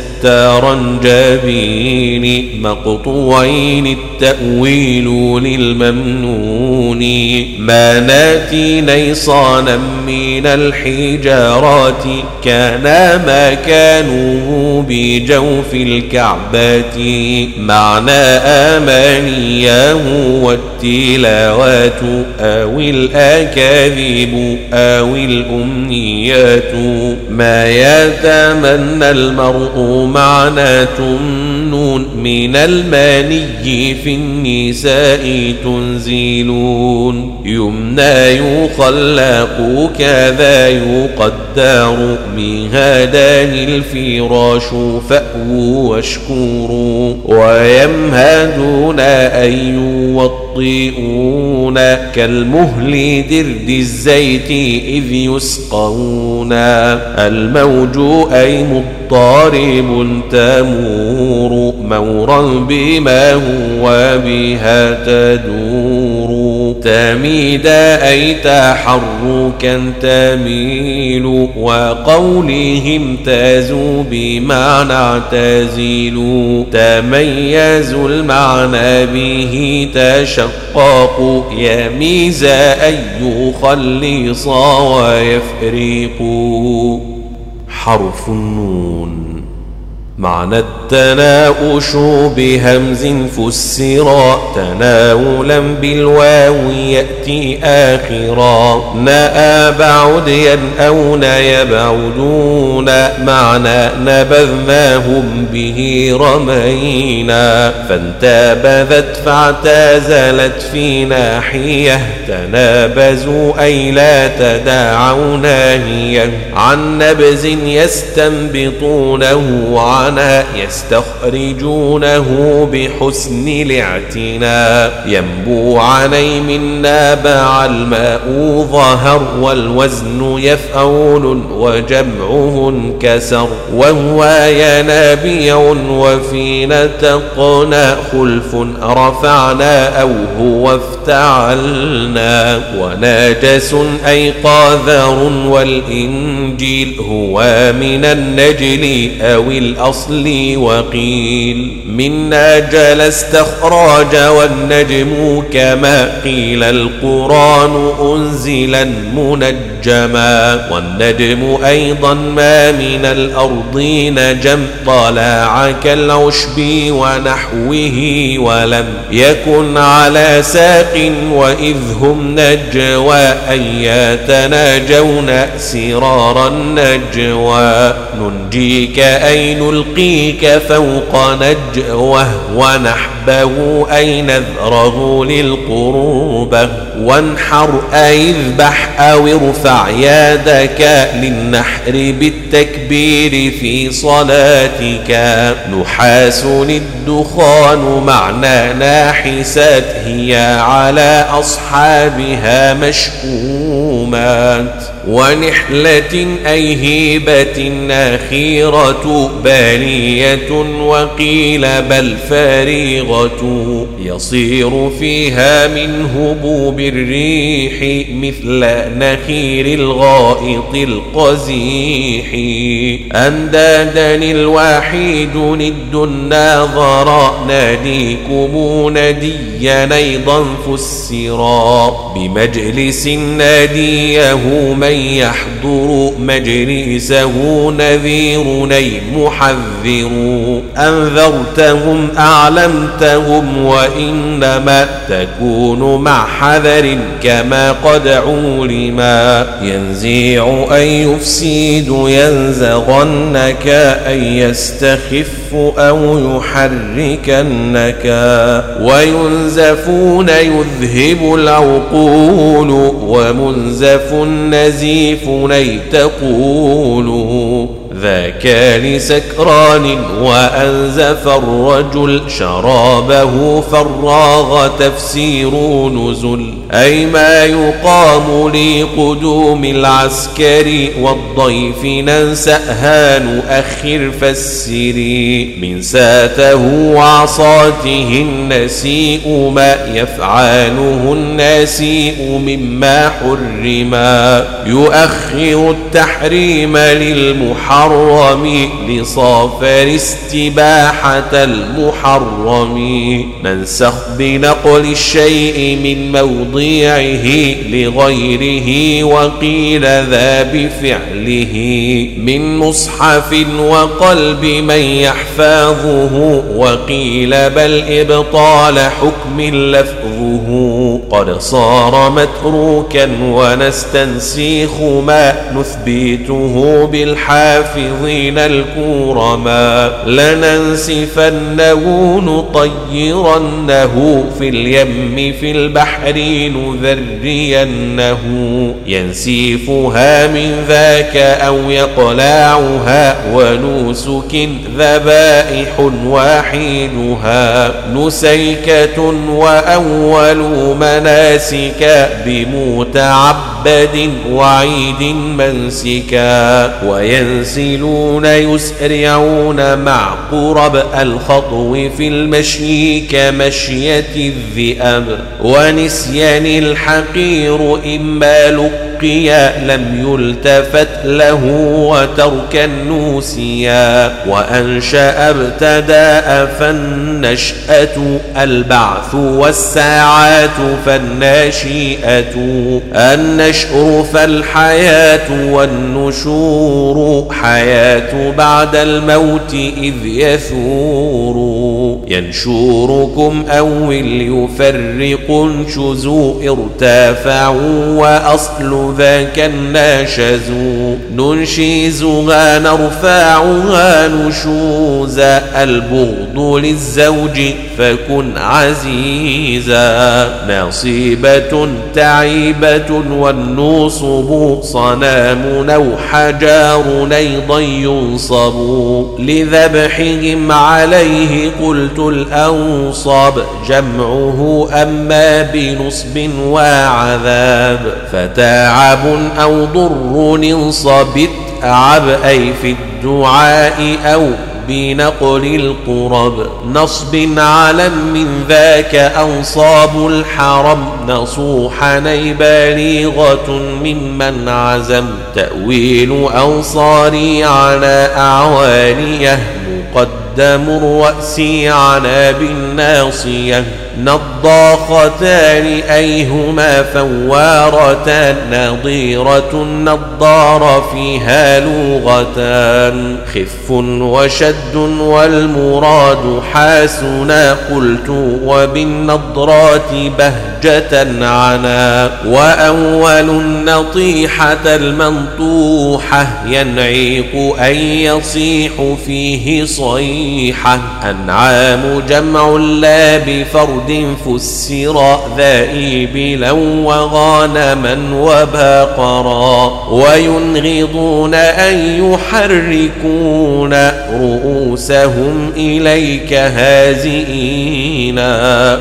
الترنجبين مقطوعين التأويل للممنون ما ناتي نيصانا من الحجارات كان ما كانوا بجوف الكعبات معنى آمانياه والتلاوات أو الأكاذيب أو الأمنيات ما يتمنى المرء معنى تمنون من الماني في النساء تنزلون يمنى يخلق كذا يقدر مهادان الفراش فأووا واشكروا ويمهدون أن يوطئون كالمهل درد الزيت إذ يسقون. الموج أي مضطرب تمور مورا بما هو بها تدور. تميد أي تحركا تميل وقولهم تازوا بمعنى تزيل تميز المعنى به تشقق يميز أي يخلص ويفرق. حرف النون. معنى التناؤش بهمز فسرا تناولا بالواو يأتي آخرا. ناء بعديا أو نيبعدون معنى نبذناهم به رمينا. فانتبذت فاعتزلت في ناحية تنابزوا أي لا تداعوا ناهية عن نبز يستنبطونه عن المعنى يستخرجونه بحسن الاعتناء ينبو علي من نابع الماء ظهر والوزن يفعول وجمعه انكسر. وهو ينابيع وفي نتقنا خلف رفعنا أو هو افتعلنا. وناجس أي قاذر والإنجيل هو من النجل أو الأصل. الأصل وقيل من ناجل استخراج والنجم كما قيل القرآن أنزلا منجما والنجم أيضا ما من الأرض نجم طلع كالعشب ونحوه ولم يكن على ساق وإذ هم نجوى أن يتناجون سرار النجوى ننجيك أي نلقيك فوق نجوه ونحبه أي نذره للقربة وانحر أي اذبح أو ارفع يدك للنحر بالتكبير في صلاتك. نحاس الدخان معنى ناحسات هي على أصحابها مشؤومات ونحلة أي هيبة ناخيرة بالية وقيل بل فارغة يصير فيها من هبوب الريح مثل نخير الغائط القزيح. أندادا الواحد ند الناظر ناديكم نديا أيضا فسرا. بمجلس ناديه من يحضر مجلسه نذير محذر. أنذرتهم أعلمتهم وإنما تكون مع حذر كما قد علما ينزيع أن يفسد ينزغنك أن يستخف أو يحركنك. وينزفون يذهب العقول ومنزف نزيف أي تقول ذاك لسكران وأنزف الرجل شرابه فراغ تفسير نزل أي ما يقام لقدوم العسكر والضيف ننسأها نؤخر فسري من ساته وعصاته النسيء ما يفعله النسيء مما حرما يؤخر التحريم للمحرم لصافر استباحة المحرم. ننسخ بنقل الشيء من موضعه لغيره وقيل ذا بفعله من مصحف وقلب من يحفظه وقيل بل إبطال حكم لفظه قد صار متروكا ونستنسيخ ما نثبته بالحافظين الكرما لننسفنه نطيرنه في اليم في البحر نذرينه ينسيفها من ذاك أو يقلعها ونوسك ذبائح واحدها نسيكة وأول مناسك بمتعبد وعيد منسكا وينسلون يسرعون مع قرب الخطو في المشي كمشية الذئب ونسيان الحقير إما بقي لم يلتفت له وترك النوسيا وأنشأ ابتداء فالنشأة البعث والساعات فالناشئة النشر فالحياة والنشور حياة بعد الموت إذ يثور. ينشوركم أو يفرق شزو ارتافعوا وأصل ذاك الناشز ننشيزها نرفعها نشوزا البغض للزوج فكن عزيزا. نصيبة تعيبة والنصب صنام أو حجار أيضا ينصب. لذبحهم عليه قلت الأنصاب جمعه أما بنصب وعذاب. فتاع تعب أو ضر انصبت. عب أي في الدعاء أو بنقل القرب نصب علم من ذاك أنصاب الحرم نصوحا بليغة ممن عزم تأويل أنصاري على أعوانيه مقدم الرأس على بالناصية نضاختان أيهما فوارتان نظيرة النضار فيها لغتان خف وشد والمراد حاسنا قلت وبالنضرات بهجة عنا وأول النطيحة المنطوحة ينعيق أن يصيح فيه صيحة أنعام جمع لا بفرد فرد فسر ذائبلا وغانما وباقرا وينغضون أن يحركون رؤوسهم إليك هازئين.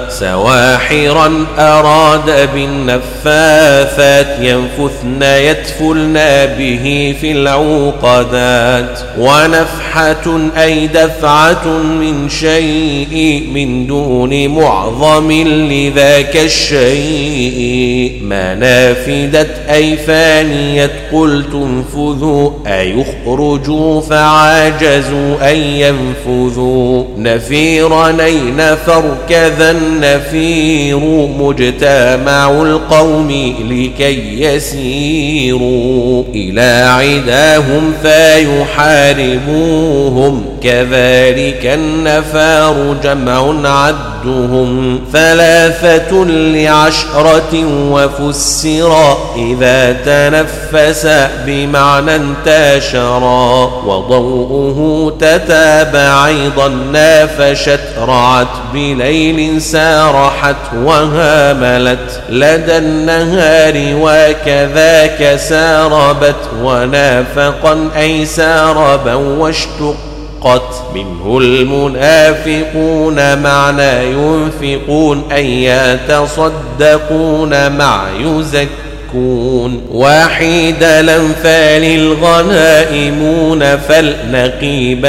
سواحرا أراد بالنفاثات ينفثن يتفلن به في العقدات. ونفحة أي دفعة من شيء من دون معظم لذاك الشيء. ما نافدت أي فانيت قلت انفذوا أيخرجوا فعاجزوا أن ينفذوا. نفير أي نفر كذا النفير. مجتمع القوم لكي يسيروا. إلى عداهم فيحاربوهم. كذلك النفار جمع عدهم ثلاثة لعشرة وفسرا إذا تنفس بمعنى انتشرا وضوءه تتابع أيضا نافشت رعت بليل سارحت وهاملت لدى النهار وكذاك ساربت ونافقا أي ساربا واشتق اشتقت منه المنافقون معنى ينفقون أن يتصدقون مع يزكون واحد الأنفال الغنائمون فالنقيب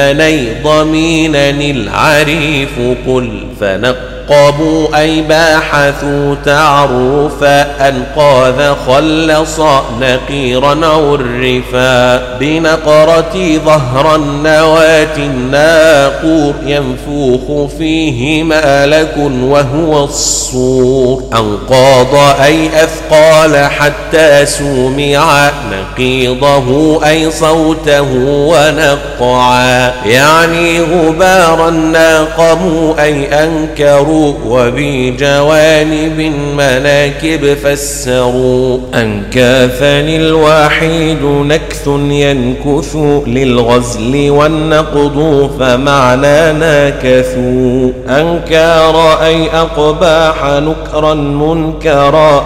ضمين العريف قل فنق نقبوا أي باحثوا تعرفا أنقاذ خلص نقيرا عرفا بنقرة ظهر النواة الناقور ينفوخ فيه مالك وهو الصور أنقاض أي أثقل قال حتى سمع نقيضه أي صوته ونقعا يعني غبارا ناقموا أي أنكروا وبجوانب مناكب فسروا. أنكاثا الواحد نكث ينكث للغزل والنقض فمعنى ناكثوا. أنكار أي أقباح نكرا منكرا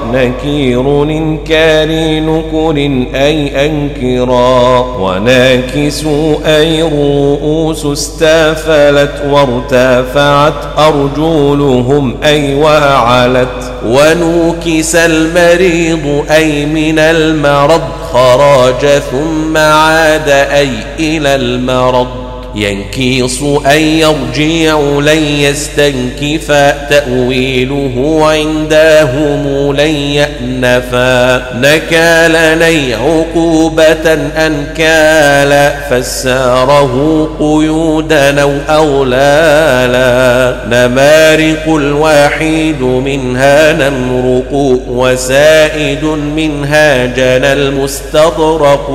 نكير إنكار نكر أي أنكرا وناكس أي رؤوس استافلت وارتفعت أرجلهم أي وعلت ونوكس المريض أي من المرض خراج ثم عاد أي إلى المرض ينكيص أن يرجع لن يستنكف تأويله عندهم لن يأنفا نكال ني عقوبة أنكالا فساره قيودا أو أغلالا. نمارق الواحد منها نمرق وسائد منها جنى المستطرق.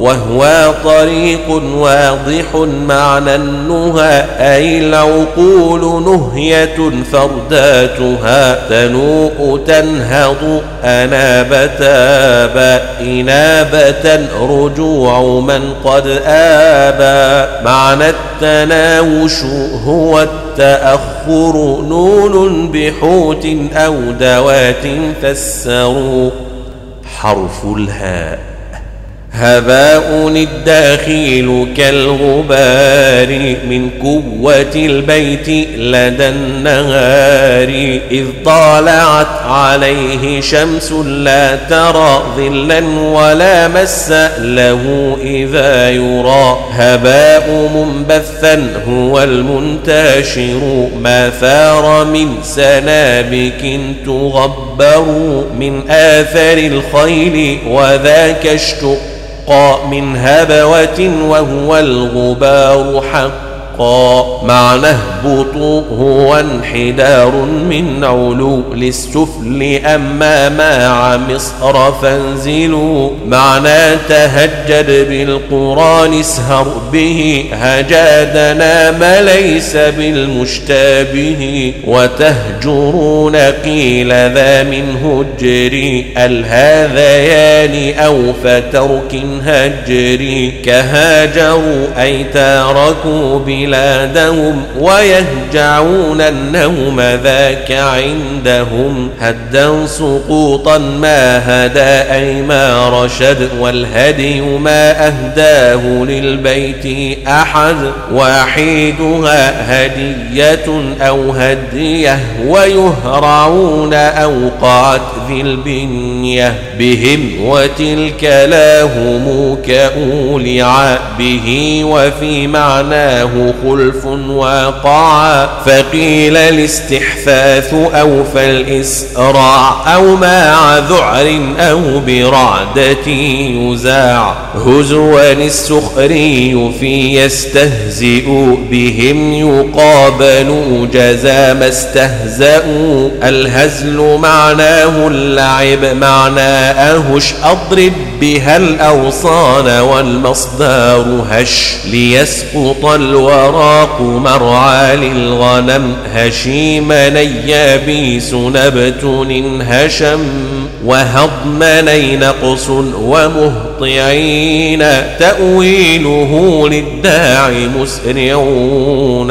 وهو طريق واضح معنى النهى أي العقول نهية فرداتها تنوء تنهض أنابة إنابة رجوع من قد آبى. معنى التناوش هو التأخر نون بحوت أو دوات فسروا حرف الهاء. هباء الداخل كالغبار من قوة البيت لدى النهار إذ طالعت عليه شمس لا ترى ظلا ولا مس له إذا يرى هباء منبثا هو المنتشر ما ثار من سنابك تغبر من آثر الخيل وذاك اشتق من هبوة وهو الغبار حق معنى اهبطوا هو انحدار من علو للسفل. أما مع مصر فانزلوا. معنى تهجد بالقرآن اسهر به. هجادنا ما ليس بالمشتبه وتهجرون قيل ذا من هجري الهذيان أو فترك هجري كهاجروا أي تاركوا بلا بلادهم ويهجعون النوم ذاك عندهم. هدا سقوطا ما هدى أي ما رشد والهدي ما أهداه للبيت أحد. واحدها هدية أو هدية ويهرعون أوقات ذي البنية بهم وتلك لاهم كأولع به. وفي معناه خلف واقعا فقيل الاستحفاث أو فالإسراع أو مع ذعر أو برعدة يزاع هزوا السخري في يستهزئ بهم يقابل جزا ما استهزأوا الهزل معناه اللعب معنى أهش أضرب بها الأوصان والمصدار هش ليسقط الوراق مرعى للغنم هشيم يابيس نبت هشم وهضمني نقص ومهطعين تأويله للداعي مسرعون.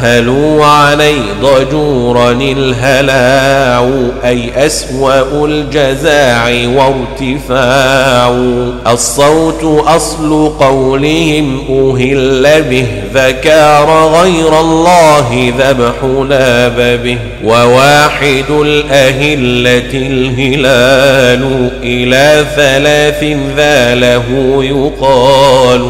هلوا علي ضجورا الهلاع أي أسوأ الجزاع وارتفاع. الصوت أصل قولهم أهل به ذكار غير الله ذبحنا به. وواحد الأهلة الهلال إلى ثلاث ذا له يقال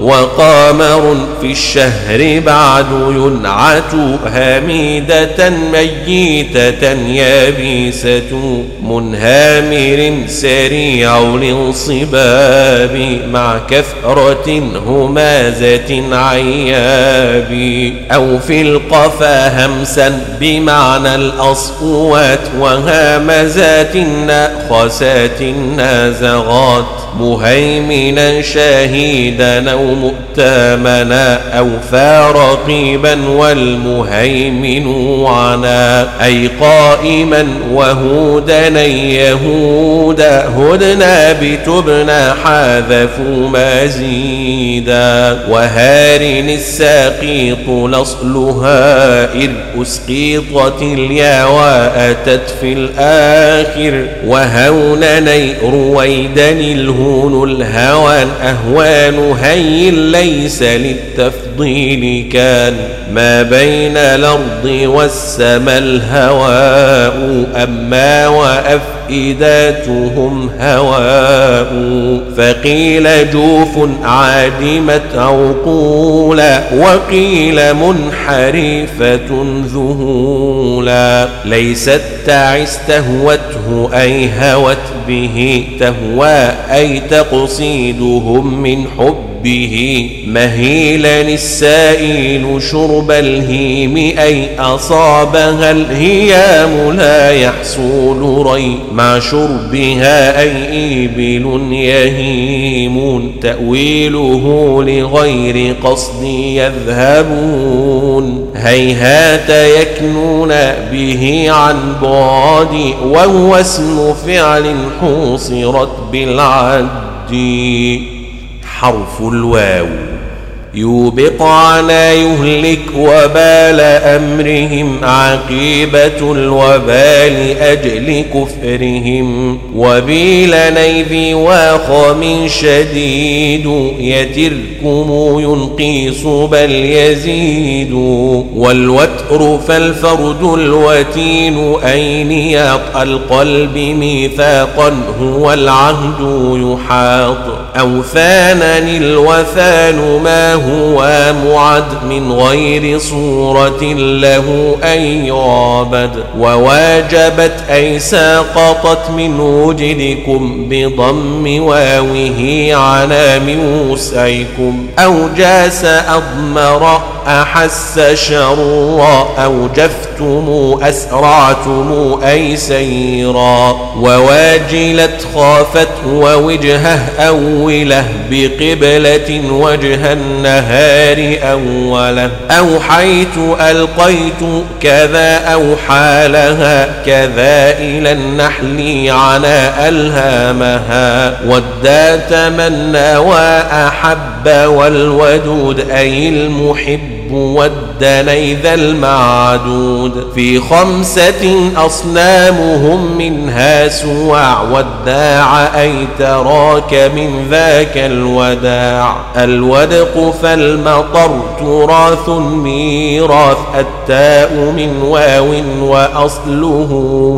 وقامر في الشهر بعد ينعت هميدة ميتة يابسة منهامر سريع الانصباب مع كثرة همازة الباب أو في القفا همسا بمعنى الأصوات وهامزات ناخسات نازغات مهيمنا شهيدا أو مؤتمنا أو فارقيبا والمهيمن عنا أي قائما وهودا يهودا هدنا بتبنا حاذفوا مزيدا وهارن الساقيط لصلها إذ أسقيطت اليا وأتت في الآخر وهونني رويدا الهون الهوان أهوان هي ليس للتفضيل كان ما بين الأرض والسماء الهواء أما وأفئداتهم هواء فقيل جوف عادمة عقولا وقيل منحرفة ذهولا ليست تعس تهوته أي هوت به تهوى أي تقصيدهم من حب. به مهيلا السائل شرب الهيم أي أصابها الهيام لا يحصل ري. مع شربها أي إبل يهيمون تأويله لغير قصد يذهبون. هيهات يكنون به عن بعد وهو اسم فعل حوصرت بالعد. حرف الواو. يوبق على يهلك وبال أمرهم عقيبة الوبال أجل كفرهم وبيل نيذ واخم شديد يتركم ينقيص بل يزيد والوتر فالفرد الوتين أين يق القلب ميثاقا هو العهد يحاط أوثانا الوثان ما هو هو معد من غير صورة له أن يعبد. وواجبت أي ساقطت من وجدكم بضم واوه على من وسعكم أو جاس أضمر أحس شرا أوجفتم أسرعتم أي سيرا وواجلت خافت ووجهه أوله بقبلة وجه النهار أوله أوحيت ألقيت كذا أوحى لها كذا إلى النحل على ألهامها ودى تمنى وأحب والودود أي المحب والدني ذا المعدود. في خمسة أصنامهم منها سواع والداع أي تراك من ذاك الوداع. الودق فالمطر تراث ميراث التاء من واو وأصله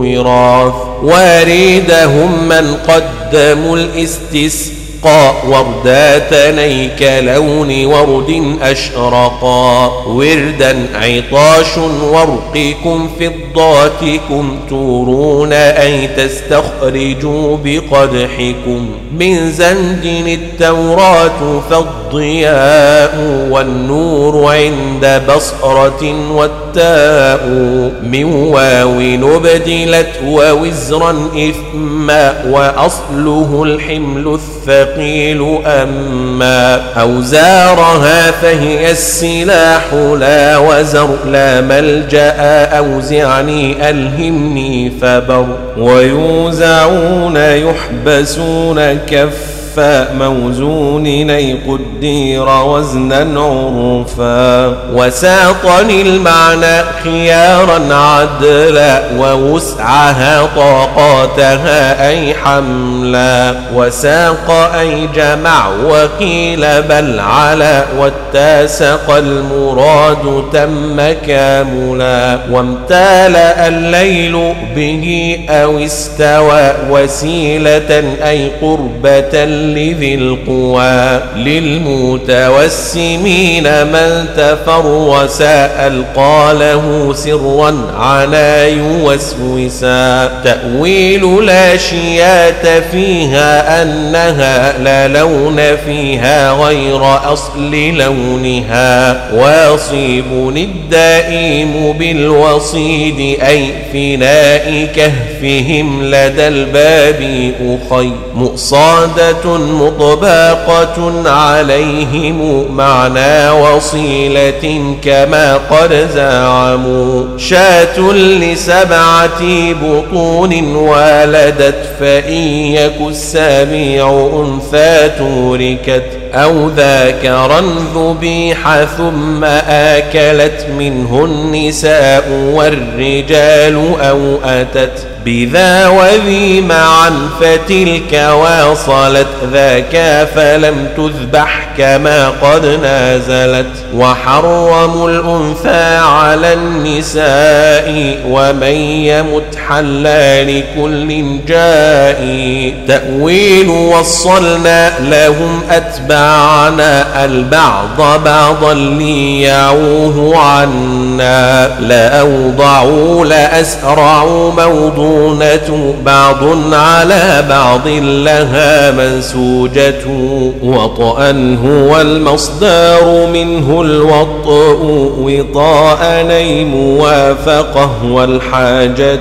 وراث. واردهم من قدموا الاستسقاء قا ورداتني كلون ورد أشرقا وردا عطاش ورقكم فضاتكم تورون أي تستخرجوا بقدحكم من زند التوراة فالضياء والنور عند بصرة والتاء من واو نبدلت ووزرا إثما وأصله الحمل الثقيل الثقيل أما أوزارها فهي السلاح لا وزر لا ملجأ أوزعني ألهمني فبر ويوزعون يحبسون كف موزون أي قدير وزنا عرفا. وساطني المعنى خيارا عدلا ووسعها طاقاتها أي حملا. وساق أي جمع وقيل بل على والتاسق المراد تم كاملا. وامتالأ الليل به أو استوى وسيلة أي قربة لذي القوى للمتوسمين من تفرس ألقى له سرا عنا يوسوسا تأويل لا شيات فيها أنها لا لون فيها غير أصل لونها واصيب الدائم بالوصيد أي فناء كهفهم لدى الباب أخي مؤصادة مطباقة عليهم معنى وصيلة كما قد زعموا. شاة لسبعة بطون والدت فإن يك السابع أنثى توركت أو ذاكرا ذبيح ثم آكلت منه النساء والرجال أو أتت بذا وذي معا فتلك واصلت ذاك فلم تذبح كما قد نازلت وحرموا الأنثى على النساء ومن يمت حلا لكل جاء تأويل وصلنا لهم أتباعنا البعض بعضا ليعوه عنا لأوضعوا لأسرعوا موضوع المؤونة بعض على بعض لها منسوجة وطأ هو المصدر منه الوطء وطاء ني موافقة والحاجة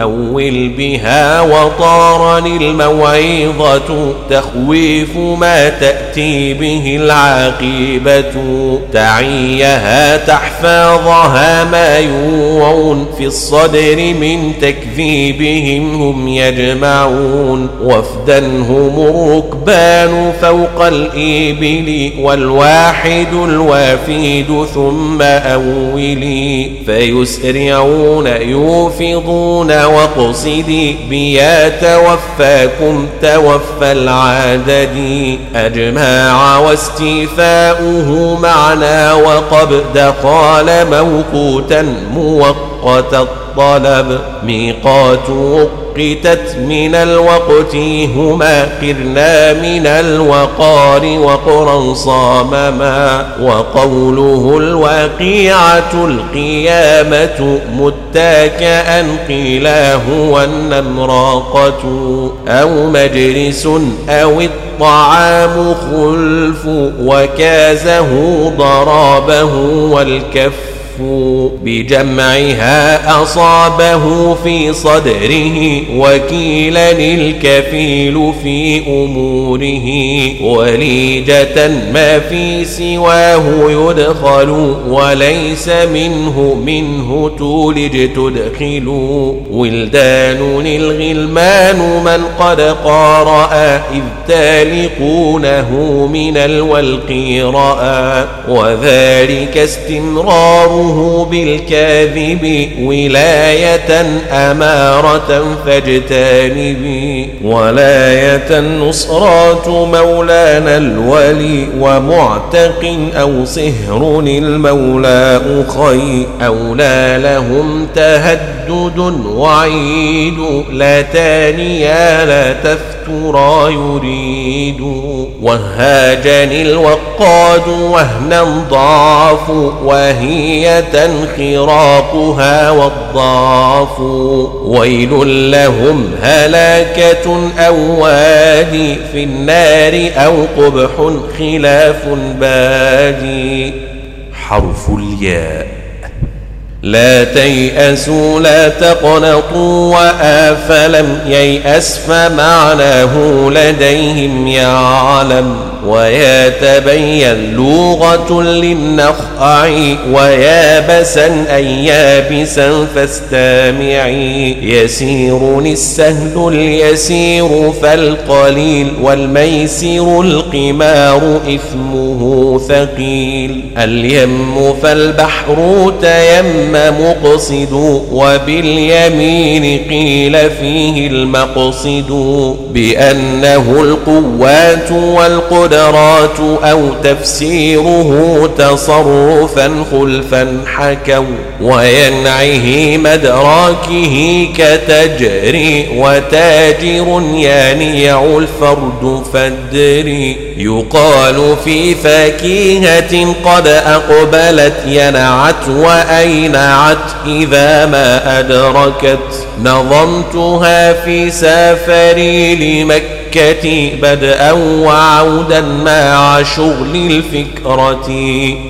أول بها وطارني الموعظة تخويف ما تأتي به العاقبة تعيها تحفاظها ما يوعون في الصدر من تكذيب بهم هم يجمعون وفدا هم الركبان فوق الإبل والواحد الوافد ثم أولي فيسرعون يوفضون واقصدي بيا توفاكم توفى العدد أجماع واستيفاؤه معنا وقبد قال موقوتا موقتا الطلب ميقات وقتت من الوقت هما قرنا من الوقار وقرا صامما وقوله الواقعة القيامة متاكئا قيل هو النمراقة أو مجلس أو الطعام خلف وكازه ضرابه والكف بجمعها أصابه في صدره وكيلا الكفيل في أموره وليجة ما في سواه يدخل وليس منه منه تولج تدخل ولدان الغلمان من قد قارأ إذ تالقونه من الولق رأى وذلك استمراره ظهوره بالكاذب ولاية أمارة فاجتنبي ولاية نصرات مولانا الولي ومعتق أو سهر المولى أخي أولى لهم تهدد وعيد لا تانيا لا تفترى يريد وهاجني الوقاد وهنا ضعف وهي خراقها والضعف. ويل لهم هلاكة أو وادي في النار أو قبح خلاف بادي. حرف الياء. لا تيأسوا لا تقنطوا وآفلم ييأس فمعناه لديهم يعلم. ويتبين لغة للنخع ويابسا أي يابسا فاستامعي يسير السهل اليسير فالقليل والميسر القمار إثمه ثقيل. اليم فالبحر تيم مقصد وباليمين قيل فيه المقصد بأنه القوات والقدر القدرات أو تفسيره تصرفا خلفا حكوا وينعه مدراكه كتجري وتاجر يانيع الفرد فدري يقال في فاكهة قد أقبلت ينعت وأينعت إذا ما أدركت. نظمتها في سافري لمكة بدءا وعودا مع شغل الفكرة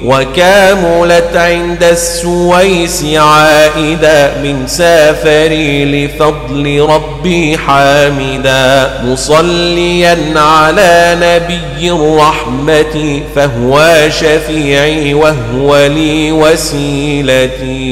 وكاملت عند السويس عائدا من سافري لفضل ربي حامدا مصليا على نبي الرحمة فهو شفيعي وهو لي وسيلتي.